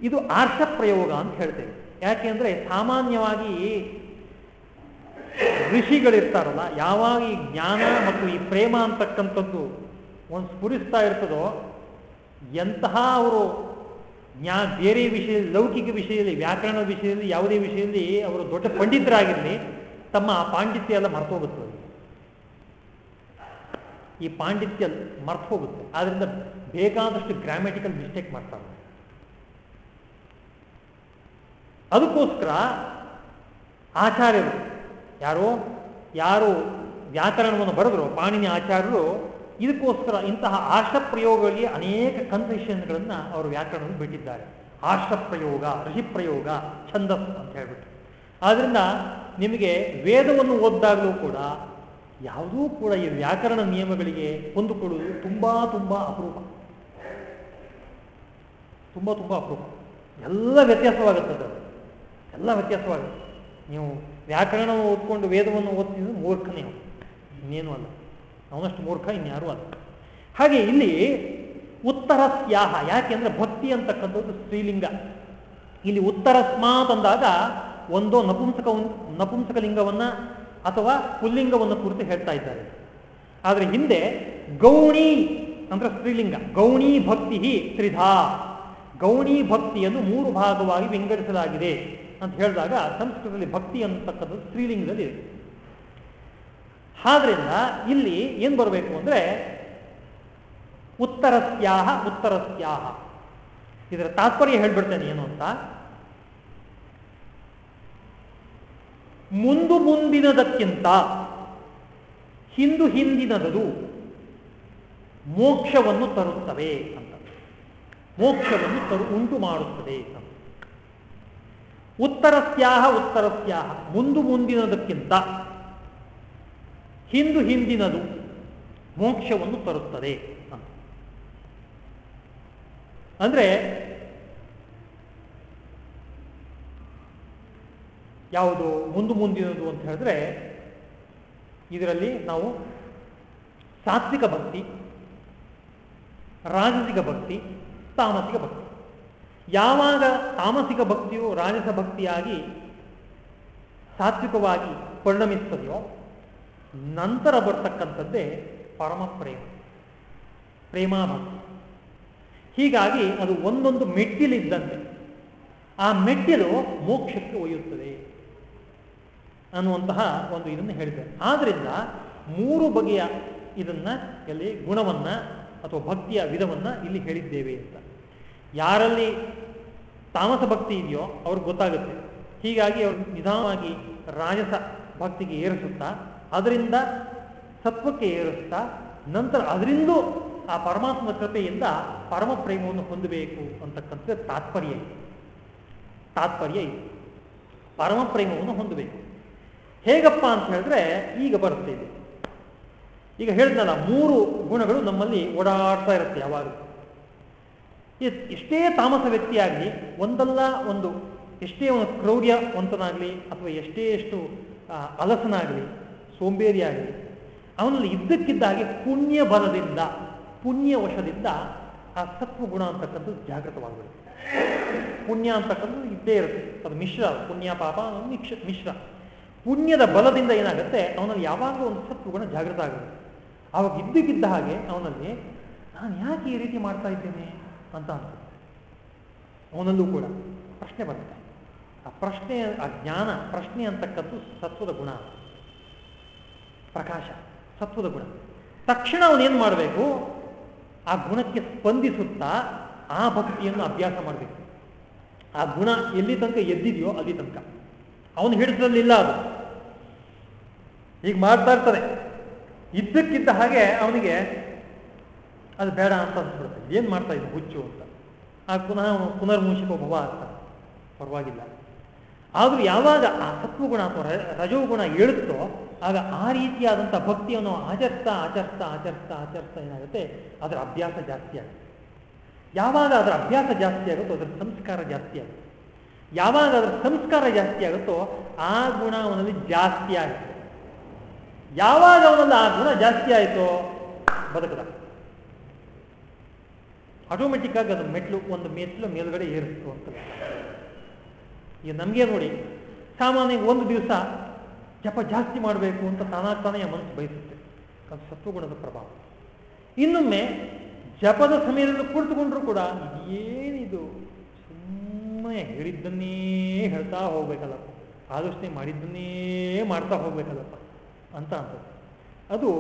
A: ಇದು ಆರ್ಷ ಪ್ರಯೋಗ ಅಂತ ಹೇಳ್ತೇವೆ. ಯಾಕೆಂದ್ರೆ ಸಾಮಾನ್ಯವಾಗಿ ಋಷಿಗಳಿರ್ತಾರಲ್ಲ, ಯಾವಾಗ ಈ ಜ್ಞಾನ ಮತ್ತು ಈ ಪ್ರೇಮ ಅಂತಕ್ಕಂಥದ್ದು ಒಂದು ಸ್ಫುರಿಸ್ತಾ ಇರ್ತದೋ, ಎಂತಹ ಅವರು ಜ್ಞಾ, ಬೇರೆ ವಿಷಯದಲ್ಲಿ, ಲೌಕಿಕ ವಿಷಯದಲ್ಲಿ, ವ್ಯಾಕರಣ ವಿಷಯದಲ್ಲಿ, ಯಾವುದೇ ವಿಷಯದಲ್ಲಿ ಅವರು ದೊಡ್ಡ ಪಂಡಿತರಾಗಿರಲಿ, ತಮ್ಮ ಪಾಂಡಿತ್ಯ ಎಲ್ಲ ಮರ್ತೋಗುತ್ತೆ. ಈ ಪಾಂಡಿತ್ಯ ಮರ್ತು ಹೋಗುತ್ತೆ ಆದ್ರಿಂದ ಬೇಕಾದಷ್ಟು ಗ್ರಾಮ್ಯಾಟಿಕಲ್ ಮಿಸ್ಟೇಕ್ ಮಾಡ್ತಾರೆ. ಅದಕ್ಕೋಸ್ಕರ ಆಚಾರ್ಯರು, ಯಾರೋ, ಯಾರು ವ್ಯಾಕರಣವನ್ನು ಬರೆದ್ರು, ಪಾಣಿನಿ ಆಚಾರ್ಯರು ಇದಕ್ಕೋಸ್ಕರ ಇಂತಹ ಆಶ್ರ ಪ್ರಯೋಗಗಳಿಗೆ ಅನೇಕ ಕನ್ಸೆಷನ್ಗಳನ್ನು ಅವರು ವ್ಯಾಕರಣದಲ್ಲಿ ಬಿಟ್ಟಿದ್ದಾರೆ. ಆಶ್ರ ಪ್ರಯೋಗ ಋಷಿ ಪ್ರಯೋಗ ಛಂದಸ್ ಅಂತ ಹೇಳ್ಬಿಟ್ಟು. ಆದ್ರಿಂದ ನಿಮಗೆ ವೇದವನ್ನು ಓದ್ದಾಗಲೂ ಕೂಡ ಯಾವುದೂ ಕೂಡ ಈ ವ್ಯಾಕರಣ ನಿಯಮಗಳಿಗೆ ಹೊಂದಿಕೊಳ್ಳುವುದು ತುಂಬಾ ತುಂಬಾ ಅಪರೂಪ. ತುಂಬಾ ತುಂಬಾ ಅಪರೂಪ. ಎಲ್ಲ ವ್ಯತ್ಯಾಸವಾಗುತ್ತದೆ ಎಲ್ಲ ವ್ಯತ್ಯಾಸವಾಗುತ್ತೆ. ನೀವು ವ್ಯಾಕರಣವನ್ನು ಓದ್ಕೊಂಡು ವೇದವನ್ನು ಓದ್ತಿದ್ರೆ ಮೂರ್ಖನೇ ಇನ್ನೇನು ಅಲ್ಲ. ಅವನಷ್ಟು ಮೂರ್ಖ ಇನ್ಯಾರು ಅಲ್ಲ. ಹಾಗೆ ಇಲ್ಲಿ ಉತ್ತರ ಸ್ಯಾಹ ಯಾಕೆಂದ್ರೆ ಭಕ್ತಿ ಅಂತಕ್ಕಂಥದ್ದು ಸ್ತ್ರೀಲಿಂಗ. ಇಲ್ಲಿ ಉತ್ತರ ಸ್ಮಾತ್ ಅಂದಾಗ ಒಂದೋ ನಪುಂಸಕ ನಪುಂಸಕ ಲಿಂಗವನ್ನ ಅಥವಾ ಪುಲ್ಲಿಂಗವನ್ನು ಕುರಿತು ಹೇಳ್ತಾ ಇದ್ದಾರೆ. ಆದರೆ ಹಿಂದೆ ಗೌಣಿ ಅಂದ್ರೆ ಸ್ತ್ರೀಲಿಂಗ, ಗೌಣಿ ಭಕ್ತಿ ತ್ರಿಧಾ. ಗೌಣಿ ಭಕ್ತಿಯನ್ನು ಮೂರು ಭಾಗವಾಗಿ ವಿಂಗಡಿಸಲಾಗಿದೆ ಅಂತ ಹೇಳಿದಾಗ ಸಂಸ್ಕೃತದಲ್ಲಿ ಭಕ್ತಿ ಅಂತಕ್ಕಂಥದ್ದು ಸ್ತ್ರೀಲಿಂಗದಲ್ಲಿ ಇದೆ. ಆದ್ರಿಂದ ಇಲ್ಲಿ ಏನ್ ಬರಬೇಕು ಅಂದ್ರೆ ಉತ್ತರಸ್ಯಾಹ ಉತ್ತರಸ್ಯಾಹ. ಇದರ ತಾತ್ಪರ್ಯ ಹೇಳ್ಬಿಡ್ತೇನೆ ಏನು ಅಂತ? ಮುಂದು ಮುಂದಿನದಕ್ಕಿಂತ ಹಿಂದು ಹಿಂದಿನದು ಮೋಕ್ಷವನ್ನು ತರುತ್ತವೆ ಅಂತ. ಮೋಕ್ಷವನ್ನು ತರು, ಉಂಟು ಮಾಡುತ್ತದೆ ಅಂತ. ಉತ್ತರಸ್ಯಾಹ ಉತ್ತರಸ್ಯಾಹ. ಮುಂದು ಮುಂದಿನದಕ್ಕಿಂತ ಹಿಂದು ಹಿಂದಿನದು ಮೋಕ್ಷವನ್ನು ತರುತ್ತದೆ ಅಂದ್ರೆ ಯಾವುದು ಮುಂದು ಮುಂದಿನದು ಅಂತ ಹೇಳಿದ್ರೆ ಇದರಲ್ಲಿ ನಾವು ಸಾತ್ವಿಕ ಭಕ್ತಿ, ರಾಜಸಿಕ ಭಕ್ತಿ ತಾಮಸಿಕ ಭಕ್ತಿ. ಯಾವಾಗ ತಾಮಸಿಕ ಭಕ್ತಿಯು ರಾಜಸ ಭಕ್ತಿಯಾಗಿ ಸಾತ್ವಿಕವಾಗಿ ಪರಿಣಮಿಸ್ತದೆಯೋ ನಂತರ ಬರ್ತಕ್ಕಂಥದ್ದೇ ಪರಮ ಪ್ರೇಮ. ಪ್ರೇಮಾಭಕ್ತಿ. ಹೀಗಾಗಿ ಅದು ಒಂದೊಂದು ಮೆಟ್ಟಿಲಿದ್ದಂತೆ. ಆ ಮೆಟ್ಟಿಲು ಮೋಕ್ಷಕ್ಕೆ ಒಯ್ಯುತ್ತದೆ ಅನ್ನುವಂತಹ ಒಂದು ಇದನ್ನು ಹೇಳಿದ್ದಾರೆ. ಆದ್ರಿಂದ ಮೂರು ಬಗೆಯ ಇದನ್ನ ಇಲ್ಲಿ ಗುಣವನ್ನ ಅಥವಾ ಭಕ್ತಿಯ ವಿಧವನ್ನ ಇಲ್ಲಿ ಹೇಳಿದ್ದೇವೆ ಅಂತ. ಯಾರಲ್ಲಿ ತಾಮಸ ಭಕ್ತಿ ಇದೆಯೋ ಅವ್ರಿಗೆ ಗೊತ್ತಾಗುತ್ತೆ. ಹೀಗಾಗಿ ಅವರು ನಿಧಾನವಾಗಿ ರಾಜಸ ಭಕ್ತಿಗೆ ಏರಿಸುತ್ತಾ ಅದರಿಂದ ಸತ್ವಕ್ಕೆ ಏರಿಸ್ತಾ ನಂತರ ಅದರಿಂದ ಆ ಪರಮಾತ್ಮನ ಕೃಪೆಯಿಂದ ಪರಮ ಪ್ರೇಮವನ್ನು ಹೊಂದಬೇಕು ಅಂತಕ್ಕಂಥ ತಾತ್ಪರ್ಯ ಇದೆ. ತಾತ್ಪರ್ಯ ಇದೆ. ಪರಮ ಪ್ರೇಮವನ್ನು ಹೊಂದಬೇಕು. ಹೇಗಪ್ಪ ಅಂತ ಹೇಳಿದ್ರೆ ಈಗ ಬರುತ್ತೆ ಈಗ ಹೇಳಿದ್ನಲ್ಲ, ಮೂರು ಗುಣಗಳು ನಮ್ಮಲ್ಲಿ ಓಡಾಡ್ತಾ ಇರುತ್ತೆ ಯಾವಾಗ ಎಷ್ಟೇ ತಾಮಸ ವ್ಯಕ್ತಿಯಾಗಲಿ, ಒಂದಲ್ಲ ಒಂದು ಎಷ್ಟೇ ಒಂದು ಕ್ರೌರ್ಯವಂತನಾಗಲಿ ಅಥವಾ ಎಷ್ಟೇ ಎಷ್ಟು ಅಲಸನಾಗಲಿ ಸೋಂಬೇರಿಯಾಗಲಿ ಅವನಲ್ಲಿ ಇದ್ದಕ್ಕಿದ್ದಾಗೆ ಪುಣ್ಯ ಬಲದಿಂದ ಪುಣ್ಯ ವಶದಿಂದ ಆ ಸತ್ವಗುಣ ಅಂತಕ್ಕಂಥದ್ದು ಜಾಗೃತವಾಗಬೇಕು ಪುಣ್ಯ ಅಂತಕ್ಕಂಥದ್ದು ಇದ್ದೇ ಇರುತ್ತೆ. ಅದು ಮಿಶ್ರ, ಪುಣ್ಯ ಪಾಪ ಮಿಕ್ಷ, ಮಿಶ್ರ. ಪುಣ್ಯದ ಬಲದಿಂದ ಏನಾಗುತ್ತೆ? ಅವನಲ್ಲಿ ಯಾವಾಗಲೂ ಒಂದು ಸತ್ವಗುಣ ಜಾಗೃತ ಆಗುತ್ತೆ. ಅವಾಗ ಇದ್ದಕ್ಕಿದ್ದ ಹಾಗೆ ಅವನಲ್ಲಿ, ನಾನು ಯಾಕೆ ಈ ರೀತಿ ಮಾಡ್ತಾ ಇದ್ದೇನೆ? ಅಂತ ಅನ್ಸುತ್ತೆ. ಅವನಲ್ಲೂ ಕೂಡ ಪ್ರಶ್ನೆ ಬರುತ್ತೆ ಆ ಪ್ರಶ್ನೆ, ಆ ಜ್ಞಾನ, ಪ್ರಶ್ನೆ ಅಂತಕ್ಕದ್ದು ಸತ್ವದ ಗುಣ. ಪ್ರಕಾಶ, ಸತ್ವದ ಗುಣ. ತಕ್ಷಣ ಅವನೇನು ಮಾಡಬೇಕು? ಆ ಗುಣಕ್ಕೆ ಸ್ಪಂದಿಸುತ್ತಾ ಆ ಭಕ್ತಿಯನ್ನು ಅಭ್ಯಾಸ ಮಾಡಬೇಕು. ಆ ಗುಣ ಎಲ್ಲಿ ತನಕ ಎದ್ದಿದೆಯೋ ಅಲ್ಲಿ ತನಕ. ಅವನು ಹಿಡಿದ್ರಲ್ಲಿಲ್ಲ ಅದು. ಈಗ ಮಾಡ್ತಾ ಇರ್ತಾರೆ ಇದ್ದಕ್ಕಿದ್ದ ಹಾಗೆ ಅವನಿಗೆ ಅದು ಬೇಡ ಅಂತ ಅನ್ಸ್ಬಿಡುತ್ತೆ. ಏನು ಮಾಡ್ತಾ ಇದ್ದ? ಹುಚ್ಚು ಅಂತ. ಆ ಪುನಃ ಪುನರ್ಮೂಷಿಕೋ ಭವ ಆಗ್ತಾನೆ ಪರವಾಗಿಲ್ಲ. ಆದರೂ ಯಾವಾಗ ಆ ಸತ್ವಗುಣ ಅಥವಾ ರಜೋಗುಣ ಏಳುತ್ತೋ ಆಗ ಆ ರೀತಿಯಾದಂಥ ಭಕ್ತಿಯನ್ನು ಆಚರಿಸ್ತಾ ಆಚರಿಸ್ತಾ ಆಚರಿಸ್ತಾ ಆಚರಿಸ್ತಾ ಏನಾಗುತ್ತೆ? ಅದರ ಅಭ್ಯಾಸ ಜಾಸ್ತಿ ಆಗುತ್ತೆ. ಯಾವಾಗ ಅದರ ಅಭ್ಯಾಸ ಜಾಸ್ತಿ ಆಗುತ್ತೋ ಅದರ ಸಂಸ್ಕಾರ ಜಾಸ್ತಿ ಆಗುತ್ತೆ. ಯಾವಾಗ ಅದರ ಸಂಸ್ಕಾರ ಜಾಸ್ತಿ ಆಗುತ್ತೋ ಆ ಗುಣ ಅವನಲ್ಲಿ ಜಾಸ್ತಿ ಆಗುತ್ತೆ. ಯಾವಾಗ ಅವನಲ್ಲಿ ಆ ಗುಣ ಜಾಸ್ತಿ ಆಯಿತೋ ಬದುಕದ ಆಟೋಮೆಟಿಕ್ ಆಗಿ ಅದು ಮೆಟ್ಲು ಒಂದು ಮೆಟ್ಲು ಮೇಲುಗಡೆ ಏರಿಸ್ತು ಅಂತ. ಈಗ ನಮಗೆ ನೋಡಿ, ಸಾಮಾನ್ಯ ಒಂದು ದಿವಸ ಜಪ ಜಾಸ್ತಿ ಮಾಡಬೇಕು ಅಂತ ತಾನಾಗ್ತಾನೆ ಮನಸ್ಸು ಬಯಸುತ್ತೆ. ಅದು ಸತ್ವಗುಣದ ಪ್ರಭಾವ. ಇನ್ನೊಮ್ಮೆ ಜಪದ ಸಮಯದಲ್ಲಿ ಕುಳಿತುಕೊಂಡ್ರು ಕೂಡ ಏನಿದು ಸುಮ್ಮನೆ ಹೇಳಿದ್ದನ್ನೇ ಹೇಳ್ತಾ ಹೋಗ್ಬೇಕಲ್ಲಪ್ಪ ಆಲೋಚನೆ ಮಾಡಿದ್ದನ್ನೇ ಮಾಡ್ತಾ ಹೋಗ್ಬೇಕಲ್ಲಪ್ಪ ಅಂತ ಅಂತ ಅದು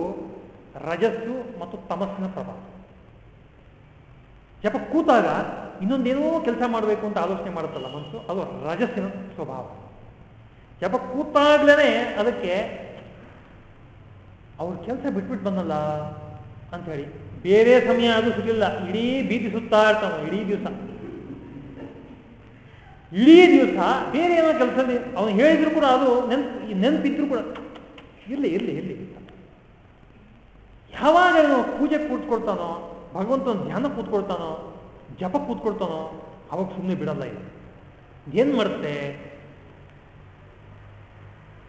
A: ರಜಸ್ಸು ಮತ್ತು ತಮಸ್ಸಿನ ಪ್ರಭಾವ. ಜಪ ಕೂತಾಗ ಇನ್ನೊಂದೇನೋ ಕೆಲಸ ಮಾಡಬೇಕು ಅಂತ ಆಲೋಚನೆ ಮಾಡುತ್ತಲ್ಲ ಮನಸ್ಸು, ಅದು ರಜಸ್ಸಿನ ಸ್ವಭಾವ. ಜಪ ಕೂತಾಗ್ಲೇ ಅದಕ್ಕೆ ಅವ್ರ ಕೆಲಸ ಬಿಟ್ಬಿಟ್ಟು ಬಂದಲ್ಲ ಅಂತ ಹೇಳಿ. ಬೇರೆ ಸಮಯ ಅದು ಸಿಗಲಿಲ್ಲ. ಇಡೀ ಬೀದಿ ಸುತ್ತಾ ಇರ್ತಾನ ಇಡೀ ದಿವಸ. ಇಡೀ ದಿವಸ ಬೇರೆ ಏನೋ ಕೆಲಸ ಅವನು ಹೇಳಿದ್ರು ಕೂಡ ಅದು ನೆನ್ಪು, ನೆನ್ಪಿದ್ರು ಕೂಡ. ಇರ್ಲಿ ಇರ್ಲಿ ಇರ್ಲಿ. ಯಾವಾಗ ಅವನು ಪೂಜೆ ಕೂತ್ಕೊಳ್ತಾನೋ, ಭಗವಂತನ ಧ್ಯಾನ ಕೂತ್ಕೊಳ್ತಾನೋ, ಜಪ ಕೂತ್ಕೊಳ್ತಾನೋ, ಅವಾಗ ಸುಮ್ಮನೆ ಬಿಡಲ್ಲ ಇದು ಏನ್ ಮಾಡುತ್ತೆ?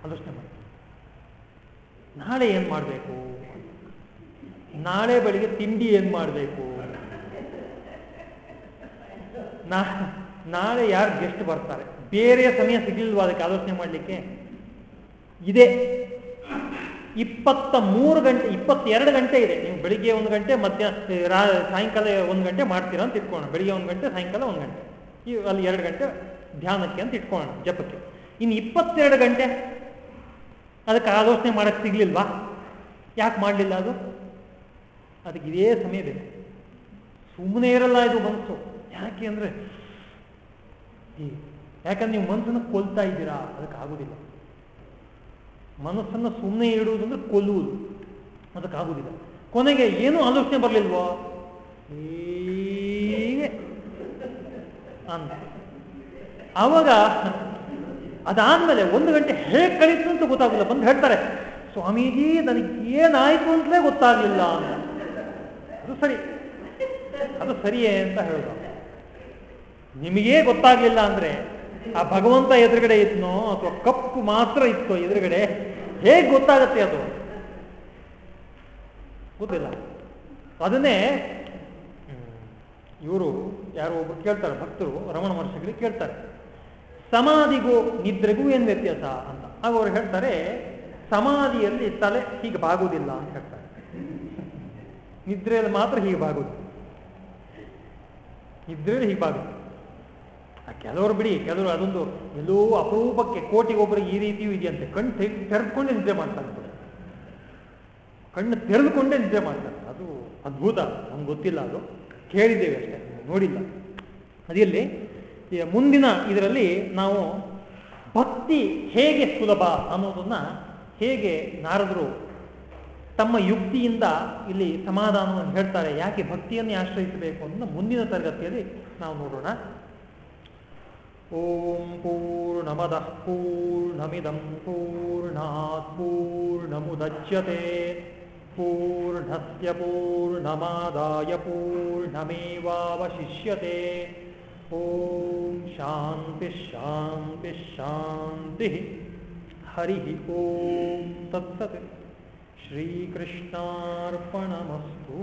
A: ಆಲೋಚನೆ ಮಾಡಿ ನಾಳೆ ಏನ್ ಮಾಡಬೇಕು? ನಾಳೆ ಬೆಳಿಗ್ಗೆ ತಿಂಡಿ ಏನ್ ಮಾಡಬೇಕು? ನಾಳೆ ಯಾರು ಗೆಸ್ಟ್ ಬರ್ತಾರೆ? ಬೇರೆ ಸಮಯ ಸಿಗಲಿಲ್ವ ಅದಕ್ಕೆ ಆಲೋಚನೆ ಮಾಡಲಿಕ್ಕೆ? ಇದೆ. ಇಪ್ಪತ್ತ ಮೂರು ಗಂಟೆ, ಇಪ್ಪತ್ತೆರಡು ಗಂಟೆ ಇದೆ. ನೀವು ಬೆಳಿಗ್ಗೆ ಒಂದು ಗಂಟೆ, ಮಧ್ಯಾಹ್ನ ಸಾಯಂಕಾಲ ಒಂದು ಗಂಟೆ ಮಾಡ್ತೀರಾ ಅಂತ ಇಟ್ಕೋಣ ಬೆಳಿಗ್ಗೆ ಒಂದು ಗಂಟೆ, ಸಾಯಂಕಾಲ ಒಂದು ಗಂಟೆ. ಅಲ್ಲಿ ಎರಡು ಗಂಟೆ ಧ್ಯಾನಕ್ಕೆ ಅಂತ ಇಟ್ಕೋಣ ಜಪಕ್ಕೆ. ಇನ್ನು ಇಪ್ಪತ್ತೆರಡು ಗಂಟೆ ಅದಕ್ಕೆ ಆಲೋಚನೆ ಮಾಡಕ್ಕೆ ಸಿಗ್ಲಿಲ್ವಾ? ಯಾಕೆ ಮಾಡಲಿಲ್ಲ ಅದು? ಅದಕ್ಕೆ ಇದೇ ಸಮಯ ಬೇಕು. ಸುಮ್ಮನೆ ಇರಲ್ಲ ಇದು ಮನಸ್ಸು. ಯಾಕೆ ಅಂದ್ರೆ ಯಾಕಂದ್ರೆ ನೀವು ಮನಸ್ಸನ್ನು ಕೊಲ್ತಾ ಇದ್ದೀರಾ? ಅದಕ್ಕೆ ಆಗುದಿಲ್ಲ. ಮನಸ್ಸನ್ನು ಸುಮ್ಮನೆ ಇಡುವುದು ಅಂದ್ರೆ ಕೊಲ್ಲುವುದು. ಅದಕ್ಕಾಗುವುದಿಲ್ಲ ಕೊನೆಗೆ ಏನೂ ಆಲೋಚನೆ ಬರಲಿಲ್ವೋ? ಹೀಗೆ ಅಂತ ಆವಾಗ ಅದಾದ್ಮೇಲೆ ಒಂದು ಗಂಟೆ ಹೇಗೆ ಕಳೀತು ಅಂತ ಗೊತ್ತಾಗಲಿಲ್ಲ ಬಂದು ಹೇಳ್ತಾರೆ, ಸ್ವಾಮೀಜಿ, ನನಗೆ ಏನಾಯ್ತು ಅಂತಲೇ ಗೊತ್ತಾಗ್ಲಿಲ್ಲ ಅಂತ. ಅದು ಸರಿ. ಅದು ಸರಿಯೇ ಅಂತ ಹೇಳೋದು. ನಿಮಗೇ ಗೊತ್ತಾಗ್ಲಿಲ್ಲ ಅಂದ್ರೆ ಆ ಭಗವಂತ ಎದುರುಗಡೆ ಇದ್ನೋ ಅಥವಾ ಕಪ್ಪು ಮಾತ್ರ ಇತ್ತೋ ಎದುರುಗಡೆ, ಹೇಗೆ ಗೊತ್ತಾಗತ್ತೆ ಅದು? ಗೊತ್ತಿಲ್ಲ. ಅದನ್ನೇ ಇವರು ಯಾರೋ ಒಬ್ಬರು ಕೇಳ್ತಾರೆ, ಭಕ್ತರು, ರಮಣ ಮಹರ್ಷಿಗಳಿಗೆ ಕೇಳ್ತಾರೆ. ಸಮಾಧಿಗೂ ನಿದ್ರೆಗೂ ಏನು ವ್ಯತ್ಯಾಸ ಅಂತ. ಆಗ ಅವ್ರು ಹೇಳ್ತಾರೆ, ಸಮಾಧಿಯಲ್ಲಿ ತಲೆ ಹೀಗೆ ಬಾಗುವುದಿಲ್ಲ ಅಂತ ಹೇಳ್ತಾರೆ. ನಿದ್ರೆಯಲ್ಲಿ ಮಾತ್ರ ಹೀಗೆ ಬಾಗುದು ನಿದ್ರೆಯಲ್ಲಿ ಹೀಗೆ ಬಾಗುದು ಕೆಲವರು ಬಿಡಿ, ಕೆಲವರು ಅದೊಂದು ಎಲ್ಲೋ ಅಪರೂಪಕ್ಕೆ ಕೋಟಿಗೊಬ್ಬರಿಗೆ ಈ ರೀತಿಯೂ ಇದೆಯಂತೆ ಕಣ್ಣು ತೆರೆದುಕೊಂಡೇ ನಿದ್ರೆ ಮಾಡ್ತಾರೆ ಕಣ್ಣು ತೆರೆದುಕೊಂಡೇ ನಿದ್ರೆ ಮಾಡ್ತಾರೆ. ಅದು ಅದ್ಭುತ, ನಮ್ಗೆ ಗೊತ್ತಿಲ್ಲ ಅದು. ಕೇಳಿದ್ದೇವೆ ಅಷ್ಟೇ, ನೋಡಿಲ್ಲ. ಅದಿಲ್ಲಿ ಮುಂದಿನ ಇದರಲ್ಲಿ ನಾವು ಭಕ್ತಿ ಹೇಗೆ ಸುಲಭ ಅನ್ನೋದನ್ನ ಹೇಗೆ ನಾರದರು ತಮ್ಮ ಯುಕ್ತಿಯಿಂದ ಇಲ್ಲಿ ಸಮಾಧಾನವನ್ನು ಹೇಳ್ತಾರೆ, ಯಾಕೆ ಭಕ್ತಿಯನ್ನೇ ಆಶ್ರಯಿಸಬೇಕು ಅನ್ನೋದನ್ನ ಮುಂದಿನ ತರಗತಿಯಲ್ಲಿ ನಾವು ನೋಡೋಣ. ಓಂ ಪೂರ್ಣಮದಃ ಪೂರ್ಣಮಿದಂ ಪೂರ್ಣಾತ್ ಪೂರ್ಣಮುದಚ್ಯತೆ, ಪೂರ್ಣಸ್ಯ ಪೂರ್ಣಮಾದಾಯ ಪೂರ್ಣಮೇವಾವಶಿಷ್ಯತೆ. ಓಂ ಶಾಂತಿ ಶಾಂತಿ ಶಾಂತಿ ಹರಿ ಓಂ ತತ್ಸತ್ ಶ್ರೀಕೃಷ್ಣಾರ್ಪಣಮಸ್ತು.